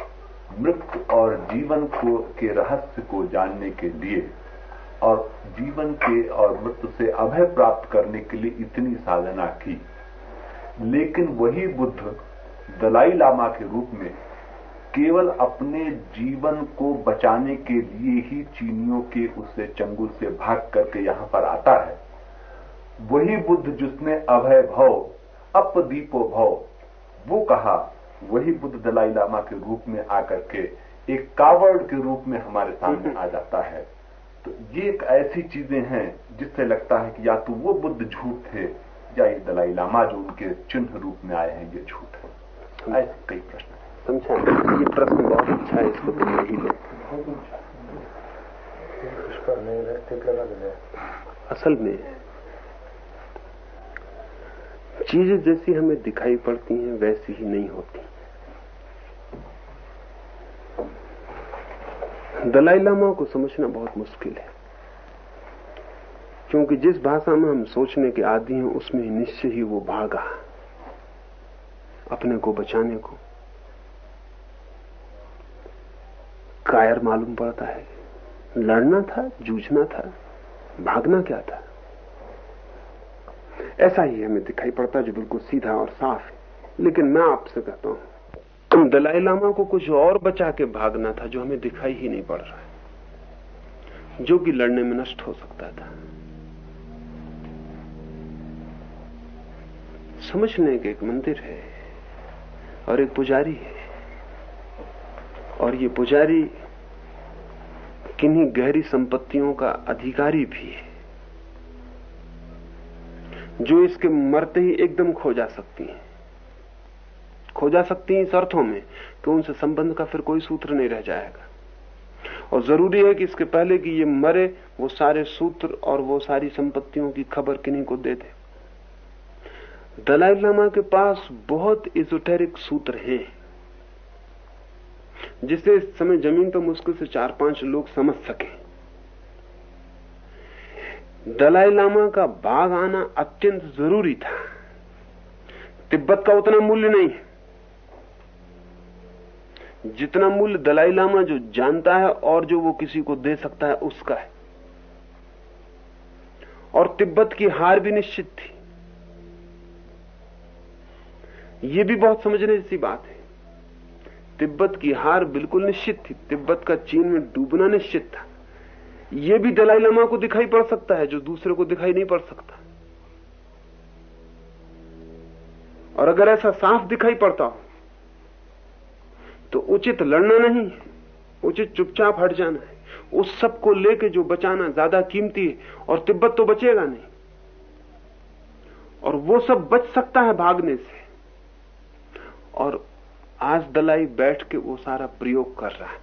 मृत्यु और जीवन को के रहस्य को जानने के लिए और जीवन के और मृत्यु से अभय प्राप्त करने के लिए इतनी साधना की। लेकिन वही बुद्ध दलाई लामा के रूप में केवल अपने जीवन को बचाने के लिए ही चीनियों के उससे चंगुल से भाग करके यहाँ पर आता है। वही बुद्ध जिसने अभय भव, अपदीपो भव, वो कहा, वही बुद्ध दलाई लामा के रूप में आकर के एक कावड़ के रूप में हमारे सामने आ जाता है। तो ये एक ऐसी चीज़ें हैं जिससे लगता है कि या तो वो बुद्ध झूठ थे या ये दलाई लामा जो उनके चिन्ह रूप में आए हैं ये झूठ है। ऐसे कई प्रश्न समझा? ये प्रश्न बहुत अच्छा है इसको तुम नहीं लो असल में चीज़ें जैसी हमें दिखाई पड़ती हैं वैसी ही नहीं होती। दलाई लामा को समझना बहुत मुश्किल है। क्योंकि जिस भाषा में हम सोचने के आदि हैं, उसमें निश्चय ही वो भागा। अपने को बचाने को। कायर मालूम पड़ता है। लड़ना था, जूझना था, भागना क्या था? ऐसा ही हमें दिखाई पड़ता है जो बिल्कुल सीधा और साफ़ है। लेकिन मैं आपसे कहता हूँ दलाई लामा को कुछ और बचा के भागना था जो हमें दिखाई ही नहीं पड़ रहा है, जो कि लड़ने में नष्ट हो सकता था। समझ लें कि एक मंदिर है और एक पुजारी है। और ये पुजारी किन्हीं गहरी संपत्तियों का अधिकारी भी है, जो इसके मरते ही एकदम खो जा सकती हैं। खो जा सकती हैं इस अर्थों में कि उनसे संबंध का फिर कोई सूत्र नहीं रह जाएगा। और ज़रूरी है कि इसके पहले कि ये मरे, वो सारे सूत्र और वो सारी संपत्तियों की खबर किन्हीं को दे दे। दलाई लामा के पास बहुत इजोटेरिक सूत्र हैं। जिसे इस समय ज़मीन पर मुश्किल से चार पाँच लोग समझ सके। दलाई लामा का बाघ आना अत्यंत ज़रूरी था। तिब्बत का उतना मूल्य नहीं है। जितना मूल्य दलाई लामा जो जानता है और जो वो किसी को दे सकता है, उसका है। और तिब्बत की हार भी निश्चित थी। ये भी बहुत समझने जैसी बात है। तिब्बत की हार बिल्कुल निश्चित थी। तिब्बत का चीन में डूबना निश्चित था। यह भी दलाई लामा को दिखाई पड़ सकता है, जो दूसरे को दिखाई नहीं पड़ सकता। और अगर ऐसा साफ़ दिखाई पड़ता हो तो उचित लड़ना नहीं है। उचित चुपचाप हट जाना है। उस सबको लेके जो बचाना ज़्यादा कीमती है, और तिब्बत तो बचेगा नहीं। और वो सब बच सकता है भागने से। और आज दलाई बैठ के वो सारा प्रयोग कर रहा है।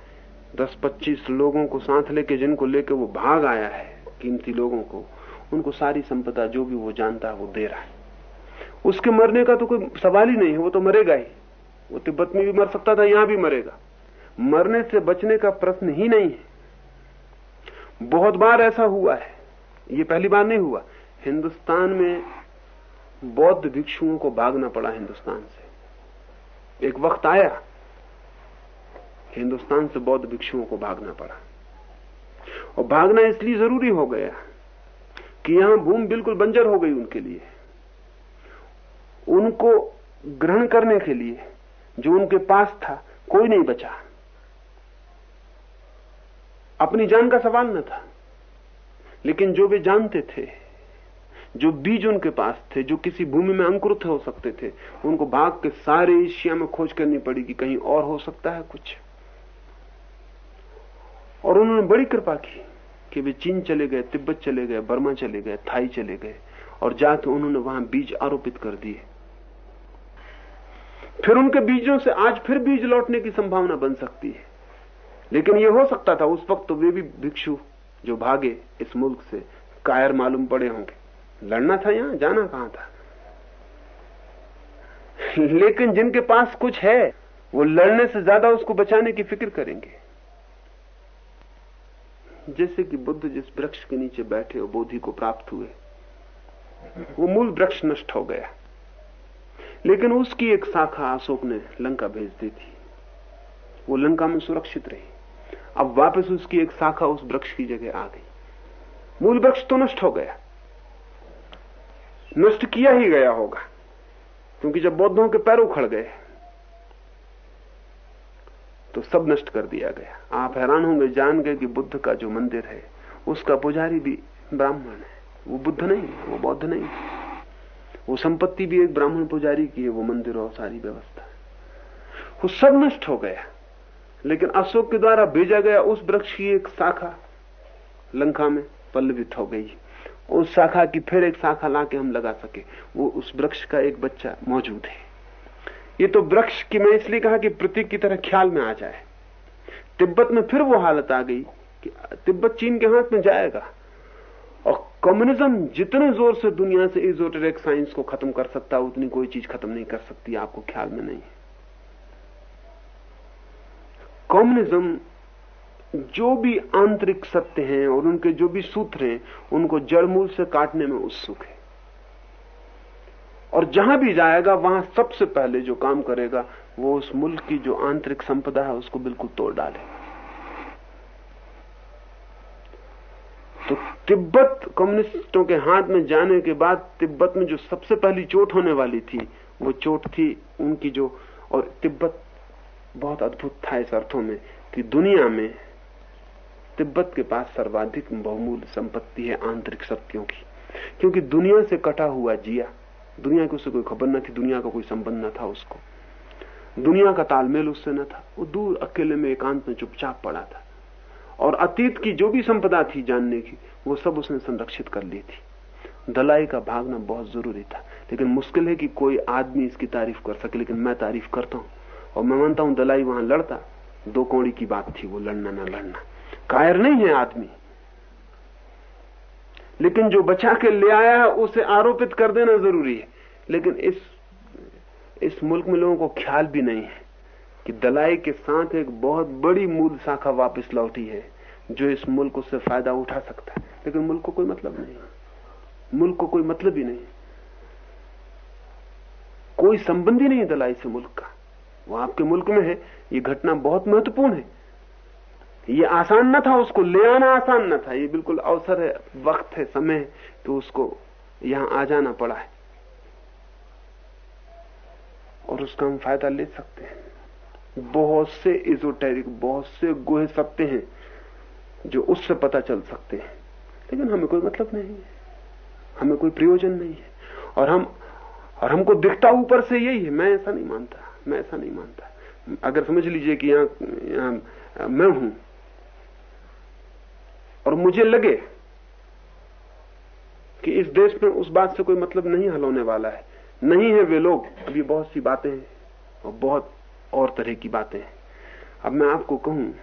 दस पच्चीस लोगों को साथ लेके, जिनको लेके वो भाग आया है, कीमती लोगों को, उनको सारी संपदा जो भी वो जानता है वो दे रहा है। उसके मरने का तो कोई सवाल ही नहीं है, वो तो मरेगा ही। वो तिब्बत में भी मर सकता था, यहाँ भी मरेगा। मरने से बचने का प्रश्न ही नहीं है। बहुत बार ऐसा हुआ है। ये पहली बार नहीं हुआ। हिंदुस्तान में बौद्ध भिक्षुओं को भागना पड़ा हिंदुस्तान से। एक वक्त आया, हिंदुस्तान से बौद्ध भिक्षुओं को भागना पड़ा। और भागना इसलिए ज़रूरी हो गया कि यहाँ भूमि बिल्कुल बंजर हो गई उनके लिए। उनको ग्रहण करने के लिए। जो उनके पास था, कोई नहीं बचा। अपनी जान का सवाल न था, लेकिन जो वे जानते थे, जो बीज उनके पास थे, जो किसी भूमि में अंकुरित हो सकते थे, उनको भाग के सारे एशिया में खोज करनी पड़ी कि कहीं और हो सकता है कुछ। और उन्होंने बड़ी कृपा की कि वे चीन चले गए, तिब्बत चले गए, बर्मा चले गए, थाई चले गए, और जाके उन्होंने वहाँ बीज आरोपित कर दिए। फिर उनके बीजों से आज फिर बीज लौटने की संभावना बन सकती है। लेकिन यह हो सकता था उस वक्त तो वे भी भिक्षु जो भागे इस मुल्क से। कायर मालूम पड़े होंगे। लड़ना था यहाँ, जाना कहाँ था? लेकिन जिनके पास कुछ है, वो लड़ने से ज़्यादा उसको बचाने की फ़िक्र करेंगे। जैसे कि बुद्ध जिस वृक्ष के नीचे बैठे और बोधि को प्राप्त हुए, वो मूल वृक्ष नष्ट हो गया। लेकिन उसकी एक शाखा अशोक ने लंका भेज दी थी। वो लंका में सुरक्षित रही। अब वापस उसकी एक शाखा उस वृक्ष की जगह आ गई। मूल वृक्ष तो नष्ट हो गया। नष्ट किया ही गया होगा, क्योंकि जब बौद्धों के पैर उखड़ गए तो सब नष्ट कर दिया गया। आप हैरान होंगे, जान गए कि बुद्ध का जो मंदिर है, उसका पुजारी भी ब्राह्मण है। वो बुद्ध नहीं, वो बौद्ध नहीं। वो संपत्ति भी एक ब्राह्मण पुजारी की है, वो मंदिर और सारी व्यवस्था। वो सब नष्ट हो गया। लेकिन अशोक के द्वारा भेजा गया उस वृक्ष की एक शाखा लंका में पल्लवित हो गई। उस शाखा की फिर एक शाखा लाके हम लगा सके। वो उस वृक्ष का एक बच्चा मौजूद है। ये तो वृक्ष की, मैं इसलिए कहा कि प्रतीक की तरह ख्याल में आ जाए। तिब्बत में फिर वो हालत आ गई कि तिब्बत चीन के हाथ में जाएगा। और कम्युनिज्म जितने ज़ोर से दुनिया से इजोटेरिक साइंस को खत्म कर सकता है, उतनी कोई चीज़ खत्म नहीं कर सकती, आपको ख्याल में नहीं कम्युनिज्म जो भी आंतरिक सत्य हैं और उनके जो भी सूत्र हैं, उनको जड़मूल से काटने में उत्सुक है। और जहाँ भी जाएगा, वहाँ सबसे पहले जो काम करेगा, वो उस मुल्क की जो आंतरिक संपदा है, उसको बिल्कुल तोड़ डालेगा। तो तिब्बत कम्युनिस्टों के हाथ में जाने के बाद तिब्बत में जो सबसे पहली चोट होने वाली थी, वो चोट थी उनकी जो, और तिब्बत बहुत अद्भुत था इस अर्थों में कि दुनिया में तिब्बत के पास सर्वाधिक बहुमूल्य संपत्ति है आंतरिक शक्तियों की। क्योंकि दुनिया से कटा हुआ जिया, दुनिया की उससे कोई खबर न थी, दुनिया का कोई संबंध न था उसको। दुनिया का तालमेल उससे न था, वो दूर अकेले में एकांत में चुपचाप पड़ा था। और अतीत की जो भी संपदा थी जानने की, वो सब उसने संरक्षित कर ली थी। दलाई का भागना बहुत ज़रूरी था, लेकिन मुश्किल है कि कोई आदमी इसकी तारीफ़ कर सके, लेकिन मैं तारीफ़ करता हूँ। और मैं मानता हूँ दलाई वहाँ लड़ता, दो कौड़ी की बात थी, वो लड़ना ना लड़ना। कायर नहीं है आदमी। लेकिन जो बचा के ले आया है, उसे आरोपित कर देना ज़रूरी है। लेकिन इस इस मुल्क में लोगों को ख्याल भी नहीं है कि दलाई के साथ एक बहुत बड़ी मूल शाखा वापस लौटी है। जो इस मुल्क उससे फ़ायदा उठा सकता है। लेकिन मुल्क को कोई मतलब नहीं। मुल्क को कोई मतलब ही नहीं। कोई संबंध ही नहीं दलाई से मुल्क का। वो आपके मुल्क में है। ये घटना बहुत महत्वपूर्ण है। ये आसान न था उसको ले आना आसान न था। ये बिल्कुल अवसर है, वक्त है, समय है तो उसको यहाँ आ जाना पड़ा है। और उसका हम फ़ायदा ले सकते हैं। बहुत से इजोटेरिक बहुत से गुहे सत्य हैं। जो उससे पता चल सकते हैं। लेकिन हमें कोई मतलब नहीं है। हमें कोई प्रयोजन नहीं है। और हम, और हमको दिखता ऊपर से यही है, मैं ऐसा नहीं मानता, मैं ऐसा नहीं मानता। अगर समझ लीजिए कि यहाँ यहाँ, मैं हूँ, और मुझे लगे कि इस देश में उस बात से कोई मतलब नहीं हल होने वाला है। नहीं है वे लोग, अभी बहुत सी बातें हैं, और बहुत और तरह की बातें हैं। अब मैं आपको कहूँ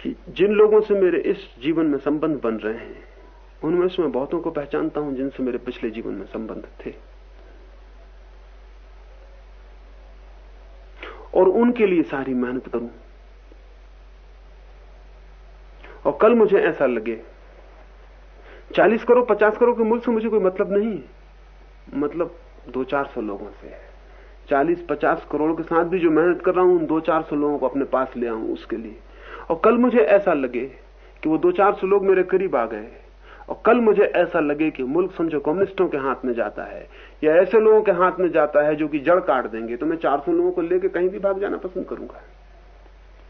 कि जिन लोगों से मेरे इस जीवन में संबंध बन रहे हैं, उनमें से मैं बहुतों को पहचानता हूँ जिनसे मेरे पिछले जीवन में संबंध थे। और उनके लिए सारी मेहनत करूँ। और कल मुझे ऐसा लगे, चालीस करोड़, पचास करोड़ के मुल्क से मुझे कोई मतलब नहीं है। मतलब दो चार सौ लोगों से है। चालीस, पचास करोड़ के साथ भी जो मेहनत कर रहा हूँ, उन दो चार सौ लोगों को अपने पास ले आऊँ उसके लिए। और कल मुझे ऐसा लगे कि वो दो चार सौ लोग मेरे करीब आ गए। और कल मुझे ऐसा लगे कि मुल्क समझो कम्युनिस्टों के हाथ में जाता है, या ऐसे लोगों के हाथ में जाता है जो कि जड़ काट देंगे। तो मैं चार सौ लोगों को लेकर कहीं भी भाग जाना पसंद करूँगा।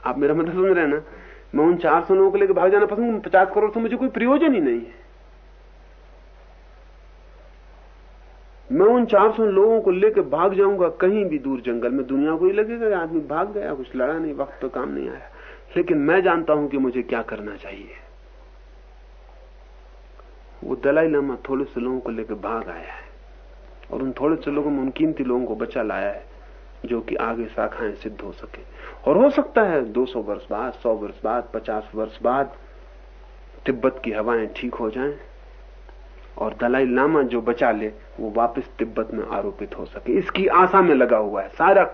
आप मेरा मतलब समझ रहे ना? मैं उन चार सौ लोगों को लेकर भाग जाना पसंद पचास करोड़ से मुझे कोई प्रयोजन ही नहीं है। मैं उन चार सौ लोगों को लेकर भाग जाऊँगा कहीं भी दूर जंगल में। दुनिया को ही लगेगा आदमी भाग गया, कुछ लड़ा नहीं, वक्त तो काम नहीं आया। लेकिन मैं जानता हूँ कि मुझे क्या करना चाहिए। वो दलाई लामा थोड़े से लोगों को लेकर भाग आया है और उन थोड़े से लोगों में उन कीमती लोगों को बचा लाया है जो कि आगे शाखाएँ सिद्ध हो सके। और हो सकता है 200 वर्ष बाद 100 वर्ष बाद 50 वर्ष बाद तिब्बत की हवाएँ ठीक हो जाएँ और दलाई लामा जो बचा ले, वो वापस तिब्बत में आरोपित हो सके। इसकी आशा में लगा हुआ है। सारा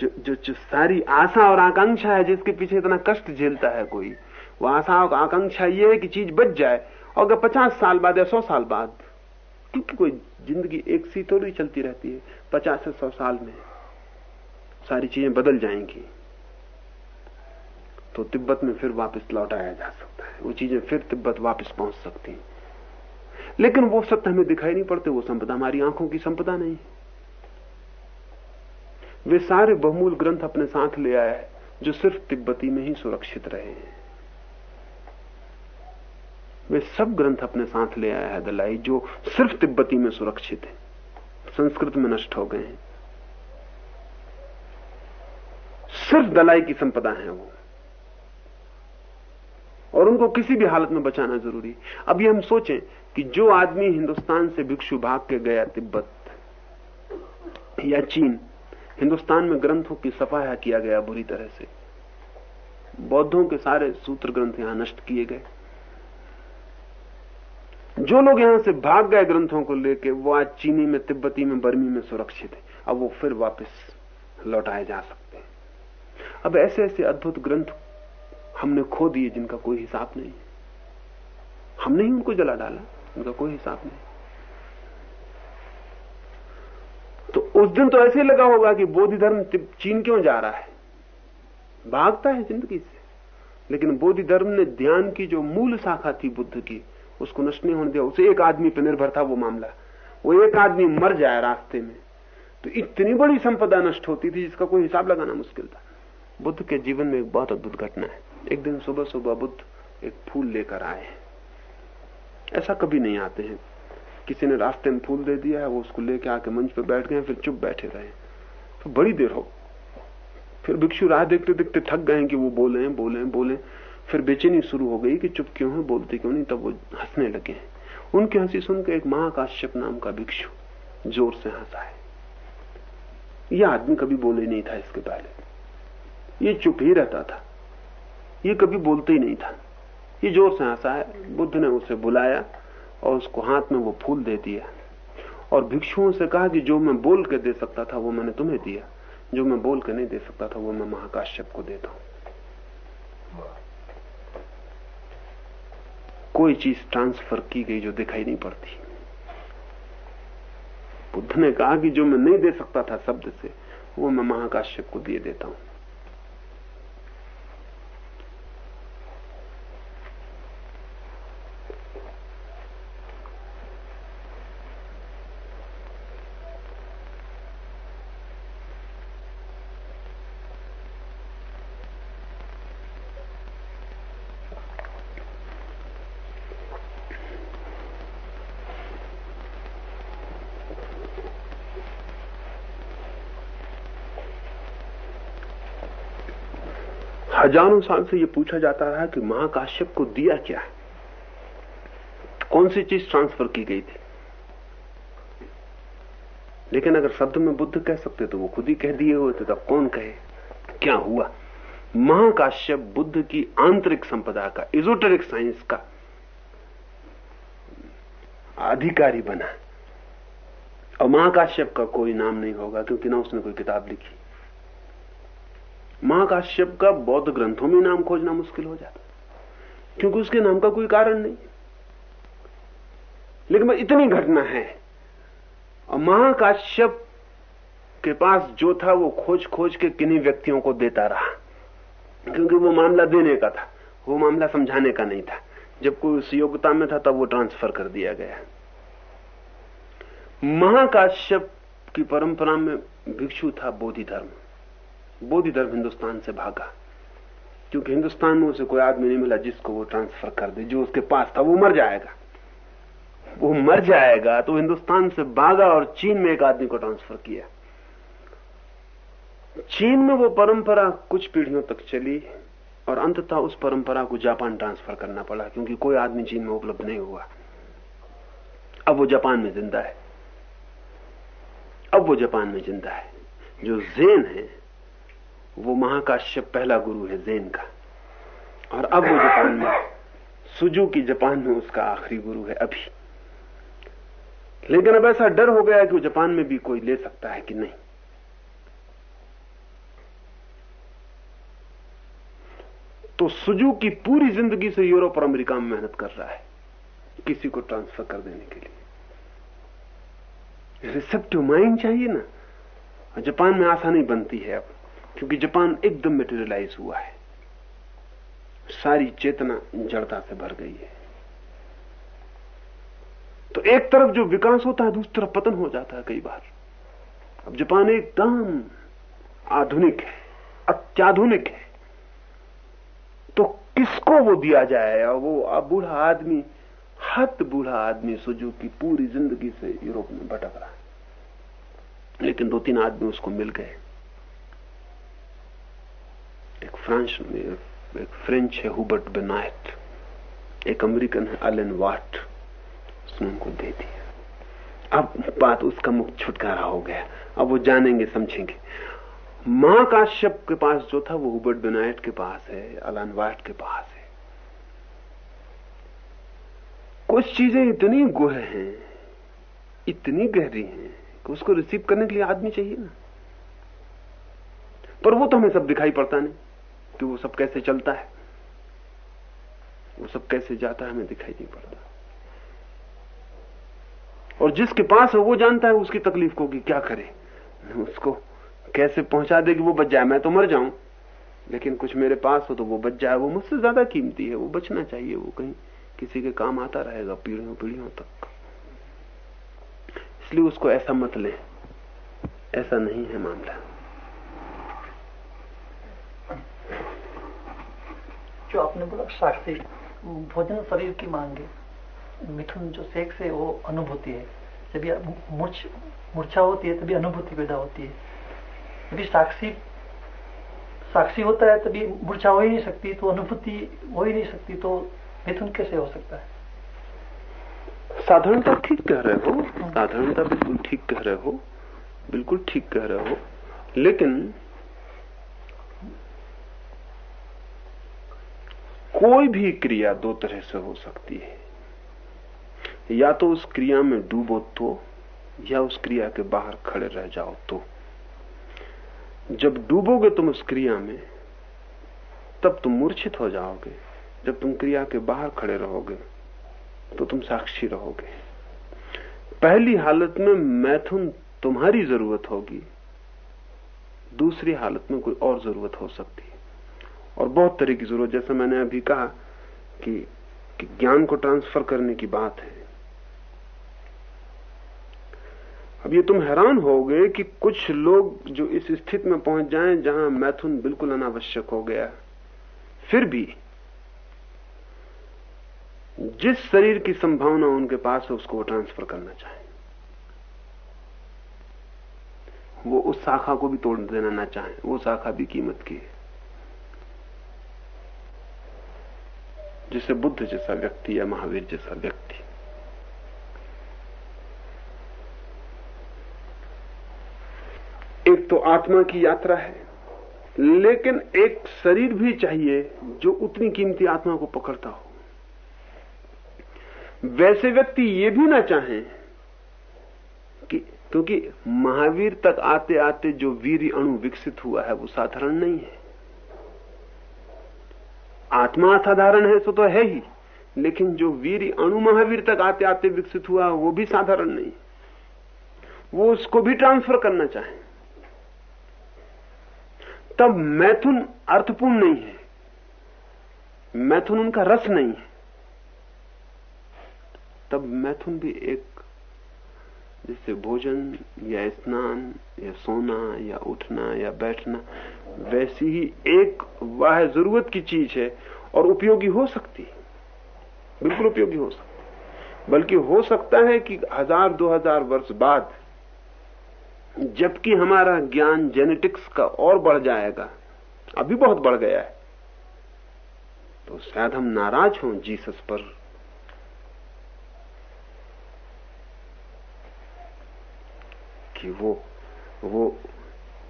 जो जो, जो सारी आशा और आकांक्षा है जिसके पीछे इतना कष्ट झेलता है कोई वो आशा और आकांक्षा ये है कि चीज़ बच जाए और अगर पचास साल बाद या सौ साल बाद क्योंकि कोई ज़िंदगी एक सी थोड़ी चलती रहती है पचास से सौ साल में सारी चीज़ें बदल जाएँगी तो तिब्बत में फिर वापस लौटाया जा सकता है। वो चीज़ें फिर तिब्बत वापस पहुँच सकती हैं। लेकिन वो सत्य हमें दिखाई नहीं पड़ते वो संपदा हमारी आँखों की संपदा नहीं। वे सारे बहुमूल ग्रंथ अपने साथ ले आया है, जो सिर्फ़ तिब्बती में ही सुरक्षित रहे हैं। वे सब ग्रंथ अपने साथ ले आया है, दलाई, जो सिर्फ़ तिब्बती में सुरक्षित है, संस्कृत में नष्ट हो गए हैं। सिर्फ़ दलाई की संपदा है वो। और उनको किसी भी हालत में बचाना ज़रूरी। ये हम सोचें कि जो आदमी हिंदुस्तान से भिक्षु भाग के गया तिब्बत, या चीन हिंदुस्तान में ग्रंथों की सफाया किया गया बुरी तरह से। बौद्धों के सारे सूत्र ग्रंथ यहाँ नष्ट किए गए। जो लोग यहाँ से भाग गए ग्रंथों को लेके, वो आज चीनी में, तिब्बती में, बर्मी में सुरक्षित है। अब वो फिर वापस लौटाए जा सकते हैं। अब ऐसे ऐसे अद्भुत ग्रंथ हमने खो दिए जिनका कोई हिसाब नहीं हमने ही उनको जला डाला, उनका कोई हिसाब नहीं उस दिन तो ऐसे लगा होगा कि बोधि धर्म चीन क्यों जा रहा है? भागता है ज़िंदगी से। लेकिन बोधि धर्म ने ध्यान की जो मूल शाखा थी बुद्ध की, उसको नष्ट नहीं होने दिया। उसे एक आदमी पर निर्भर था वो मामला। वो एक आदमी मर जाए रास्ते में तो इतनी बड़ी संपदा नष्ट होती थी जिसका कोई हिसाब लगाना मुश्किल था। बुद्ध के जीवन में एक बहुत अद्भुत घटना है। एक दिन सुबह सुबह बुद्ध एक फूल लेकर आए ऐसा कभी नहीं आते हैं। किसी ने रास्ते में फूल दे दिया है, वो उसको लेके आके मंच पे बैठ गए, फिर चुप बैठे रहे। तो बड़ी देर हो। फिर भिक्षु राह देखते देखते थक गए कि वो बोले बोले बोले। फिर बेचैनी शुरू हो गई कि चुप क्यों है, बोलते क्यों नहीं, तब वो हंसने लगे। उनकी हँसी सुनकर एक महाकाश्यप नाम का भिक्षु ज़ोर से हंसा है। यह आदमी कभी बोले नहीं था इसके पहले। ये चुप ही रहता था। ये कभी बोलते ही नहीं था। ये ज़ोर से हंसा है। बुद्ध ने उसे बुलाया। और उसको हाथ में वो फूल दे दिया। और भिक्षुओं से कहा कि जो मैं बोल के दे सकता था, वो मैंने तुम्हें दिया। जो मैं बोल के नहीं दे सकता था, वो मैं महाकाश्यप को देता हूँ कोई चीज़ ट्रांसफ़र की गई जो दिखाई नहीं पड़ती। बुद्ध ने कहा कि जो मैं नहीं दे सकता था शब्द से, वो मैं महाकाश्यप को दिए देता हूँ। हज़ारों साल से यह पूछा जाता रहा कि महाकाश्यप को दिया क्या है? कौन सी चीज़ ट्रांसफ़र की गई थी? लेकिन अगर शब्द में बुद्ध कह सकते तो वो खुद ही कह दिए थे तब कौन कहे? क्या हुआ? महाकाश्यप बुद्ध की आंतरिक संपदा का इजोटरिक साइंस का अधिकारी बना। और महाकाश्यप का कोई नाम नहीं होगा, क्योंकि ना उसने कोई किताब लिखी। महाकाश्यप का बौद्ध ग्रंथों में नाम खोजना मुश्किल हो जाता क्योंकि उसके नाम का कोई कारण नहीं। लेकिन इतनी घटना है, और महाकाश्यप के पास जो था, वो खोज खोज के किन्हीं व्यक्तियों को देता रहा, क्योंकि वो मामला देने का था, वो मामला समझाने का नहीं था। जब कोई उस योग्यता में था, तब वो ट्रांसफ़र कर दिया गया। महाकाश्यप की परंपरा में भिक्षु था बोधि धर्म। बोधि धर्म हिंदुस्तान से भागा। क्योंकि हिंदुस्तान में उसे कोई आदमी नहीं मिला जिसको वो ट्रांसफ़र कर दे, जो उसके पास था, वो मर जाएगा। वो मर जाएगा तो हिंदुस्तान से भागा और चीन में एक आदमी को ट्रांसफ़र किया। चीन में वो परंपरा कुछ पीढ़ियों तक चली और अंततः उस परंपरा को जापान ट्रांसफ़र करना पड़ा, क्योंकि कोई आदमी चीन में उपलब्ध नहीं हुआ। अब वो जापान में ज़िंदा है। अब वो जापान में ज़िंदा है। जो जेन है वो महाकाश्यप पहला गुरु है जैन का। और अब वो जापान में, सुजू की जापान में उसका आखिरी गुरु है अभी। लेकिन अब ऐसा डर हो गया है कि वो जापान में भी कोई ले सकता है कि नहीं। तो सुजू की पूरी ज़िंदगी से यूरोप और अमेरिका में मेहनत कर रहा है, किसी को ट्रांसफ़र कर देने के लिए। रिसेप्टिव माइंड चाहिए ना। जापान में आसानी बनती है अब। क्योंकि जापान एकदम मेटेरियलाइज हुआ है। सारी चेतना जड़ता से भर गई है। तो एक तरफ़ जो विकास होता है, दूसरी तरफ़ पतन हो जाता है कई बार। अब जापान एकदम आधुनिक है, अत्याधुनिक है। तो किसको वो दिया जाए? और वो अब बूढ़ा आदमी हत बूढ़ा आदमी सुजू की पूरी ज़िंदगी से यूरोप में भटक रहा है। लेकिन दो तीन आदमी उसको मिल गए। एक फ्रांस में एक फ्रेंच है हुबर्ट बेनायत एक अमेरिकन है अलन वाट उसने उनको दे दिया अब बात उसका मुख छुटकारा हो गया। अब वो जानेंगे, समझेंगे। महाकाश्यप के पास जो था, वो हुबर्ट बेनायट के पास है अलान वाट के पास है। कुछ चीज़ें इतनी गुह हैं, इतनी गहरी हैं, कि उसको रिसीव करने के लिए आदमी चाहिए ना। पर वो तो हमें सब दिखाई पड़ता नहीं। कि वो सब कैसे चलता है? वो सब कैसे जाता है हमें दिखाई नहीं पड़ता। और जिसके पास है वो जानता है उसकी तकलीफ़ को कि क्या करे। उसको कैसे पहुँचा दे कि वो बच जाए? मैं तो मर जाऊँ, लेकिन कुछ मेरे पास हो तो वो बच जाए। वो मुझसे ज़्यादा कीमती है, वो बचना चाहिए, वो कहीं किसी के काम आता रहेगा पीढ़ियों पीढ़ियों तक। इसलिए उसको ऐसा मत ले। ऐसा नहीं है मामला। जो आपने बोला साक्षी भोजन शरीर की मांगे। मिथुन जो सेक्स है वो अनुभूति है। जब मूर्छ, मूर्छा होती है, तभी अनुभूति पैदा होती है। यदि साक्षी साक्षी होता है, तभी मूर्छा हो ही नहीं सकती तो अनुभूति हो ही नहीं सकती तो मिथुन कैसे हो सकता है? साधारणता ठीक कह रहे हो। साधारणता बिल्कुल ठीक कह रहे हो। बिल्कुल ठीक कह रहे हो। लेकिन कोई भी क्रिया दो तरह से हो सकती है। या तो उस क्रिया में डूबो तो या उस क्रिया के बाहर खड़े रह जाओ तो। जब डूबोगे तुम उस क्रिया में, तब तुम मूर्छित हो जाओगे। जब तुम क्रिया के बाहर खड़े रहोगे तो तुम साक्षी रहोगे। पहली हालत में मैथुन तुम्हारी ज़रूरत होगी। दूसरी हालत में कोई और ज़रूरत हो सकती है। और बहुत तरह की ज़रूरत जैसे मैंने अभी कहा कि, कि ज्ञान को ट्रांसफ़र करने की बात है। अब ये तुम हैरान होगे कि कुछ लोग जो इस स्थिति में पहुँच जाएँ जहाँ मैथुन बिल्कुल अनावश्यक हो गया। फिर भी जिस शरीर की संभावना उनके पास है उसको वो ट्रांसफ़र करना चाहे। वो उस शाखा को भी तोड़ देना ना चाहे वो शाखा भी कीमत की है। जैसे बुद्ध जैसा व्यक्ति या महावीर जैसा व्यक्ति। एक तो आत्मा की यात्रा है, लेकिन एक शरीर भी चाहिए जो उतनी कीमती आत्मा को पकड़ता हो। वैसे व्यक्ति ये भी ना चाहें कि, क्योंकि महावीर तक आते आते जो वीर अणु विकसित हुआ है, वो साधारण नहीं है। आत्मा असाधारण है, सो तो है ही। लेकिन जो वीर अणु महावीर तक आते आते विकसित हुआ, वो भी साधारण नहीं। वो उसको भी ट्रांसफ़र करना चाहे। तब मैथुन अर्थपूर्ण नहीं है। मैथुन उनका रस नहीं है। तब मैथुन भी एक जैसे भोजन या स्नान या सोना या उठना या बैठना, वैसी ही एक वह ज़रूरत की चीज़ है और उपयोगी हो सकती बिल्कुल उपयोगी हो सकती बल्कि हो सकता है कि हज़ार, दो हज़ार वर्ष बाद जबकि हमारा ज्ञान जेनेटिक्स का और बढ़ जाएगा, अभी बहुत बढ़ गया है तो शायद हम नाराज़ हों जीसस पर। कि वो वो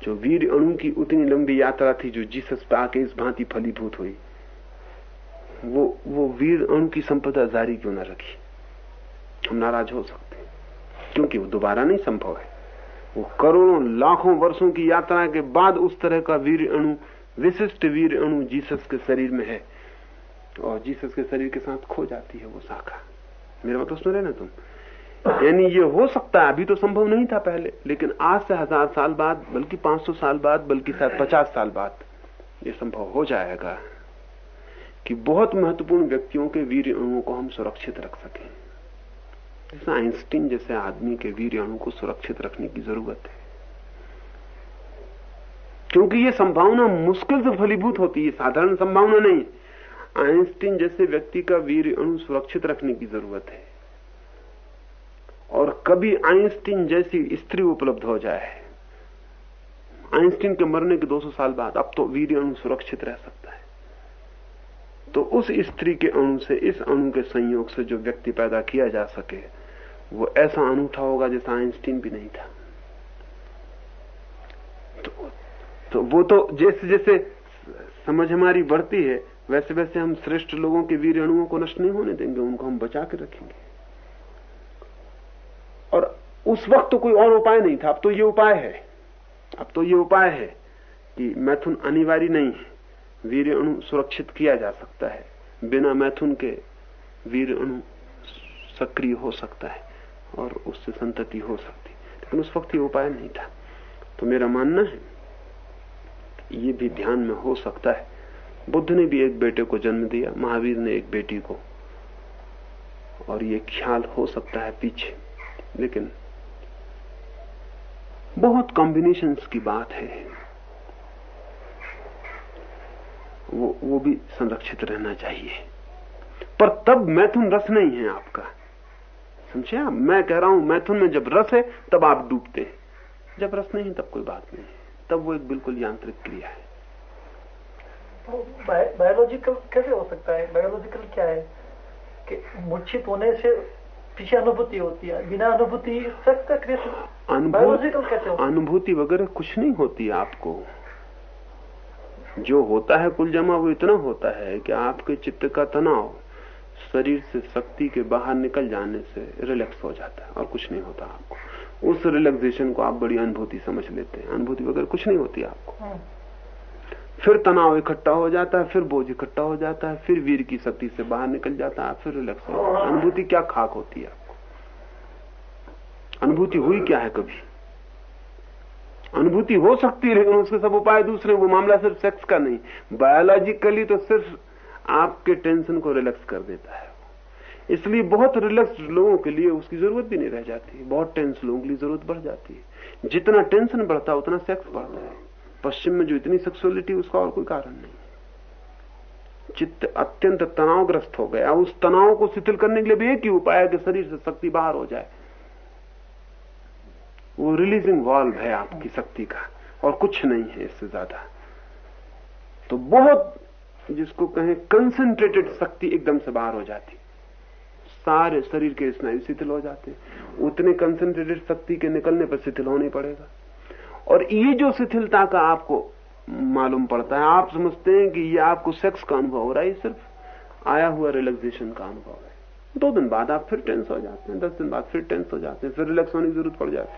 जो वीर अणु की उतनी लंबी यात्रा थी जो जीसस पे आके इस भांति फलीभूत हुई, वो वो वीर अणु की संपदा जारी क्यों ना रखी? हम नाराज़ हो सकते क्योंकि वो दोबारा नहीं संभव है। वो करोड़ों, लाखों वर्षों की यात्रा के बाद उस तरह का वीर अणु, विशिष्ट वीर अणु जीसस के शरीर में है, और जीसस के शरीर के साथ खो जाती है वो शाखा। मेरा मतलब सुन रहे ना तुम? यानी ये हो सकता है, अभी तो संभव नहीं था पहले, लेकिन आज से हज़ार साल बाद, बल्कि 500 साल बाद, बल्कि शायद 50 साल बाद, ये संभव हो जाएगा कि बहुत महत्वपूर्ण व्यक्तियों के वीर अणुओं को हम सुरक्षित रख सकें। जैसे आइंस्टीन जैसे आदमी के वीर अणु को सुरक्षित रखने की ज़रूरत है। क्योंकि ये संभावना मुश्किल से फलीभूत होती है, साधारण संभावना नहीं। आइंस्टीन जैसे व्यक्ति का वीर अणु सुरक्षित रखने की ज़रूरत है। और कभी आइंस्टीन जैसी स्त्री उपलब्ध हो जाए। आइंस्टीन के मरने के 200 साल बाद अब तो वीर अणु सुरक्षित रह सकता है। तो उस स्त्री के अणु से इस अणु के संयोग से जो व्यक्ति पैदा किया जा सके वो ऐसा अनूठा होगा जैसा आइंस्टीन भी नहीं था। तो, तो वो तो जैसे जैसे समझ हमारी बढ़ती है वैसे वैसे हम श्रेष्ठ लोगों के वीर अणुओं को नष्ट नहीं होने देंगे उनको हम बचा के रखेंगे। और उस वक्त तो कोई और उपाय नहीं था। अब तो ये उपाय है। अब तो ये उपाय है कि मैथुन अनिवार्य नहीं है। वीर अणु सुरक्षित किया जा सकता है। बिना मैथुन के वीर अणु सक्रिय हो सकता है और उससे संतति हो सकती। लेकिन उस वक्त ये उपाय नहीं था। तो मेरा मानना है ये भी ध्यान में हो सकता है। बुद्ध ने भी एक बेटे को जन्म दिया, महावीर ने एक बेटी को। और ये ख्याल हो सकता है पीछे। लेकिन बहुत कॉम्बिनेशंस की बात है। वो वो भी संरक्षित रहना चाहिए। पर तब मैथुन रस नहीं है आपका। समझे आप? मैं कह रहा हूँ, मैथुन में जब रस है, तब आप डूबते हैं। जब रस नहीं तब कोई बात नहीं तब वो एक बिल्कुल यांत्रिक क्रिया है। तो बायोलॉजिकल कैसे हो सकता है? बायोलॉजिकल क्या है? कि मूर्छित होने से पीछे अनुभूति होती है बिना अनुभूति क्रिएशन बायोलॉजिकल कैसे होता अनुभूति वगैरह कुछ नहीं होती आपको। जो होता है कुल जमा वो इतना होता है कि आपके चित्त का तनाव शरीर से शक्ति के बाहर निकल जाने से रिलैक्स हो जाता है और कुछ नहीं होता आपको। उस रिलैक्सेशन को आप बड़ी अनुभूति समझ लेते हैं। अनुभूति वगैरह कुछ नहीं होती आपको। हम्म। फिर तनाव इकट्ठा हो जाता है, फिर बोझ इकट्ठा हो जाता है, फिर वीर की शक्ति से बाहर निकल जाता है, फिर रिलैक्स हो अनुभूति क्या खाक होती है आपको? अनुभूति हुई क्या है कभी? अनुभूति हो सकती है, लेकिन उसके सब उपाय दूसरे वो मामला सिर्फ़ सेक्स का नहीं। बायोलॉजिकली तो सिर्फ़ आपके टेंशन को रिलैक्स कर देता है। इसलिए बहुत रिलैक्स लोगों के लिए उसकी ज़रूरत भी नहीं रह जाती। बहुत टेंस लोगों के लिए ज़रूरत बढ़ जाती है। जितना टेंशन बढ़ता है, उतना सेक्स बढ़ता है। पश्चिम में जो इतनी सेक्सुअलिटी उसका और कोई कारण नहीं चित्त अत्यंत तनावग्रस्त हो गया। उस तनाव को शिथिल करने के लिए भी एक ही उपाय है कि शरीर से शक्ति बाहर हो जाए। वो रिलीजिंग वॉल्व है आपकी शक्ति का, और कुछ नहीं है इससे ज़्यादा। तो बहुत, जिसको कहें कंसंट्रेटेड शक्ति एकदम से बाहर हो जाती। सारे शरीर के स्नायु शिथिल हो जाते। उतने कंसंट्रेटेड शक्ति के निकलने पर शिथिल होने पड़ेगा। और ये जो शिथिलता का आपको मालूम पड़ता है, आप समझते हैं कि ये आपको सेक्स का अनुभव हो रहा है सिर्फ़ आया हुआ रिलैक्सेशन का अनुभव है। दो दिन बाद आप फिर टेंस हो जाते हैं, दस दिन बाद फिर टेंस हो जाते हैं, फिर रिलैक्स होने की ज़रूरत पड़ जाती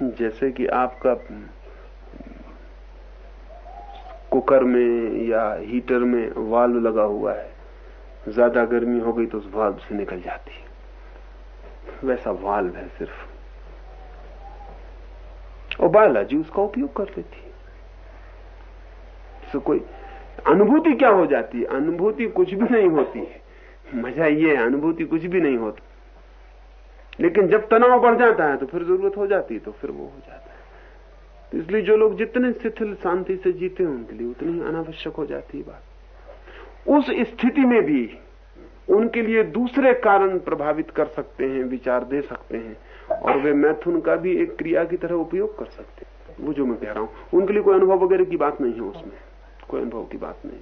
है। जैसे कि आपका कुकर में या हीटर में वाल्व लगा हुआ है, ज़्यादा गर्मी हो गई तो उस वाल्व से निकल जाती है। वैसा वाल्व है सिर्फ़। और बायोलॉजी उसका उपयोग कर लेती है। तो कोई अनुभूति क्या हो जाती है? अनुभूति कुछ भी नहीं होती है। मज़ा ये है, अनुभूति कुछ भी नहीं होती। लेकिन जब तनाव बढ़ जाता है तो फिर ज़रूरत हो जाती है तो फिर वो हो जाता है। तो इसलिए जो लोग जितने शिथिल शांति से जीते हैं, उनके लिए उतनी अनावश्यक हो जाती है बात। उस स्थिति में भी उनके लिए दूसरे कारण प्रभावित कर सकते हैं, विचार दे सकते हैं। और वे मैथुन का भी एक क्रिया की तरह उपयोग कर सकते वो जो मैं कह रहा हूँ उनके लिए कोई अनुभव वगैरह की बात नहीं है उसमें। कोई अनुभव की बात नहीं।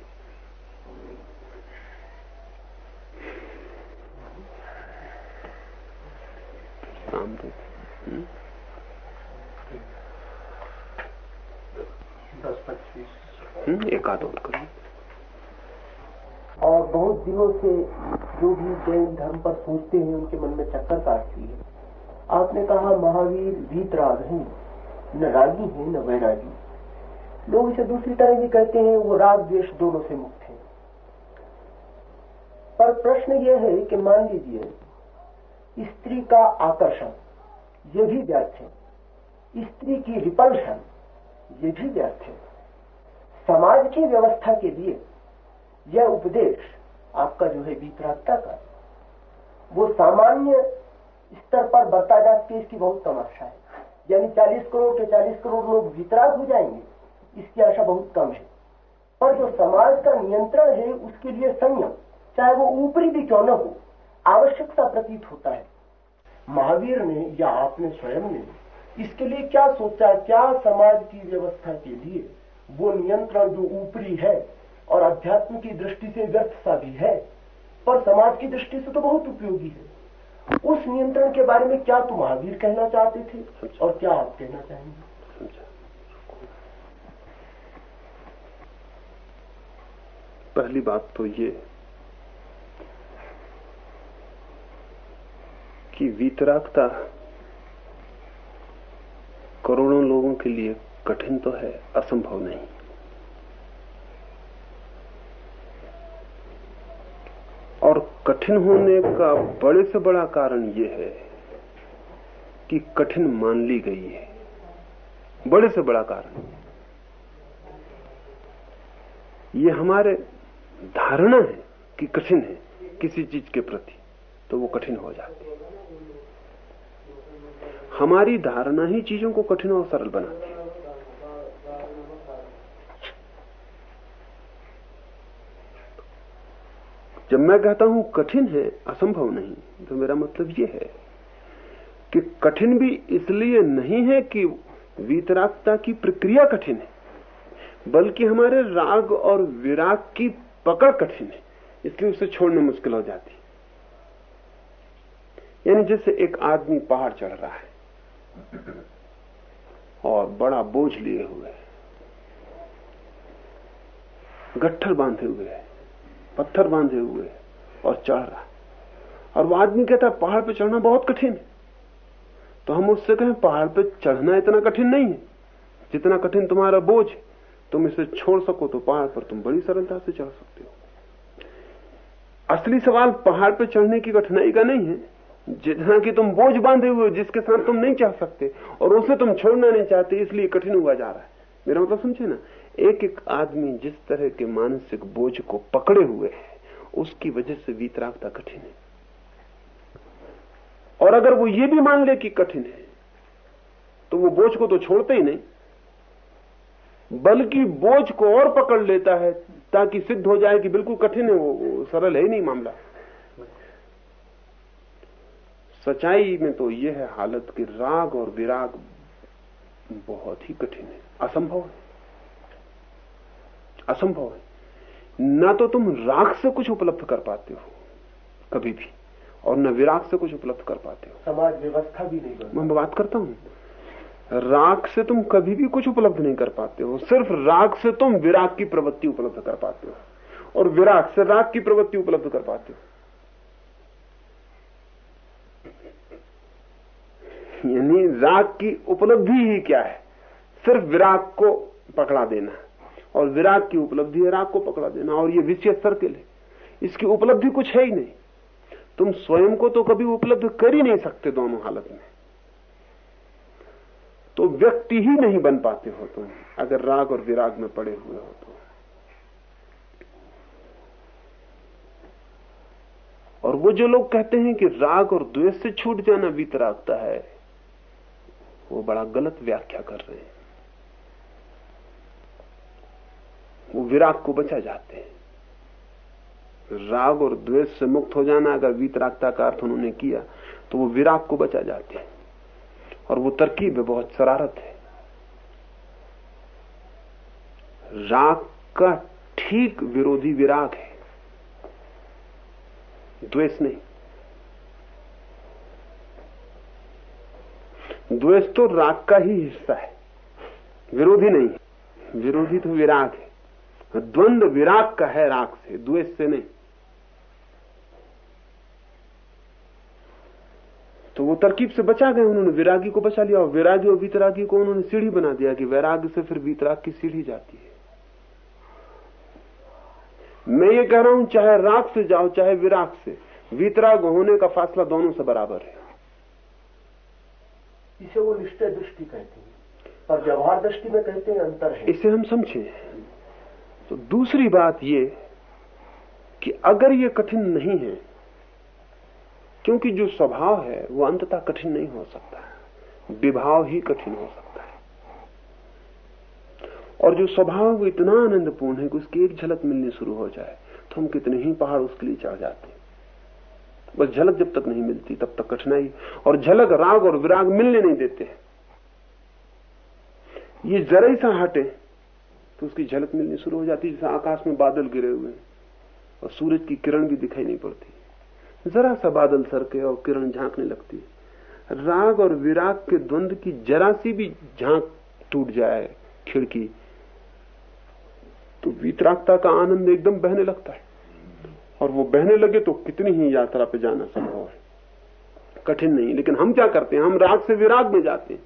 शाम को हम्म? हम्म, एक आध और और बहुत दिनों से जो भी जैन धर्म पर सोचते हैं उनके मन में चक्कर काटती है। आपने कहा, महावीर वीतराग हैं। न रागी हैं, न वैरागी। लोग इसे दूसरी तरह भी कहते हैं, वो राग द्वेष दोनों से मुक्त हैं। पर प्रश्न यह है कि मान लीजिए, स्त्री का आकर्षण, ये भी व्यर्थ है। स्त्री की रिपल्शन ये भी व्यर्थ है। समाज की व्यवस्था के लिए यह उपदेश आपका जो है वितरागता का। वो सामान्य स्तर पर बरता जाती है इसकी बहुत आशा है। यानी 40 करोड़ के 40 करोड़ लोग वितराग हो जाएँगे, इसकी आशा बहुत कम है। पर जो समाज का नियंत्रण है, उसके लिए संयम, चाहे वो ऊपरी भी क्यों न हो, आवश्यकता प्रतीत होता है। महावीर ने या आपने स्वयं ने इसके लिए क्या सोचा, क्या समाज की व्यवस्था के लिए? वो नियंत्रण जो ऊपरी है और अध्यात्म की दृष्टि से व्यर्थ सा भी है। पर समाज की दृष्टि से तो बहुत उपयोगी है। उस नियंत्रण के बारे में क्या तुम महावीर कहना चाहते थे और क्या आप कहना चाहेंगे? पहली बात तो ये कि वीतरागता करोड़ों लोगों के लिए कठिन तो है, असंभव नहीं और कठिन होने का बड़े से बड़ा कारण यह है कि कठिन मान ली गई है। बड़े से बड़ा कारण। ये हमारे धारणा है कि कठिन है किसी चीज़ के प्रति तो वो कठिन हो जाती है। हमारी धारणा ही चीज़ों को कठिन और सरल बनाती है। जब मैं कहता हूँ कठिन है, असंभव नहीं तो मेरा मतलब यह है कि कठिन भी इसलिए नहीं है कि वीतरागता की प्रक्रिया कठिन है, बल्कि हमारे राग और विराग की पकड़ कठिन है, इसलिए उसे छोड़ना मुश्किल हो जाती यानी जैसे एक आदमी पहाड़ चढ़ रहा है और बड़ा बोझ लिए हुए गट्ठर बांधे हुए है पत्थर बांधे हुए और चढ़ रहा। और वो आदमी कहता है, पहाड़ पे चढ़ना बहुत कठिन है। तो हम उससे कहें, पहाड़ पे चढ़ना इतना कठिन नहीं है। जितना कठिन तुम्हारा बोझ तुम इसे छोड़ सको तो पहाड़ पर तुम बड़ी सरलता से चढ़ सकते हो। असली सवाल पहाड़ पे चढ़ने की कठिनाई का नहीं है। जितना कि तुम बोझ बांधे हुए जिसके साथ तुम नहीं चढ़ सकते, और उसे तुम छोड़ना नहीं चाहते, इसलिए कठिन हुआ जा रहा है। मेरा मतलब समझे ना? एक एक आदमी जिस तरह के मानसिक बोझ को पकड़े हुए है उसकी वजह से वीतरागता कठिन है। और अगर वो ये भी मान ले कि कठिन है तो वो बोझ को तो छोड़ते ही नहीं बल्कि बोझ को और पकड़ लेता है ताकि सिद्ध हो जाए कि बिल्कुल कठिन है वो, सरल है ही नहीं मामला। सच्चाई में तो यह है हालत कि राग और विराग बहुत ही कठिन है असंभव है। असंभव है। न तो तुम राग से कुछ उपलब्ध कर पाते हो कभी भी और न विराग से कुछ उपलब्ध कर पाते हो। समाज व्यवस्था भी नहीं मैं बात करता हूँ। राग से तुम कभी भी कुछ उपलब्ध नहीं कर पाते हो। सिर्फ़ राग से तुम विराग की प्रवृत्ति उपलब्ध कर पाते हो और विराग से राग की प्रवृत्ति उपलब्ध कर पाते हो। यानी राग की उपलब्धि ही क्या है? सिर्फ़ विराग को पकड़ा देना। और विराग की उपलब्धि है, राग को पकड़ा देना, और ये विषय सर्किल है इसकी उपलब्धि कुछ है ही नहीं। तुम स्वयं को तो कभी उपलब्ध कर ही नहीं सकते दोनों हालत में। तो व्यक्ति ही नहीं बन पाते हो तुम, अगर राग और विराग में पड़े हुए हो तो। और वो जो लोग कहते हैं कि राग और द्वेष से छूट जाना वीतरागता है, वो बड़ा गलत व्याख्या कर रहे हैं। वो विराग को बचा जाते हैं। राग और द्वेष से मुक्त हो जाना अगर वीतरागता का अर्थ उन्होंने किया तो वो विराग को बचा जाते हैं। और वो तरकीब है बहुत शरारत है। राग का ठीक विरोधी विराग है। द्वेष नहीं। द्वेष तो राग का ही हिस्सा है। विरोधी नहीं। विरोधी तो विराग है। द्वंद विराग का है राग से द्वेष से नहीं। तो वो तरकीब से बचा गए उन्होंने विरागी को बचा लिया और विरागी और वीतरागी को उन्होंने सीढ़ी बना दिया कि वैराग से फिर वीतराग की सीढ़ी जाती है। मैं ये कह रहा हूँ चाहे राग से जाओ चाहे विराग से वीतराग होने का फासला दोनों से बराबर है। इसे वो निश्चय दृष्टि कहते हैं। और व्यवहार दृष्टि में कहते हैं अंतर है। इसे हम समझें तो दूसरी बात ये कि अगर ये कठिन नहीं है, क्योंकि जो स्वभाव है, वो अंततः कठिन नहीं हो सकता विभाव ही कठिन हो सकता है। और जो स्वभाव वो इतना आनंदपूर्ण है कि उसकी एक झलक मिलनी शुरू हो जाए तो हम कितने ही पहाड़ उसके लिए चढ़ जाते हैं। बस झलक जब तक नहीं मिलती, तब तक कठिनाई और झलक, राग और विराग मिलने नहीं देते। ये जरा सा हटे तो उसकी झलक मिलनी शुरू हो जाती जैसे आकाश में बादल गिरे हुए और सूरज की किरण भी दिखाई नहीं पड़ती। जरा सा बादल सरके और किरण झांकने लगती राग और विराग के द्वंद की जरा सी भी झाँक टूट जाए खिड़की तो वीतरागता का आनंद एकदम बहने लगता है। और वो बहने लगे तो कितनी ही यात्रा पे जाना संभव है। कठिन नहीं, लेकिन हम क्या करते हैं? हम राग से विराग में जाते हैं।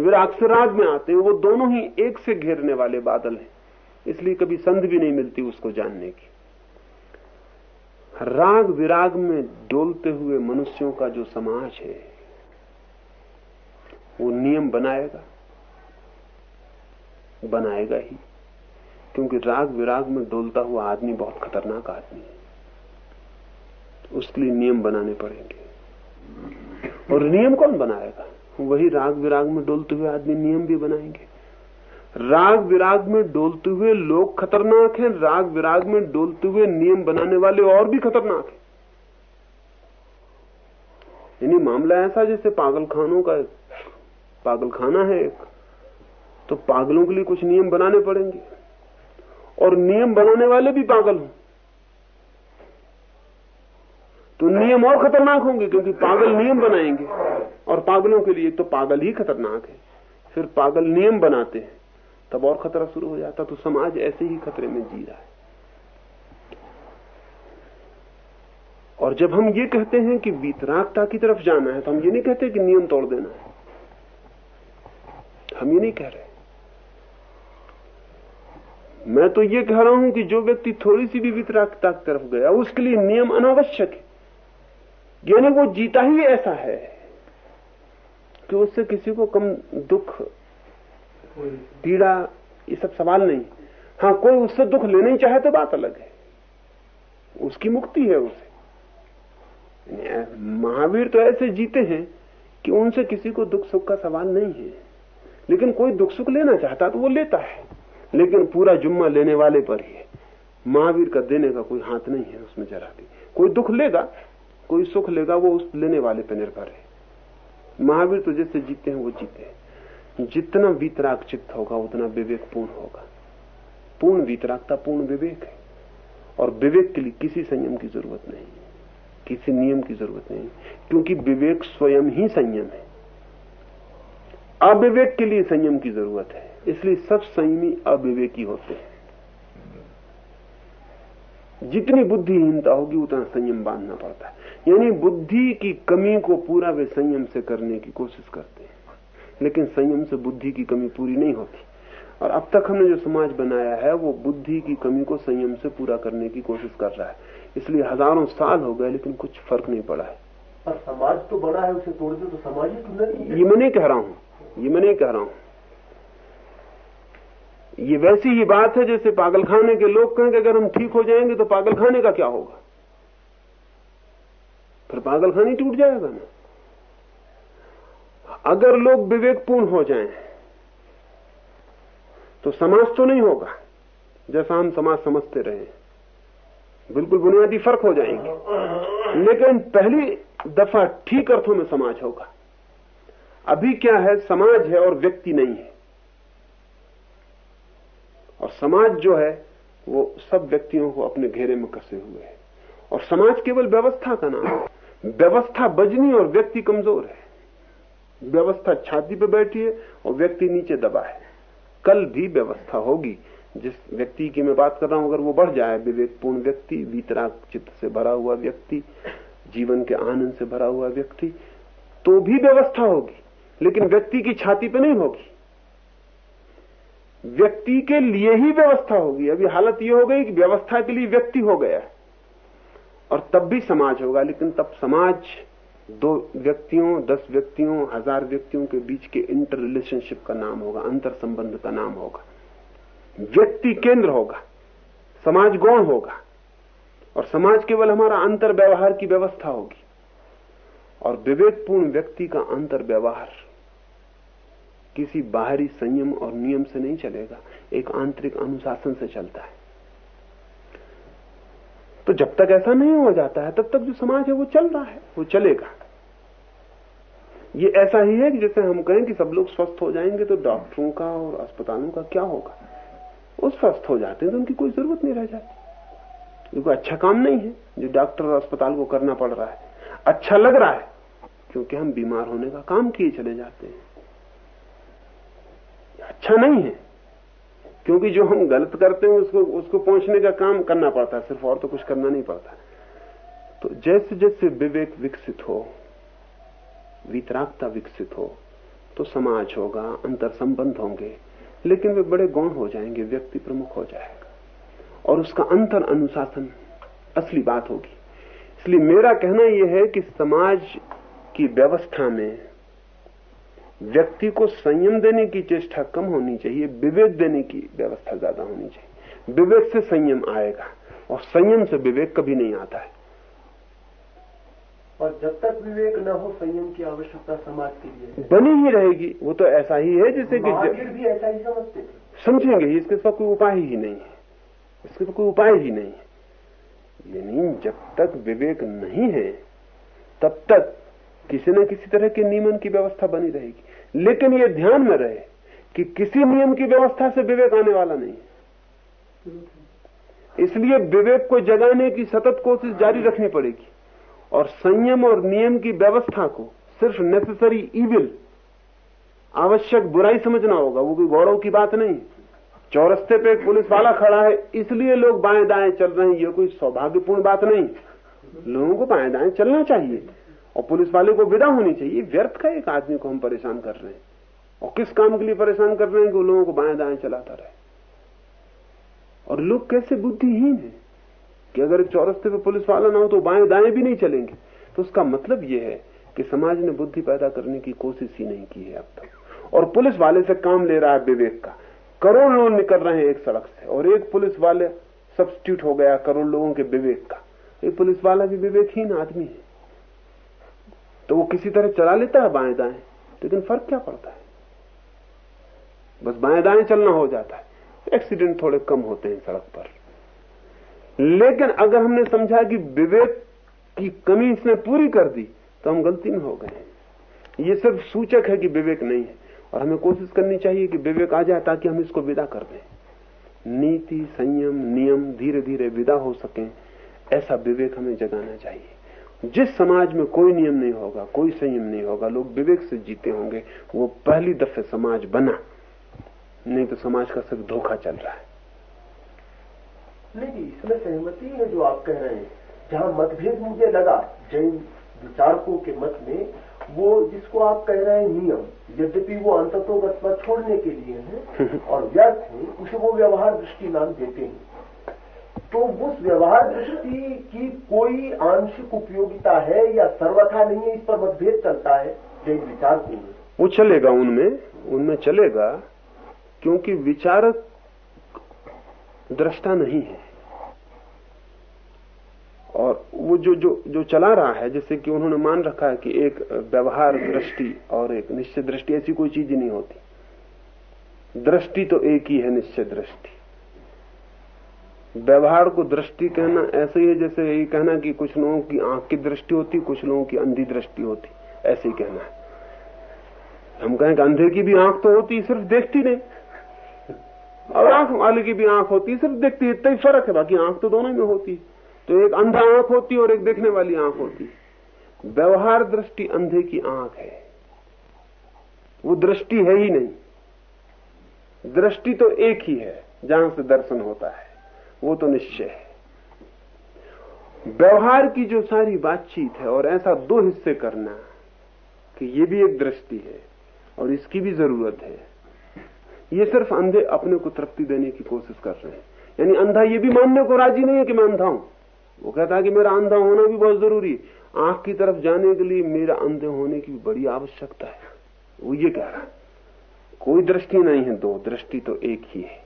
राग में आते हैं, वो दोनों ही एक से घेरने वाले बादल हैं। इसलिए कभी संध भी नहीं मिलती उसको जानने की। राग विराग में डोलते हुए मनुष्यों का जो समाज है, वो नियम बनाएगा। बनाएगा ही। क्योंकि राग विराग में डोलता हुआ आदमी बहुत खतरनाक आदमी है। उसके लिए नियम बनाने पड़ेंगे। और नियम कौन बनाएगा? वही राग विराग में डोलते हुए आदमी नियम भी बनाएँगे। राग विराग में डोलते हुए लोग खतरनाक हैं, राग विराग में डोलते हुए नियम बनाने वाले और भी खतरनाक हैं। यानी मामला ऐसा जैसे पागलखानों का पागलखाना है एक तो पागलों के लिए कुछ नियम बनाने पड़ेंगे। और नियम बनाने वाले भी पागल हों। तो नियम और खतरनाक होंगे, क्योंकि पागल नियम बनाएँगे। और पागलों के लिए तो पागल ही खतरनाक है। फिर पागल नियम बनाते हैं, तब और खतरा शुरू हो जाता तो समाज ऐसे ही खतरे में जी रहा है। और जब हम ये कहते हैं कि वितरागता की तरफ़ जाना है तो हम ये नहीं कहते कि नियम तोड़ देना है। हम ये नहीं कह रहे। मैं तो ये कह रहा हूँ कि जो व्यक्ति थोड़ी सी भी वितरागता की तरफ़ गया, उसके लिए नियम अनावश्यक है। यानी वो जीता ही ऐसा है। कि उससे किसी को कम दुख, पीड़ा, ये सब सवाल नहीं। हाँ कोई उससे दुख लेना ही चाहे तो बात अलग है। उसकी मुक्ति है उसे। महावीर तो ऐसे जीते हैं कि उनसे किसी को दुख सुख का सवाल नहीं है। लेकिन कोई दुख सुख लेना चाहता तो वो लेता है। लेकिन पूरा जुम्मा लेने वाले पर ही है। महावीर का देने का कोई हाथ नहीं है उसमें जरा भी। कोई दुख लेगा, कोई सुख लेगा, वो उस लेने वाले पर निर्भर है। महावीर तो जैसे जीते हैं, वो जीते हैं। जितना वीतराग चित्त होगा, उतना विवेक पूर्ण होगा। पूर्ण वीतरागता, पूर्ण विवेक है। और विवेक के लिए किसी संयम की ज़रूरत नहीं। किसी नियम की ज़रूरत नहीं। क्योंकि विवेक स्वयं ही संयम है। अविवेक के लिए संयम की ज़रूरत है। इसलिए सब संयमी अविवेकी होते हैं। जितनी बुद्धिहीनता होगी, उतना संयम बांधना पड़ता है। यानी बुद्धि की कमी को पूरा वे संयम से करने की कोशिश करते हैं। लेकिन संयम से बुद्धि की कमी पूरी नहीं होती। और अब तक हमने जो समाज बनाया है वो बुद्धि की कमी को संयम से पूरा करने की कोशिश कर रहा है। इसलिए हज़ारों साल हो गए लेकिन कुछ फ़र्क नहीं पड़ा है। पर समाज तो बड़ा है उसे तोड़ दो तो समाज ही टूटना ये मैं नहीं कह रहा हूँ ये मैं नहीं कह रहा हूँ। ये वैसी ही बात है जैसे पागलखाने के लोग कहें कि अगर हम ठीक हो जाएँगे तो पागलखाने का क्या होगा? फिर पागलखाने टूट जाएगा ना। अगर लोग विवेकपूर्ण हो जाएँ तो समाज तो नहीं होगा, जैसा हम समाज समझते रहे बिल्कुल बुनियादी फ़र्क हो जाएँगे। लेकिन पहली दफ़ा ठीक अर्थों में समाज होगा। अभी क्या है, समाज है और व्यक्ति नहीं है। और समाज जो है, वो सब व्यक्तियों को अपने घेरे में कसे हुए है। और समाज केवल व्यवस्था का नाम है। व्यवस्था बजनी और व्यक्ति कमज़ोर है। व्यवस्था छाती पे बैठी है और व्यक्ति नीचे दबा है। कल भी व्यवस्था होगी। जिस व्यक्ति की मैं बात कर रहा हूँ, अगर वो बढ़ जाए, विवेकपूर्ण व्यक्ति वीतराग चित्त से भरा हुआ व्यक्ति, जीवन के आनंद से भरा हुआ व्यक्ति तो भी व्यवस्था होगी। लेकिन व्यक्ति की छाती पे नहीं होगी। व्यक्ति के लिए ही व्यवस्था होगी। अभी हालत यह हो गई कि व्यवस्था के लिए व्यक्ति हो गया और तब भी समाज होगा, लेकिन तब समाज दो व्यक्तियों, दस व्यक्तियों, हज़ार व्यक्तियों के बीच के इंटर रिलेशनशिप का नाम होगा अंतर संबंध का नाम होगा। व्यक्ति केंद्र होगा, समाज गौण होगा, और समाज केवल हमारा अंतर व्यवहार की व्यवस्था होगी। और विवेकपूर्ण व्यक्ति का अंतर व्यवहार किसी बाहरी संयम और नियम से नहीं चलेगा, एक आंतरिक अनुशासन से चलता है। तो जब तक ऐसा नहीं हो जाता है, तब तक जो समाज है वो चल रहा है, वो चलेगा। ये ऐसा ही है कि जैसे हम कहें कि सब लोग स्वस्थ हो जाएँगे तो डॉक्टरों का और अस्पतालों का क्या होगा? वो स्वस्थ हो जाते हैं तो उनकी कोई ज़रूरत नहीं रह जाती। कोई अच्छा काम नहीं है जो डॉक्टर और अस्पताल को करना पड़ रहा है। अच्छा लग रहा है, क्योंकि हम बीमार होने का काम किए चले जाते हैं। अच्छा नहीं है। क्योंकि जो हम गलत करते हैं, उसको उसको पहुँचने का काम करना पड़ता है, सिर्फ़ और तो कुछ करना नहीं पड़ता। तो जैसे जैसे विवेक विकसित हो, वितरागता विकसित हो तो समाज होगा, अंतर संबंध होंगे, लेकिन वे बड़े गौण हो जाएँगे, व्यक्ति प्रमुख हो जाएगा। और उसका अंतर अनुशासन असली बात होगी। इसलिए मेरा कहना यह है कि समाज की व्यवस्था में व्यक्ति को संयम देने की चेष्टा कम होनी चाहिए विवेक देने की व्यवस्था ज़्यादा होनी चाहिए। विवेक से संयम आएगा और संयम से विवेक कभी नहीं आता है। और जब तक विवेक न हो संयम की आवश्यकता समाज के लिए बनी ही रहेगी वो तो ऐसा ही है जैसे कि महावीर भी ऐसा ही समझते थे। समझेंगे ही इसके साथ कोई उपाय ही नहीं है। इसके साथ कोई उपाय ही नहीं है। यानी जब तक विवेक नहीं है तब तक किसी न किसी तरह के नियमन की व्यवस्था बनी रहेगी। लेकिन ये ध्यान में रहे कि किसी नियम की व्यवस्था से विवेक आने वाला नहीं इसलिए विवेक को जगाने की सतत कोशिश जारी रखनी पड़ेगी और संयम और नियम की व्यवस्था को सिर्फ़ नेसेसरी इविल आवश्यक बुराई समझना होगा। वो कोई गौरव की बात नहीं। चौरस्ते पे एक पुलिस वाला खड़ा है, इसलिए लोग बाएँ दाएँ चल रहे हैं। ये कोई सौभाग्यपूर्ण बात नहीं। लोगों को बाएँ दाएँ चलना चाहिए। और पुलिस वाले को विदा होनी चाहिए। व्यर्थ का एक आदमी को हम परेशान कर रहे हैं। और किस काम के लिए परेशान कर रहे हैं कि लोगों को बाएँ दाएँ चलाता रहे? और लोग कैसे बुद्धिहीन है कि अगर एक चौरस्ते पे पुलिस वाला ना हो तो बाएँ दाएँ भी नहीं चलेंगे? तो उसका मतलब यह है कि समाज ने बुद्धि पैदा करने की कोशिश ही नहीं की है अब तक। और पुलिस वाले से काम ले रहा है विवेक का। करोड़ लोग निकल रहे हैं एक सड़क से। और एक पुलिस वाले सब्सिट्यूट हो गया करोड़ लोगों के विवेक का। एक पुलिस वाला भी विवेकहीन आदमी है। तो वो किसी तरह चला लेता है बाएँ दाएँ। लेकिन फ़र्क क्या पड़ता है? बस बाएँ दाएँ चलना हो जाता है। एक्सीडेंट थोड़े कम होते हैं सड़क पर। लेकिन अगर हमने समझा कि विवेक की कमी इसने पूरी कर दी तो हम गलती में हो गए ये सिर्फ़ सूचक है कि विवेक नहीं है। और हमें कोशिश करनी चाहिए कि विवेक आ जाए ताकि हम इसको विदा कर दें। नीति, संयम, नियम धीरे धीरे विदा हो सके। ऐसा विवेक हमें जगाना चाहिए। जिस समाज में कोई नियम नहीं होगा कोई संयम नहीं होगा लोग विवेक से जीते होंगे वो पहली दफे समाज बना। नहीं तो समाज का सिर्फ़ धोखा चल रहा है। नहीं इसमें सहमति है जो आप कह रहे हैं। जहाँ मतभेद मुझे लगा जैन विचारकों के मत में वो जिसको आप कह रहे हैं नियम यद्यपि वो अंततोगत छोड़ने के लिए है और व्यर्थ है उसे वो व्यवहार दृष्टि नाम देते हैं। तो उस व्यवहार दृष्टि की कोई आंशिक उपयोगिता है या सर्वथा नहीं है, इस पर मतभेद चलता है? जैन विचारकों में वो चलेगा उनमें उनमें चलेगा, क्योंकि विचारक दृष्टा नहीं है। और वो जो जो जो चला रहा है, जैसे कि उन्होंने मान रखा है कि एक व्यवहार दृष्टि और एक निश्चय दृष्टि, ऐसी कोई चीज़ नहीं होती। दृष्टि तो एक ही है, निश्चय दृष्टि। व्यवहार को दृष्टि कहना ऐसे ही है जैसे यही कहना कि कुछ लोगों की आँख की दृष्टि होती, कुछ लोगों की अंधी दृष्टि होती। ऐसे ही कहना है। हम कहें कि अंधे की भी आँख तो होती, सिर्फ़ देखती नहीं। और आँख वाले की भी आँख होती, सिर्फ़ देखती इतना ही फ़र्क है, बाकी आँख तो दोनों में होती। तो एक अंधा आँख होती और एक देखने वाली आँख होती। व्यवहार दृष्टि अंधे की आँख है। वो दृष्टि है ही नहीं। दृष्टि तो एक ही है, जहाँ से दर्शन होता है। वो तो निश्चय है। व्यवहार की जो सारी बातचीत है और ऐसा दो हिस्से करना कि ये भी एक दृष्टि है और इसकी भी ज़रूरत है, ये सिर्फ़ अंधे अपने को तृप्ति देने की कोशिश कर रहे हैं। यानी अंधा ये भी मानने को राज़ी नहीं है कि मैं अंधा हूँ। वो कहता है कि मेरा अंधा होना भी बहुत ज़रूरी है। आँख की तरफ़ जाने के लिए मेरा अंधे होने की बड़ी आवश्यकता है। वो ये कह रहा है, कोई दृष्टि नहीं है, दो दृष्टि तो एक ही है।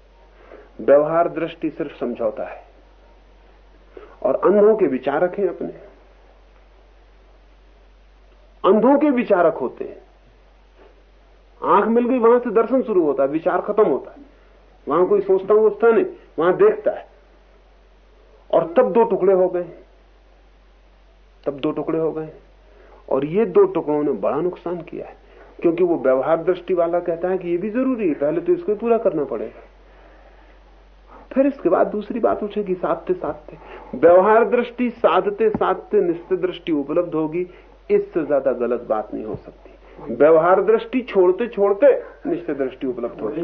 व्यवहार दृष्टि सिर्फ़ समझौता है। और अंधों के विचारक हैं अपने। अंधों के विचारक होते हैं। आँख मिल गई, वहाँ से दर्शन शुरू होता है, विचार खत्म होता है। वहाँ कोई सोचता वोचता नहीं, वहाँ देखता है। और तब दो टुकड़े हो गए। तब दो टुकड़े हो गए। और ये दो टुकड़ों ने बड़ा नुकसान किया है, क्योंकि वो व्यवहार दृष्टि वाला कहता है कि ये भी ज़रूरी है, पहले तो इसको पूरा करना पड़ेगा। फिर इसके बाद दूसरी बात उठेगी साधते साधते। व्यवहार दृष्टि साधते साधते निश्चित दृष्टि उपलब्ध होगी इससे ज़्यादा गलत बात नहीं हो सकती। व्यवहार दृष्टि छोड़ते छोड़ते निश्चित दृष्टि उपलब्ध होगी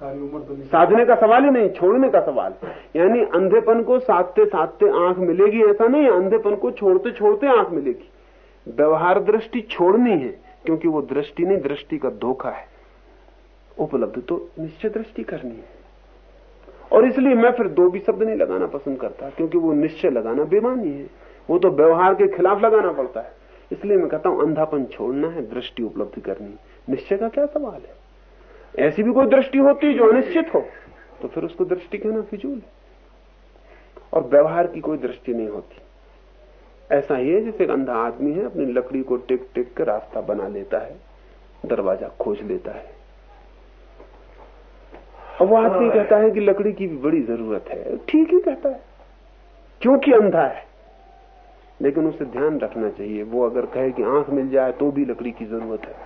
तो साधने का सवाल ही नहीं छोड़ने का सवाल। यानी अंधेपन को साधते साधते आँख मिलेगी ऐसा नहीं अंधेपन को छोड़ते छोड़ते आँख मिलेगी। व्यवहार दृष्टि छोड़नी है क्योंकि वो दृष्टि नहीं दृष्टि का धोखा है। उपलब्ध तो निश्चय दृष्टि करनी है। और इसलिए मैं फिर दो भी शब्द नहीं लगाना पसंद करता, क्योंकि वो निश्चय लगाना बेमानी है। वो तो व्यवहार के खिलाफ लगाना पड़ता है। इसलिए मैं कहता हूँ, अंधापन छोड़ना है, दृष्टि उपलब्ध करनी। निश्चय का क्या सवाल है? ऐसी भी कोई दृष्टि होती जो अनिश्चित हो तो फिर उसको दृष्टि कहना फिजूल है। और व्यवहार की कोई दृष्टि नहीं होती। ऐसा ही है जैसे एक अंधा आदमी है, अपनी लकड़ी को टेक टेक कर रास्ता बना लेता है, दरवाज़ा खोज लेता है। अब वो आदमी कहता है कि लकड़ी की भी बड़ी ज़रूरत है। ठीक ही कहता है। क्योंकि अंधा है। लेकिन उसे ध्यान रखना चाहिए। वो अगर कहे कि आँख मिल जाए तो भी लकड़ी की ज़रूरत है।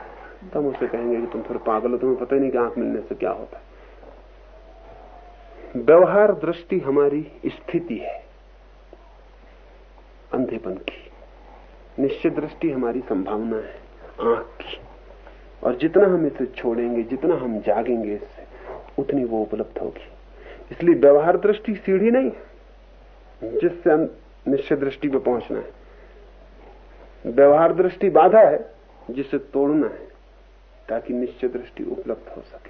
तब उसे कहेंगे कि तुम फिर पागल हो तुम्हें पता ही नहीं कि आँख मिलने से क्या होता है। व्यवहार दृष्टि हमारी स्थिति है। अंधेपन की। निश्चित दृष्टि हमारी संभावना है। आँख की। और जितना हम इसे छोड़ेंगे जितना हम जागेंगे इससे उतनी वो उपलब्ध होगी। इसलिए व्यवहार दृष्टि सीढ़ी नहीं, जिससे हम निश्चय दृष्टि पर पहुँचना है। व्यवहार दृष्टि बाधा है, जिसे तोड़ना है, ताकि निश्चय दृष्टि उपलब्ध हो सके।